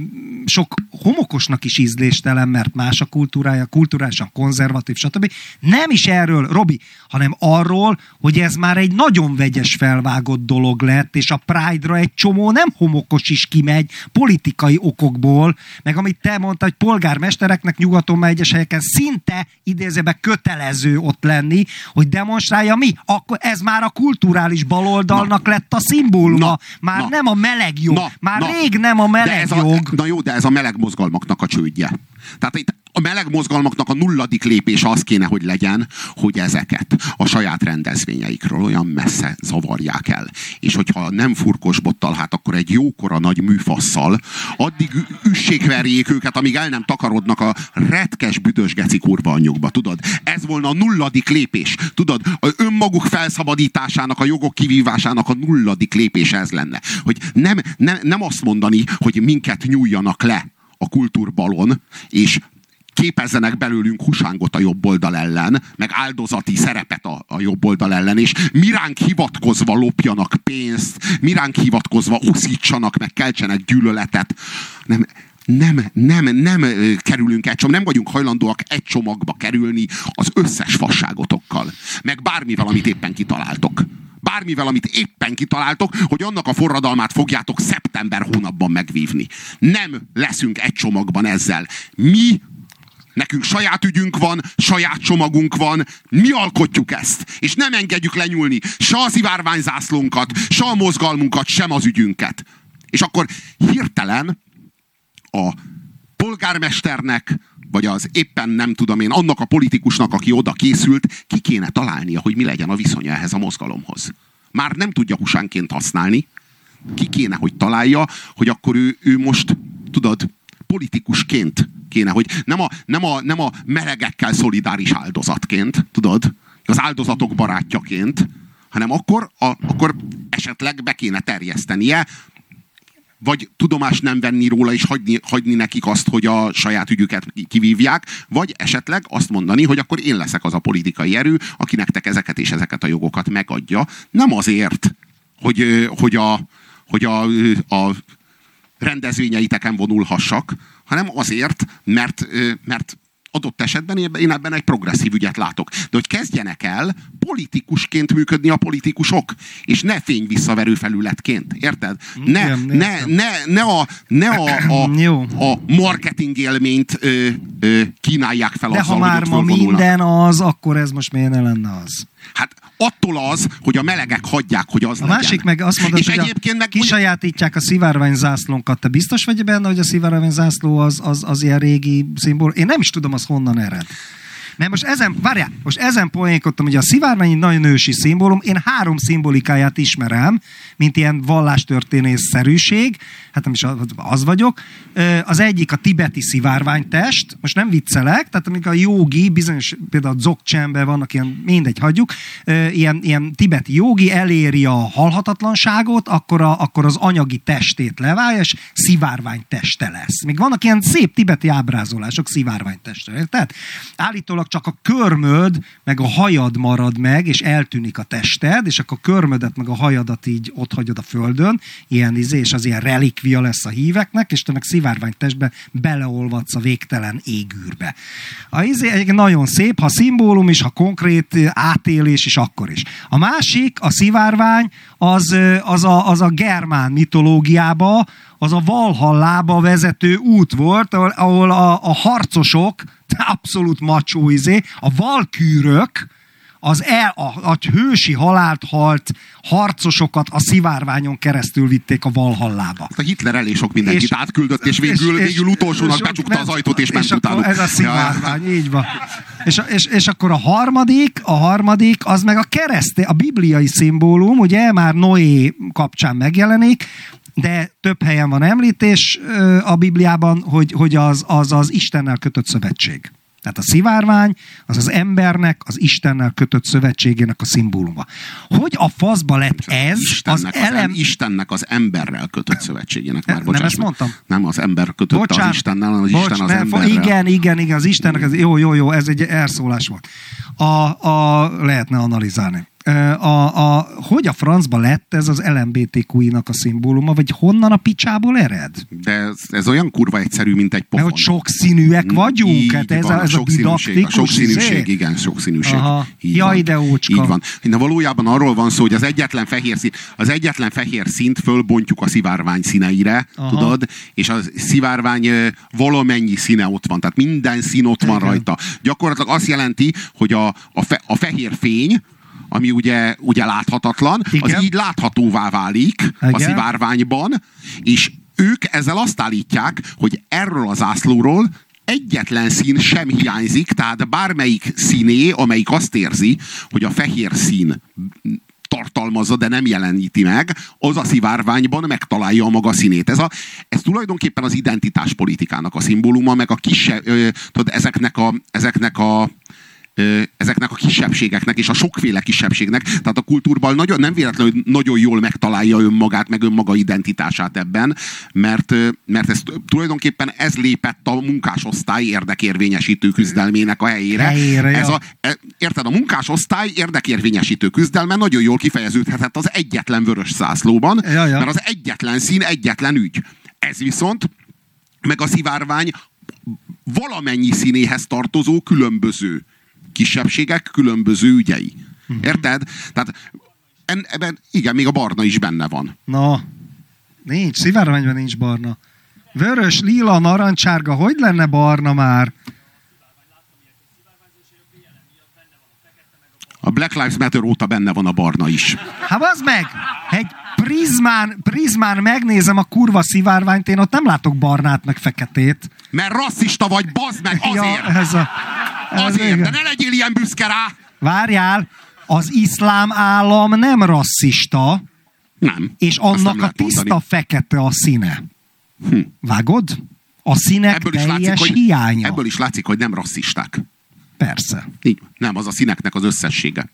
sok homokosnak is ízléstelen, mert más a kultúrája, kulturálisan konzervatív, stb. Nem is erről, Robi, hanem arról, hogy ez már egy nagyon vegyes felvágott dolog lett, és a Pride-ra egy csomó nem homokos is kimegy politikai okokból, meg amit te mondtad, hogy polgármestereknek nyugaton már egyes helyeken szinte idézőben kötelező ott lenni, hogy demonstrálja mi? Akkor ez már a kulturális baloldalnak lett a szimbóluma. Na, már na. nem a meleg jog. Na, már na. rég nem a De meleg ez a, jog. na jó, de ez a meleg mozgalmaknak a csődje. Tehát itt a meleg mozgalmaknak a nulladik lépés az kéne, hogy legyen, hogy ezeket a saját rendezvényeikről olyan messze zavarják el. És hogyha nem furkos bottal, hát akkor egy jókora nagy műfasszal, addig üssékverjék őket, amíg el nem takarodnak a retkes büdös geci kurva anyjukba, tudod? Ez volna a nulladik lépés, tudod? A önmaguk felszabadításának, a jogok kivívásának a nulladik lépés ez lenne. Hogy nem, nem, nem azt mondani, hogy minket nyúljanak le a kultúrbalon, és képezzenek belőlünk husángot a jobb oldal ellen, meg áldozati szerepet a, a jobb oldal ellen, és miránk hivatkozva lopjanak pénzt, miránk hivatkozva uszítsanak, meg keltsenek gyűlöletet. Nem, nem, nem, nem kerülünk egy csomag, nem vagyunk hajlandóak egy csomagba kerülni az összes fasságotokkal. Meg bármivel, amit éppen kitaláltok. Bármivel, amit éppen kitaláltok, hogy annak a forradalmát fogjátok szeptember hónapban megvívni. Nem leszünk egy csomagban ezzel. Mi Nekünk saját ügyünk van, saját csomagunk van, mi alkotjuk ezt, és nem engedjük lenyúlni se a szivárványzászlónkat, se a mozgalmunkat, sem az ügyünket. És akkor hirtelen a polgármesternek, vagy az éppen nem tudom én, annak a politikusnak, aki oda készült, ki kéne találnia, hogy mi legyen a viszonya ehhez a mozgalomhoz. Már nem tudja husánként használni, ki kéne, hogy találja, hogy akkor ő, ő most, tudod, politikusként kéne, hogy nem a, nem, a, nem a melegekkel szolidáris áldozatként, tudod, az áldozatok barátjaként, hanem akkor, a, akkor esetleg be kéne terjesztenie, vagy tudomást nem venni róla, és hagyni, hagyni nekik azt, hogy a saját ügyüket kivívják, vagy esetleg azt mondani, hogy akkor én leszek az a politikai erő, aki nektek ezeket és ezeket a jogokat megadja. Nem azért, hogy, hogy, a, hogy a, a rendezvényeiteken vonulhassak, hanem azért, mert, mert adott esetben én ebben egy progresszív ügyet látok. De hogy kezdjenek el politikusként működni a politikusok, és ne fény visszaverő felületként. Érted? Ne, Igen, ne, értem. ne, ne, a, ne a, a, a marketing élményt ö, ö, kínálják fel De azzal, ha már ma minden az, akkor ez most miért ne lenne az? Hát attól az, hogy a melegek hagyják, hogy az A legyen. másik meg azt mondod, És hogy egyébként meg kisajátítják a szivárvány zászlónkat. Te biztos vagy benne, hogy a szivárvány zászló az, az, az ilyen régi szimbol? Én nem is tudom, az honnan ered. Mert most ezen, várjál, most ezen poénkodtam, hogy a szivárvány egy nagyon ősi szimbólum, én három szimbolikáját ismerem, mint ilyen vallástörténészszerűség, hát nem is az, vagyok. Az egyik a tibeti szivárványtest, most nem viccelek, tehát amikor a jogi, bizonyos, például a dzogcsenben vannak ilyen, mindegy, hagyjuk, ilyen, ilyen tibeti jogi eléri a halhatatlanságot, akkor, a, akkor az anyagi testét leválja, és szivárvány lesz. Még vannak ilyen szép tibeti ábrázolások szivárványtestre, érted? Állítólag csak a körmöd, meg a hajad marad meg, és eltűnik a tested, és akkor a körmödet, meg a hajadat így ott hagyod a földön, ilyen izé, és az ilyen relikvia lesz a híveknek, és te meg szivárványtestbe beleolvadsz a végtelen égűrbe. A izé egyébként nagyon szép, ha szimbólum is, ha konkrét átélés is, akkor is. A másik, a szivárvány, az, az, a, az a germán mitológiába, az a Valhallába vezető út volt, ahol, ahol a, a harcosok, abszolút macsó izé, a valkűrök, az el, a, a hősi halált halt harcosokat a szivárványon keresztül vitték a Valhallába. A Hitler elé sok mindenkit És- átküldött, és végül, és- végül utolsónak és- becsukta az ajtót, és ment és akkor utána. Ez a szivárvány, így van. És, és, és akkor a harmadik, a harmadik, az meg a keresztény, a bibliai szimbólum, ugye már Noé kapcsán megjelenik, de több helyen van említés a Bibliában, hogy, hogy az, az az Istennel kötött szövetség. Tehát a szivárvány az az embernek, az Istennel kötött szövetségének a szimbóluma. Hogy a faszba lett ez Istennek, az az, elem... em, Istennek az emberrel kötött szövetségének. Már Nem bocsáss ezt mondtam? Nem az ember kötött az Istennel, hanem az bocs, Isten az nem, emberrel. Igen, igen, igen, az Istennek, az, jó, jó, jó, ez egy elszólás volt. A, a, lehetne analizálni. A, a, hogy a francba lett ez az LMBTQ-nak a szimbóluma, vagy honnan a picsából ered? De ez, ez olyan kurva egyszerű, mint egy pofon. Mert hogy sok színűek vagyunk, Így hát ez van, a, ez a sokszínűség, didaktikus. a sokszínűség, izé? igen, sokszínűség. Aha. Így Jaj, van. de ócska. Így van. De valójában arról van szó, hogy az egyetlen fehér szín, az egyetlen fehér színt fölbontjuk a szivárvány színeire, Aha. tudod, és a szivárvány valamennyi színe ott van, tehát minden szín ott van Igen. rajta. Gyakorlatilag azt jelenti, hogy a, a, fe, a fehér fény, ami ugye, ugye láthatatlan, Igen. az így láthatóvá válik a Igen. szivárványban, és ők ezzel azt állítják, hogy erről az zászlóról egyetlen szín sem hiányzik, tehát bármelyik színé, amelyik azt érzi, hogy a fehér szín tartalmazza, de nem jeleníti meg, az a szivárványban megtalálja a maga színét. Ez, a, ez tulajdonképpen az identitáspolitikának a szimbóluma, meg a kisebb, ö, tudod, ezeknek a, ezeknek a ezeknek a kisebbségeknek és a sokféle kisebbségnek. Tehát a kultúrban nagyon, nem véletlenül nagyon jól megtalálja önmagát, meg önmaga identitását ebben, mert, mert ez tulajdonképpen ez lépett a munkásosztály érdekérvényesítő küzdelmének a helyére. Helyére, ez a, e- érted, a munkásosztály érdekérvényesítő küzdelme nagyon jól kifejeződhetett az egyetlen vörös zászlóban, Ja, ja. mert az egyetlen szín, egyetlen ügy. Ez viszont, meg a szivárvány valamennyi színéhez tartozó különböző kisebbségek különböző ügyei. Mhm. Érted? Tehát en, ebben, igen, még a barna is benne van. Na, nincs, szivárványban nincs barna. Vörös, lila, narancsárga, hogy lenne barna már? A Black Lives Matter óta benne van a barna is. Hát az meg! Egy prizmán, prizmán megnézem a kurva szivárványt, én ott nem látok barnát, meg feketét. Mert rasszista vagy, bazd meg, azért! Ja, ez a, ez azért, igen. de ne legyél ilyen büszke rá! Várjál, az iszlám állam nem rasszista, Nem. és azt nem annak a tiszta mondani. fekete a színe. Hm. Vágod? A színek Ebből is, teljes látszik, hogy, hiánya. ebből is látszik, hogy nem rasszisták. Persze. Így. Nem, az a színeknek az összessége.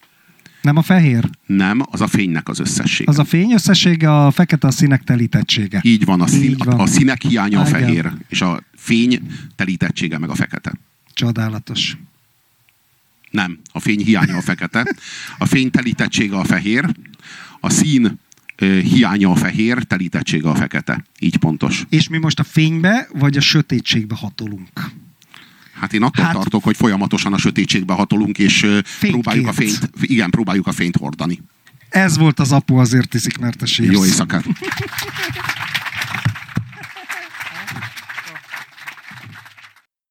Nem a fehér. Nem, az a fénynek az összessége. Az a fény összessége, a fekete a színek telítettsége. Így van, a, szín, Így van. a színek hiánya a Igen. fehér, és a fény telítettsége meg a fekete. Csodálatos. Nem, a fény hiánya a fekete, a fény telítettsége a fehér, a szín hiánya a fehér, telítettsége a fekete. Így pontos. És mi most a fénybe, vagy a sötétségbe hatolunk? Hát én attól hát, tartok, hogy folyamatosan a sötétségbe hatolunk, és próbáljuk a fényt, igen, próbáljuk a fényt hordani. Ez volt az apu azért iszik, mert a Jó éjszakát!